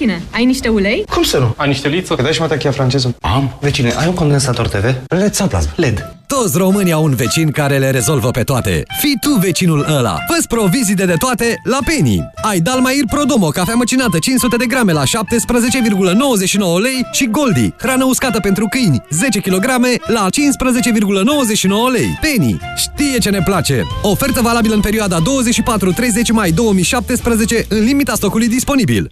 vecine! Ai niște ulei?
Cum să nu? Ai niște liță? Că dai și mă franceză. Am. Vecine, ai un condensator TV? LED sau plasma? LED.
Toți românii au un vecin care le rezolvă pe toate. Fii tu vecinul ăla. Fă-ți provizii de toate la Penny. Ai Dalmair Prodomo, cafea măcinată 500 de grame la 17,99 lei și Goldi, hrană uscată pentru câini 10 kg la 15,99 lei. Penny știe ce ne place. Ofertă valabilă în perioada 24-30 mai 2017 în limita stocului disponibil.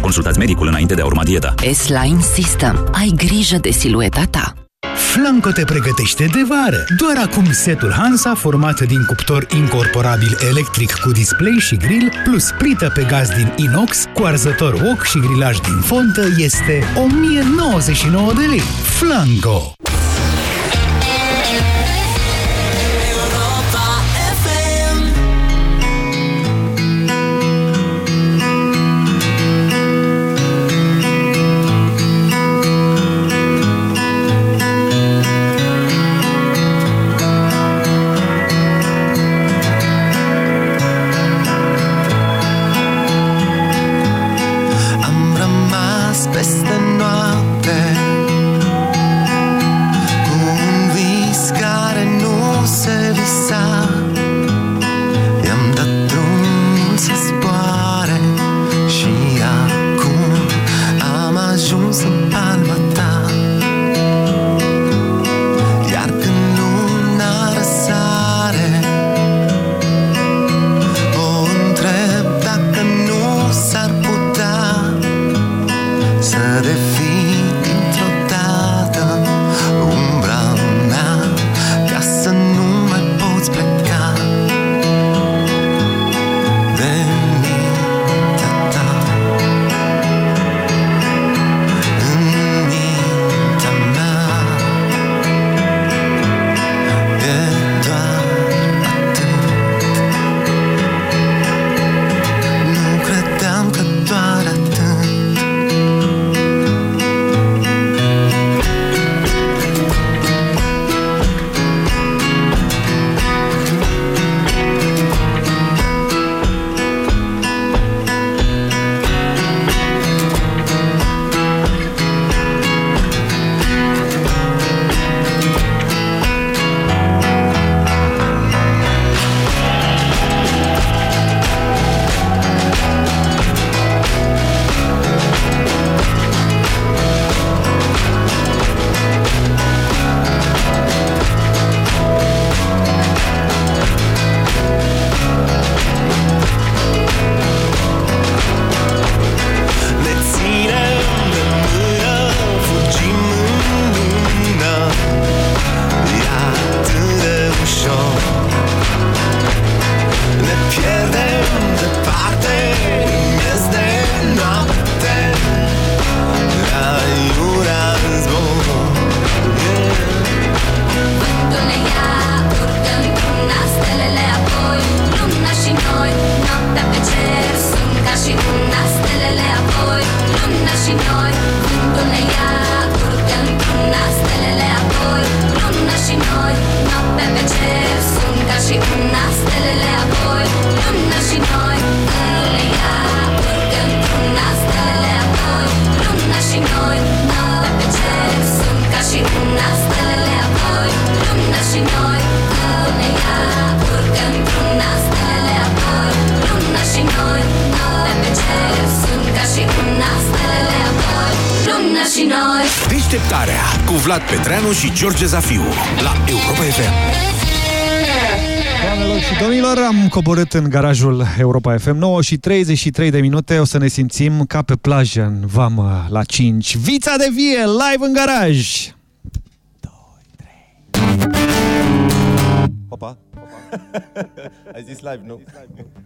Consultați medicul înainte de a urma dieta.
S-Line System. Ai grijă de silueta ta.
Flanco te pregătește de vară. Doar acum setul Hansa, format din cuptor incorporabil electric cu display și grill, plus plită pe gaz din inox, cu arzător wok și grilaj din fontă, este 1099 de lei. Flanco!
Și
George Zafiu la Europa FM.
Doamnelor și domnilor, am coborât în garajul Europa FM 9 și 33 de minute. O să ne simțim ca pe plajă în vamă la 5. Vița de vie, live în garaj!
Opa, Ai zis live, nu?
Trezesc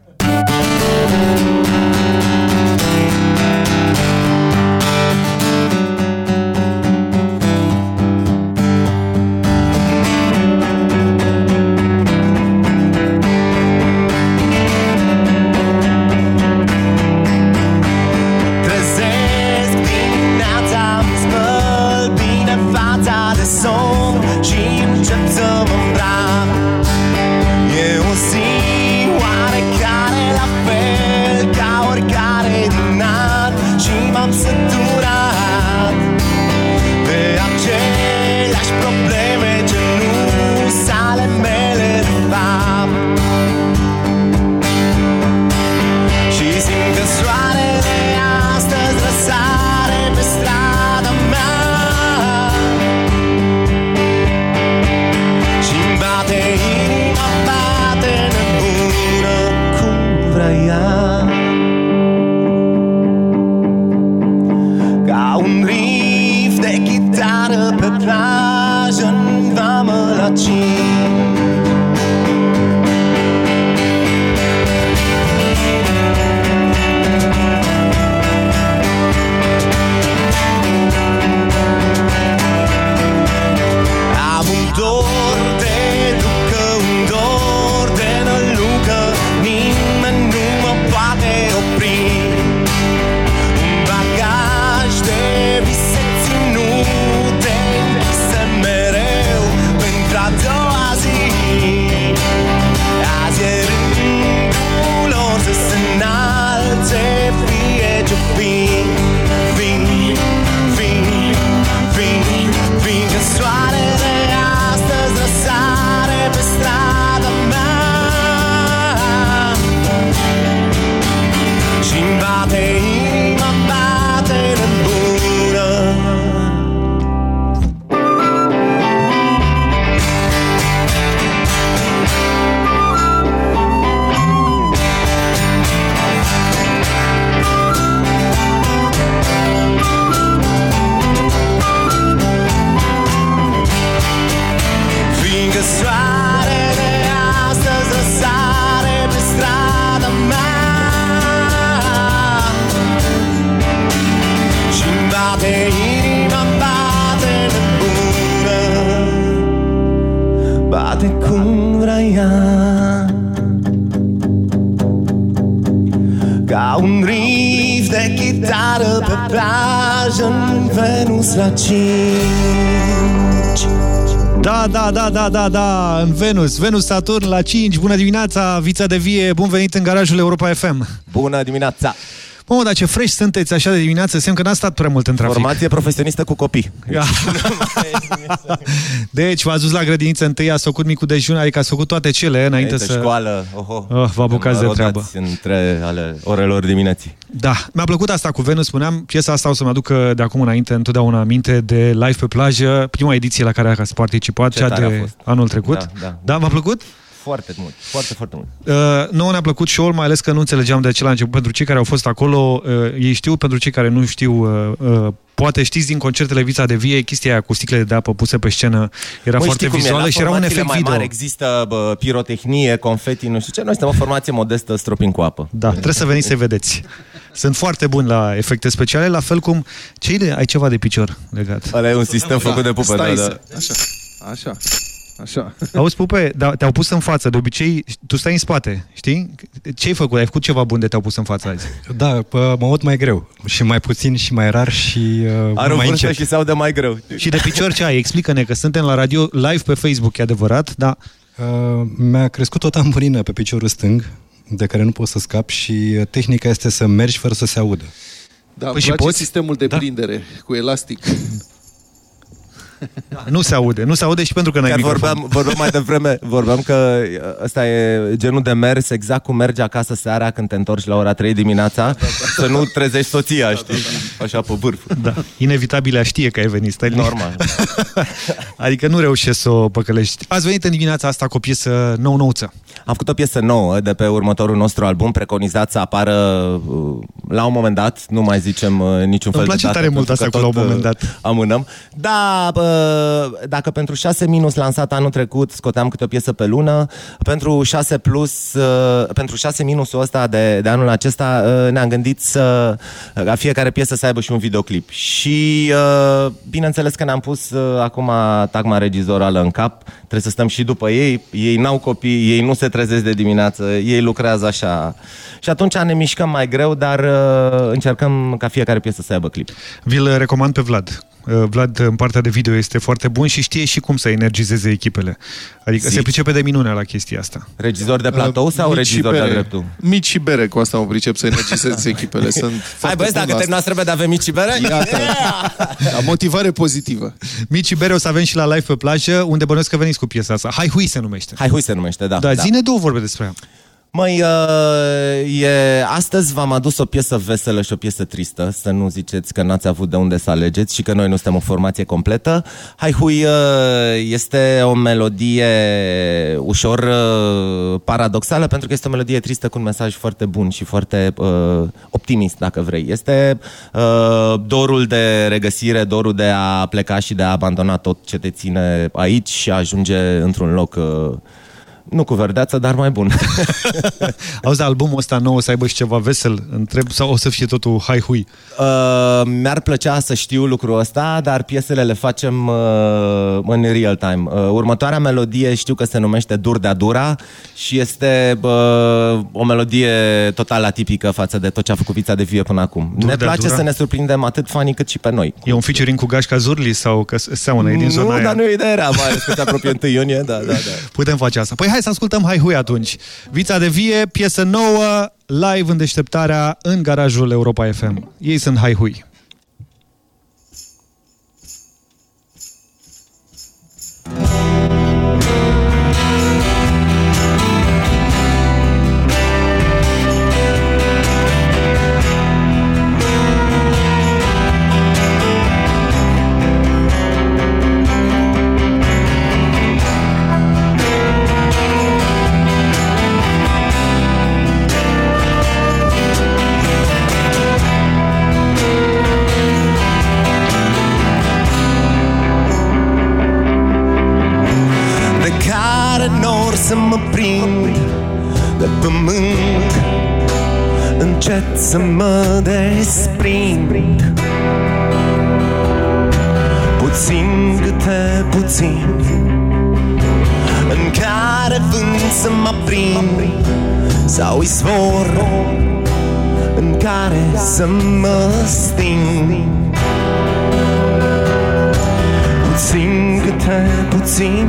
da, da, da, da, da, în Venus, Venus Saturn la 5. Bună dimineața, Vița de Vie, bun venit în garajul Europa FM.
Bună dimineața!
Mă, dar ce fresh sunteți așa de dimineață, semn că n-ați stat prea mult în trafic.
Formație profesionistă cu copii.
Ia. Deci, v-ați dus la grădiniță întâi, ați făcut micul dejun, adică ați făcut toate cele înainte
Înainte
să...
școală, oho.
Oh, vă apucați de
Rodați
treabă.
între ale orelor dimineții.
Da, mi-a plăcut asta cu Venus, spuneam, piesa asta o să-mi aducă de acum înainte întotdeauna aminte de Live pe plajă, prima ediție la care ați participat,
Ce
cea
tare a
de
fost.
anul trecut.
Da, da.
da v-a plăcut?
Foarte mult, foarte, foarte mult.
Uh, nouă ne-a plăcut show mai ales că nu înțelegeam de ce la început. Pentru cei care au fost acolo, uh, ei știu, pentru cei care nu știu, uh, uh, poate știți din concertele Vița de Vie, chestia aia cu sticlele de apă puse pe scenă era
Măi,
foarte
știi cum e?
vizuală
La
și era un
formațiile
efect
mai
video.
mari există bă, pirotehnie, confeti, nu știu ce. Noi suntem o formație modestă, stropim cu apă.
Da, trebuie să veniți să vedeți. Sunt foarte buni la efecte speciale, la fel cum... Ce ai, ai ceva de picior legat?
Ăla e un sistem făcut de pupă,
Stai
da,
să-
da.
Așa, așa. Așa.
Auzi, Pupe, da, te-au pus în față. De obicei, tu stai în spate, știi? Ce ai făcut? Ai făcut ceva bun de te-au pus în față azi.
Da, pă, mă aud mai greu. Și mai puțin și mai rar și uh,
Are o
mai
vârstă
încet.
și se aude mai greu.
Și de picior ce ai? Explică-ne că suntem la radio live pe Facebook, e adevărat, dar...
Uh, mi-a crescut o tamburină pe piciorul stâng, de care nu pot să scap și uh, tehnica este să mergi fără să se audă.
Da,
Păi
păi
și
și place
poți?
sistemul de da. prindere cu elastic.
Nu se aude. Nu se aude și pentru că n-ai
Chiar
microfon.
vorbeam, vorbeam mai devreme, vorbeam că ăsta e genul de mers exact cum mergi acasă seara când te întorci la ora 3 dimineața, să nu trezești soția, știi? Așa pe vârf.
Da. Inevitabil știe că ai venit, stai liniștit.
Normal.
adică nu reușești să o păcălești. Ați venit în dimineața asta cu o piesă nou-nouță.
Am făcut o piesă nouă de pe următorul nostru album, preconizat să apară uh, la un moment dat, nu mai zicem uh, niciun fel
Îmi place
de dată,
tare mult
pentru
asta
că
cu la un
tot,
moment
uh,
dat.
Amânăm. Da, bă, dacă pentru 6 minus lansat anul trecut scoteam câte o piesă pe lună, pentru 6 plus, uh, pentru 6 minusul ăsta de, de anul acesta uh, ne-am gândit să ca fiecare piesă să aibă și un videoclip. Și uh, bineînțeles că ne-am pus uh, acum tagma regizorală în cap, trebuie să stăm și după ei, ei n-au copii, ei nu se trezesc de dimineață, ei lucrează așa. Și atunci ne mișcăm mai greu, dar uh, încercăm ca fiecare piesă să aibă clip.
Vi-l recomand pe Vlad. Uh, Vlad în partea de video este foarte bun și știe și cum să energizeze echipele. Adică
Zici.
se pricepe de minune la chestia asta.
Regizor de platou sau
Mici și
regizor de
bere.
dreptul?
Mici și bere, cu asta mă pricep să energizez echipele. Sunt
Hai
foarte
băieți,
bun
dacă
la
terminați repede avem mici și bere?
Iată. asta. Motivare pozitivă.
Mici Bere o să avem și la live pe plajă, unde bănuiesc că veniți cu piesa asta. Hai Hui se numește.
Hai Hui se numește, da.
Da, zine două vorbe despre ea.
Măi, uh, e, astăzi v-am adus o piesă veselă și o piesă tristă, să nu ziceți că n-ați avut de unde să alegeți și că noi nu suntem o formație completă. Hai Hui uh, este o melodie ușor uh, paradoxală, pentru că este o melodie tristă cu un mesaj foarte bun și foarte uh, optimist, dacă vrei. Este uh, dorul de regăsire, dorul de a pleca și de a abandona tot ce te ține aici și a ajunge într-un loc... Uh, nu cu verdeață, dar mai bun.
Auzi, albumul ăsta nou o să aibă și ceva vesel, întreb, sau o să fie totul hai hui?
Uh, mi-ar plăcea să știu lucrul ăsta, dar piesele le facem uh, în real time. Uh, următoarea melodie știu că se numește Dur de Dura și este uh, o melodie total atipică față de tot ce a făcut Vița de Vie până acum.
Dur
ne
de
place
Dura?
să ne surprindem atât fanii cât și pe noi.
E un featuring cu Gașca Zurli sau că seamănă, e din zona
nu,
aia?
dar nu e ideea rea, mai ales că se apropie 1 iunie, da, da, da.
Putem face asta. Păi hai să ascultăm Hai Hui atunci. Vița de Vie, piesă nouă, live în deșteptarea în garajul Europa FM. Ei sunt Hai Hui.
De Încet să mă desprind. Puțin câte puțin În care vânt să mă prind. Sau izvor În care să mă sting. Puțin câte puțin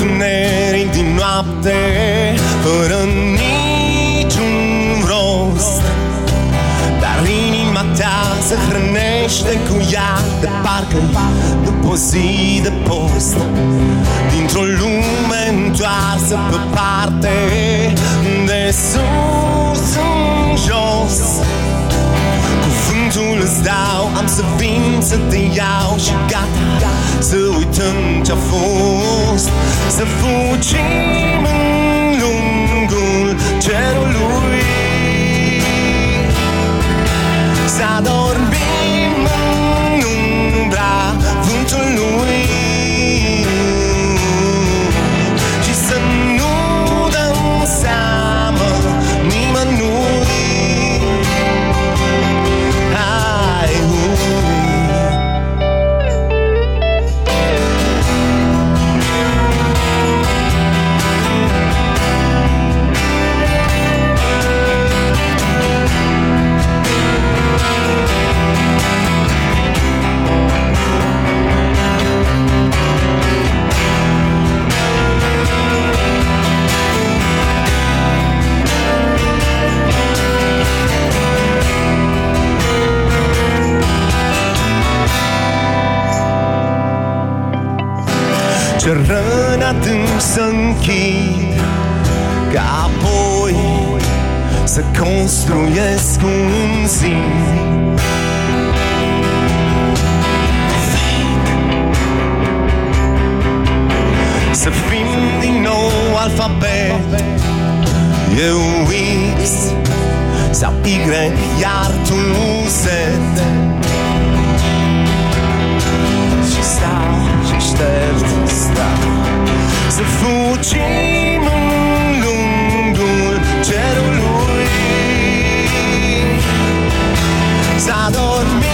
întuneric din noapte Fără niciun rost. Dar inima ta se hrănește cu ea De parcă după o zi de post. Dintr-o lume întoarsă pe parte De sus în jos Cuvântul îți dau Am să vin să te iau Și gata Să uităm ce-a fost. Să fugim în lungul cerului. Să adormim Ce răni adânci să închid Ca apoi să construiesc un zid Să fim din nou alfabet Eu X sau Y iar tu Z Și stau și șterg stau Să fugim în lungul cerului. Să adormim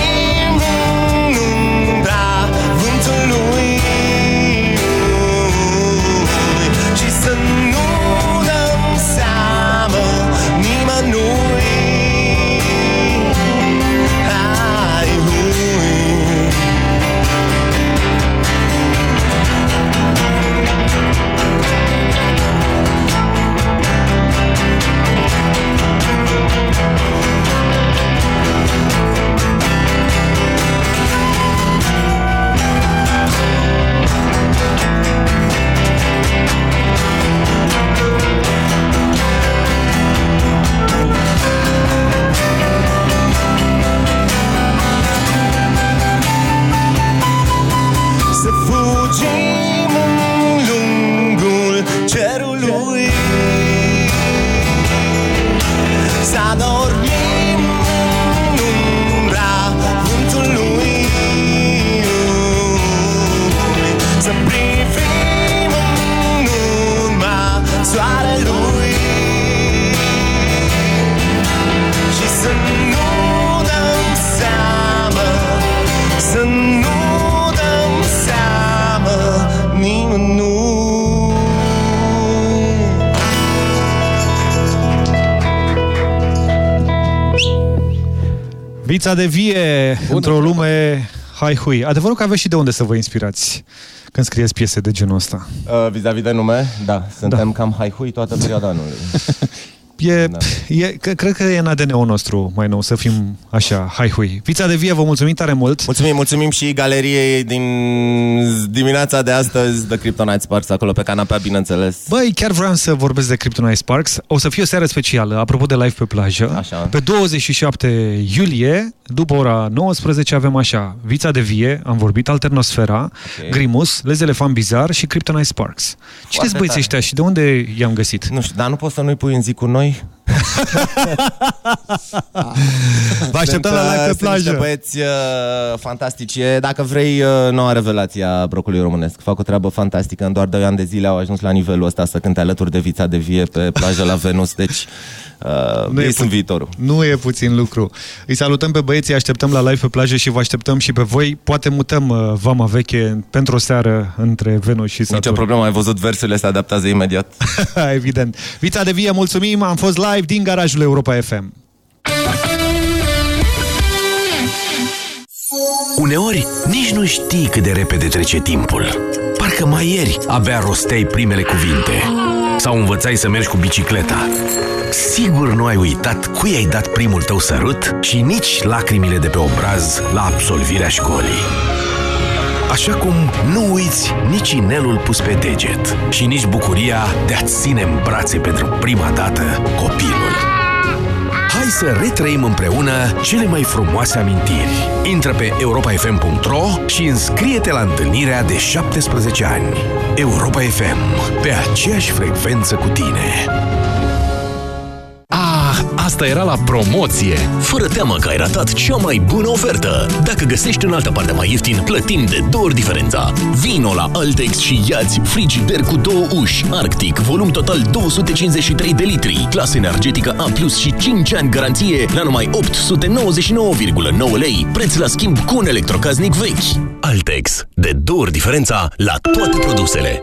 Vița de vie într-o lume hai hui. Adevărul că aveți și de unde să vă inspirați când scrieți piese de genul ăsta.
Uh, vis-a-vis de nume, da, suntem da. cam hai-hui toată perioada anului.
E, da. E, că, cred că e în ADN-ul nostru mai nou să fim așa, hai hui. Vița de vie, vă mulțumim tare mult.
Mulțumim, mulțumim și galeriei din dimineața de astăzi de Kryptonite Sparks acolo pe canapea, bineînțeles.
Băi, chiar vreau să vorbesc de Kryptonite Sparks. O să fie o seară specială, apropo de live pe plajă.
Așa.
Pe 27 iulie, după ora 19, avem așa, Vița de vie, am vorbit, Alternosfera, okay. Grimus, Les Elefant Bizar și Kryptonite Sparks. Cine sunt băieții
tare.
ăștia și de unde i-am găsit?
Nu știu, dar nu poți să nu-i pui în zi cu noi?
Vă așteptăm
Sunt,
la live pe
uh, sunt
plajă.
niște băieți uh, fantastici. E, Dacă vrei, uh, noua revelație a brocului românesc. Fac o treabă fantastică. În doar 2 ani de zile au ajuns la nivelul ăsta să cânte alături de vița de vie pe plajă la Venus. Deci, uh,
Nu e
ei
pu-
sunt viitorul.
Nu e puțin lucru. Îi salutăm pe băieții, îi așteptăm la live pe plajă și vă așteptăm și pe voi. Poate mutăm uh, vama veche pentru o seară între Venus și Saturn.
Nicio problemă, ai văzut versurile, se adaptează imediat.
Evident. Vița de vie, mulțumim, am fost live din garajul Europa FM.
Uneori, nici nu știi cât de repede trece timpul. Parcă mai ieri abia rosteai primele cuvinte. Sau învățai să mergi cu bicicleta. Sigur nu ai uitat cui ai dat primul tău sărut și nici lacrimile de pe obraz la absolvirea școlii. Așa cum nu uiți nici inelul pus pe deget și nici bucuria de a-ți ține în brațe pentru prima dată copilul. Hai să retrăim împreună cele mai frumoase amintiri. Intră pe europafm.ro și înscrie-te la întâlnirea de 17 ani. Europa FM, pe aceeași frecvență cu tine.
Ah, asta era la promoție! Fără teamă că ai ratat cea mai bună ofertă! Dacă găsești în altă parte mai ieftin, plătim de două ori diferența. Vino la Altex și iați frigider cu două uși, Arctic, volum total 253 de litri, clasă energetică A+, și 5 ani garanție la numai 899,9 lei, preț la schimb cu un electrocaznic vechi. Altex, de două ori diferența la toate produsele.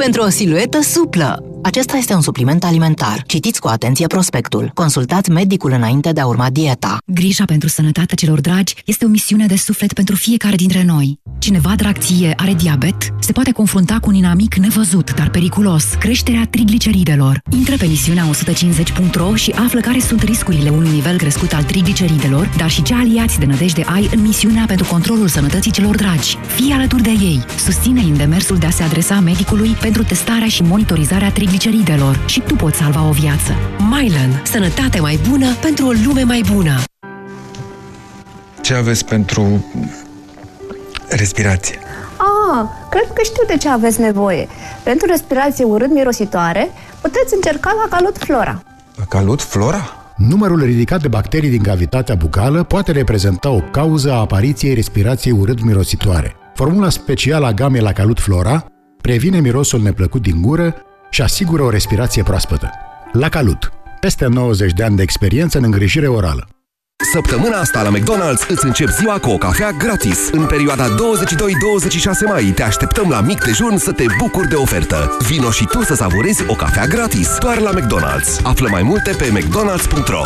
pentru o siluetă suplă. Acesta este un supliment alimentar. Citiți cu atenție prospectul. Consultați medicul înainte de a urma dieta.
Grija pentru sănătatea celor dragi este o misiune de suflet pentru fiecare dintre noi. Cineva drag ție are diabet, se poate confrunta cu un inamic nevăzut, dar periculos, creșterea trigliceridelor. Intră pe misiunea 150.ro și află care sunt riscurile unui nivel crescut al trigliceridelor, dar și ce aliați de nădejde ai în misiunea pentru controlul sănătății celor dragi. Fii alături de ei. Susține în demersul de a se adresa medicului pentru testarea și monitorizarea trigliceridelor și tu poți salva o viață.
Mylan. Sănătate mai bună pentru o lume mai bună.
Ce aveți pentru respirație?
Ah, cred că știu de ce aveți nevoie. Pentru respirație urât-mirositoare, puteți încerca la Calut Flora.
Calut Flora?
Numărul ridicat de bacterii din cavitatea bucală poate reprezenta o cauză a apariției respirației urât-mirositoare. Formula specială a gamei la Calut Flora previne mirosul neplăcut din gură și asigură o respirație proaspătă. La Calut, peste 90 de ani de experiență în îngrijire orală.
Săptămâna asta la McDonald's îți încep ziua cu o cafea gratis. În perioada 22-26 mai te așteptăm la mic dejun să te bucuri de ofertă. Vino și tu să savurezi o cafea gratis doar la McDonald's. Află mai multe pe mcdonalds.ro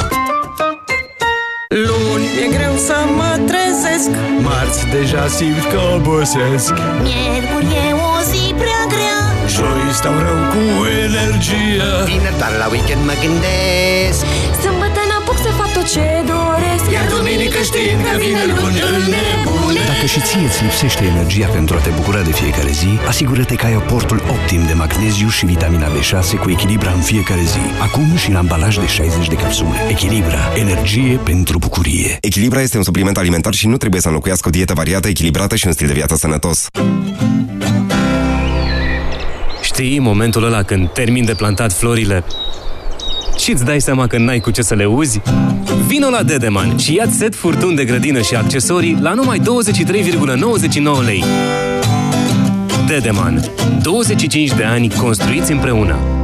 Luni e greu să mă trezesc
Marți deja simt că obosesc
Miercuri e o zi prea grea
Joi stau rău cu energie
Vineri doar la weekend mă gândesc
Sâmbătă n-apuc să fac tot ce doresc
Iar duminică știind că vine luni îl nebune
Dacă și ție îți lipsește energia pentru a te bucura de fiecare zi, asigură-te că ai aportul optim de magneziu și vitamina B6 cu Echilibra în fiecare zi. Acum și în ambalaj de 60 de capsule. Echilibra. Energie pentru bucurie.
Echilibra este un supliment alimentar și nu trebuie să înlocuiască o dietă variată, echilibrată și un stil de viață sănătos.
Știi momentul ăla când termin de plantat florile și îți dai seama că n-ai cu ce să le uzi? Vino la Dedeman și ia set furtun de grădină și accesorii la numai 23,99 lei. Dedeman. 25 de ani construiți împreună.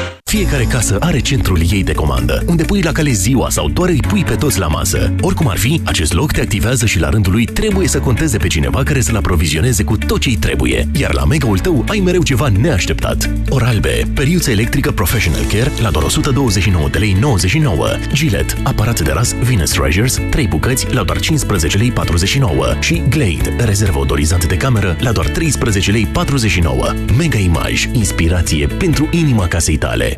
Fiecare casă are centrul ei de comandă, unde pui la cale ziua sau doar îi pui pe toți la masă. Oricum ar fi, acest loc te activează și la rândul lui trebuie să conteze pe cineva care să-l aprovizioneze cu tot ce-i trebuie. Iar la mega-ul tău ai mereu ceva neașteptat. Oralbe, periuță electrică Professional Care la doar 129 de lei 99. Gillette, aparat de ras Venus Treasures, 3 bucăți la doar 15 lei 49. Și Glade, rezervă odorizant de cameră la doar 13 lei 49. Mega Image, inspirație pentru inima casei tale.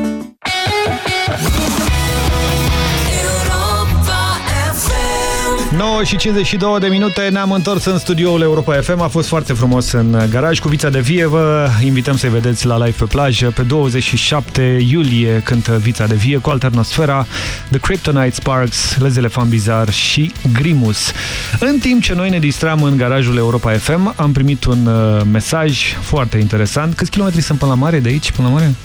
9 și 52 de minute ne-am întors în studioul Europa FM. A fost foarte frumos în garaj cu Vița de Vie. Vă invităm să-i vedeți la live pe plajă pe 27 iulie cântă Vița de Vie cu Alternosfera, The Kryptonite Sparks, Les Elefant Bizar și Grimus. În timp ce noi ne distram în garajul Europa FM, am primit un uh, mesaj foarte interesant. Câți kilometri sunt până la mare de aici? Până la mare?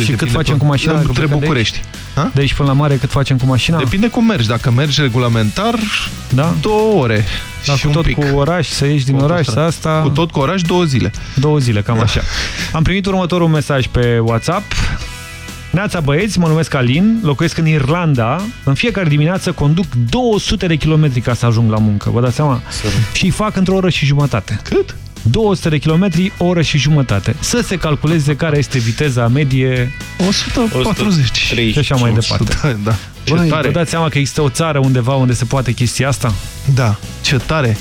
220-240.
Și cât facem cu mașina?
Între București. Ha?
De aici până la mare cât facem cu mașina?
Depinde cum mergi. Dacă mergi regulamentar,
da?
două ore.
Da,
și
cu tot
un pic.
cu oraș, să ieși din oraș, să asta...
Cu tot cu oraș, două zile.
Două zile, cam așa. Am primit următorul mesaj pe WhatsApp. Neața băieți, mă numesc Alin, locuiesc în Irlanda. În fiecare dimineață conduc 200 de kilometri ca să ajung la muncă, vă dați seama? Și fac într-o oră și jumătate.
Cât?
200 de kilometri, o oră și jumătate. Să se calculeze care este viteza medie
140.
și așa mai departe.
Da, da. Ce
Băi,
tare.
vă dați seama că există o țară undeva unde se poate chestia asta?
Da, ce tare.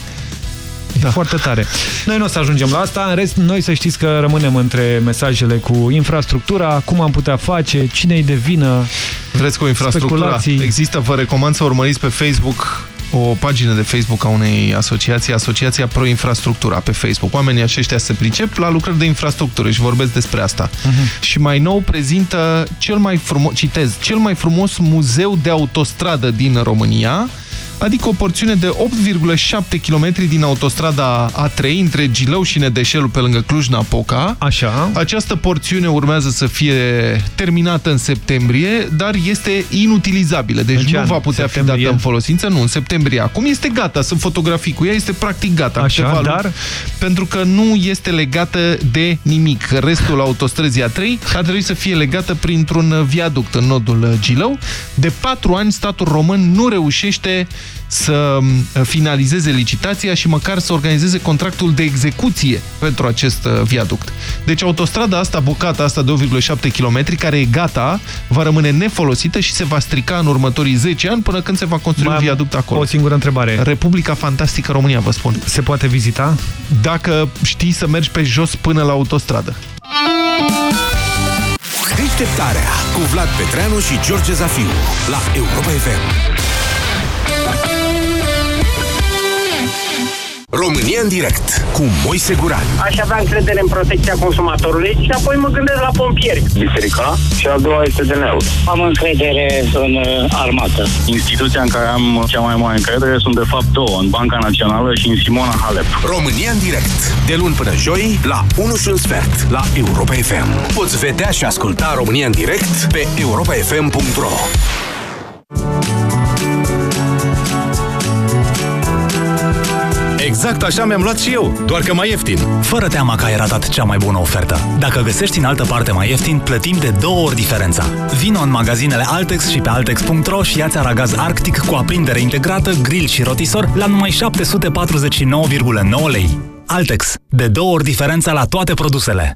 Da. Foarte tare. Noi nu o să ajungem la asta, în rest, noi să știți că rămânem între mesajele cu infrastructura, cum am putea face, cine-i de vină,
Vreți cu infrastructura?
speculații.
Există, vă recomand să urmăriți pe Facebook o pagină de Facebook a unei asociații, Asociația Pro Infrastructura pe Facebook. Oamenii aceștia se pricep la lucrări de infrastructură și vorbesc despre asta. Și mai nou prezintă cel mai frumos, citez, cel mai frumos muzeu de autostradă din România, adică o porțiune de 8,7 km din autostrada A3 între Gilău și Nedeșelu pe lângă Cluj-Napoca.
Așa.
Această porțiune urmează să fie terminată în septembrie, dar este inutilizabilă, deci
În ce
nu
an?
va putea
Septembrie?
fi dată în folosință, nu, în septembrie. Acum este gata, sunt fotografii cu ea, este practic gata.
Așa,
Câteva
dar?
luni, Pentru că nu este legată de nimic. Restul autostrăzii A3 ar trebui să fie legată printr-un viaduct în nodul Gilău. De patru ani, statul român nu reușește să uh, finalizeze licitația și măcar să organizeze contractul de execuție pentru acest uh, viaduct. Deci autostrada asta, bucata asta de 8,7 km, care e gata, va rămâne nefolosită și se va strica în următorii 10 ani până când se va construi
Mai
un
am
viaduct acolo.
O singură întrebare.
Republica Fantastică România, vă spun.
Se poate vizita?
Dacă știi să mergi pe jos până la autostradă.
Deșteptarea cu Vlad Petreanu și George Zafiu la Europa FM. România în direct cu Moise Guran.
Aș avea încredere în protecția consumatorului și apoi mă gândesc la pompieri. Biserica și a doua este DNA-ul. Am încredere în uh, armată.
Instituția în care am cea mai mare încredere sunt de fapt două, în Banca Națională și în Simona Halep.
România în direct, de luni până joi, la 1 și un sfert, la Europa FM. Poți vedea și asculta România în direct pe europafm.ro
Exact așa mi-am luat și eu, doar că mai ieftin.
Fără teama că ai ratat cea mai bună ofertă. Dacă găsești în altă parte mai ieftin, plătim de două ori diferența. Vino în magazinele Altex și pe Altex.ro și ia-ți aragaz Arctic cu aprindere integrată, grill și rotisor la numai 749,9 lei. Altex. De două ori diferența la toate produsele.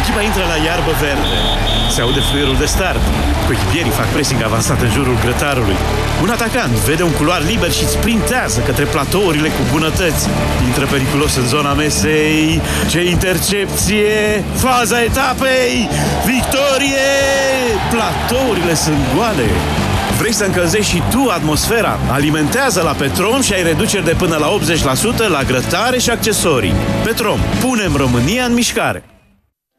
Echipa intră la iarbă verde. Se aude fluierul de start. Coechipierii fac pressing avansat în jurul grătarului. Un atacant vede un culoar liber și sprintează către platourile cu bunătăți. Intră periculos în zona mesei. Ce intercepție! Faza etapei! Victorie! Platourile sunt goale. Vrei să încălzești și tu atmosfera? Alimentează la Petrom și ai reduceri de până la 80% la grătare și accesorii. Petrom, punem România în mișcare!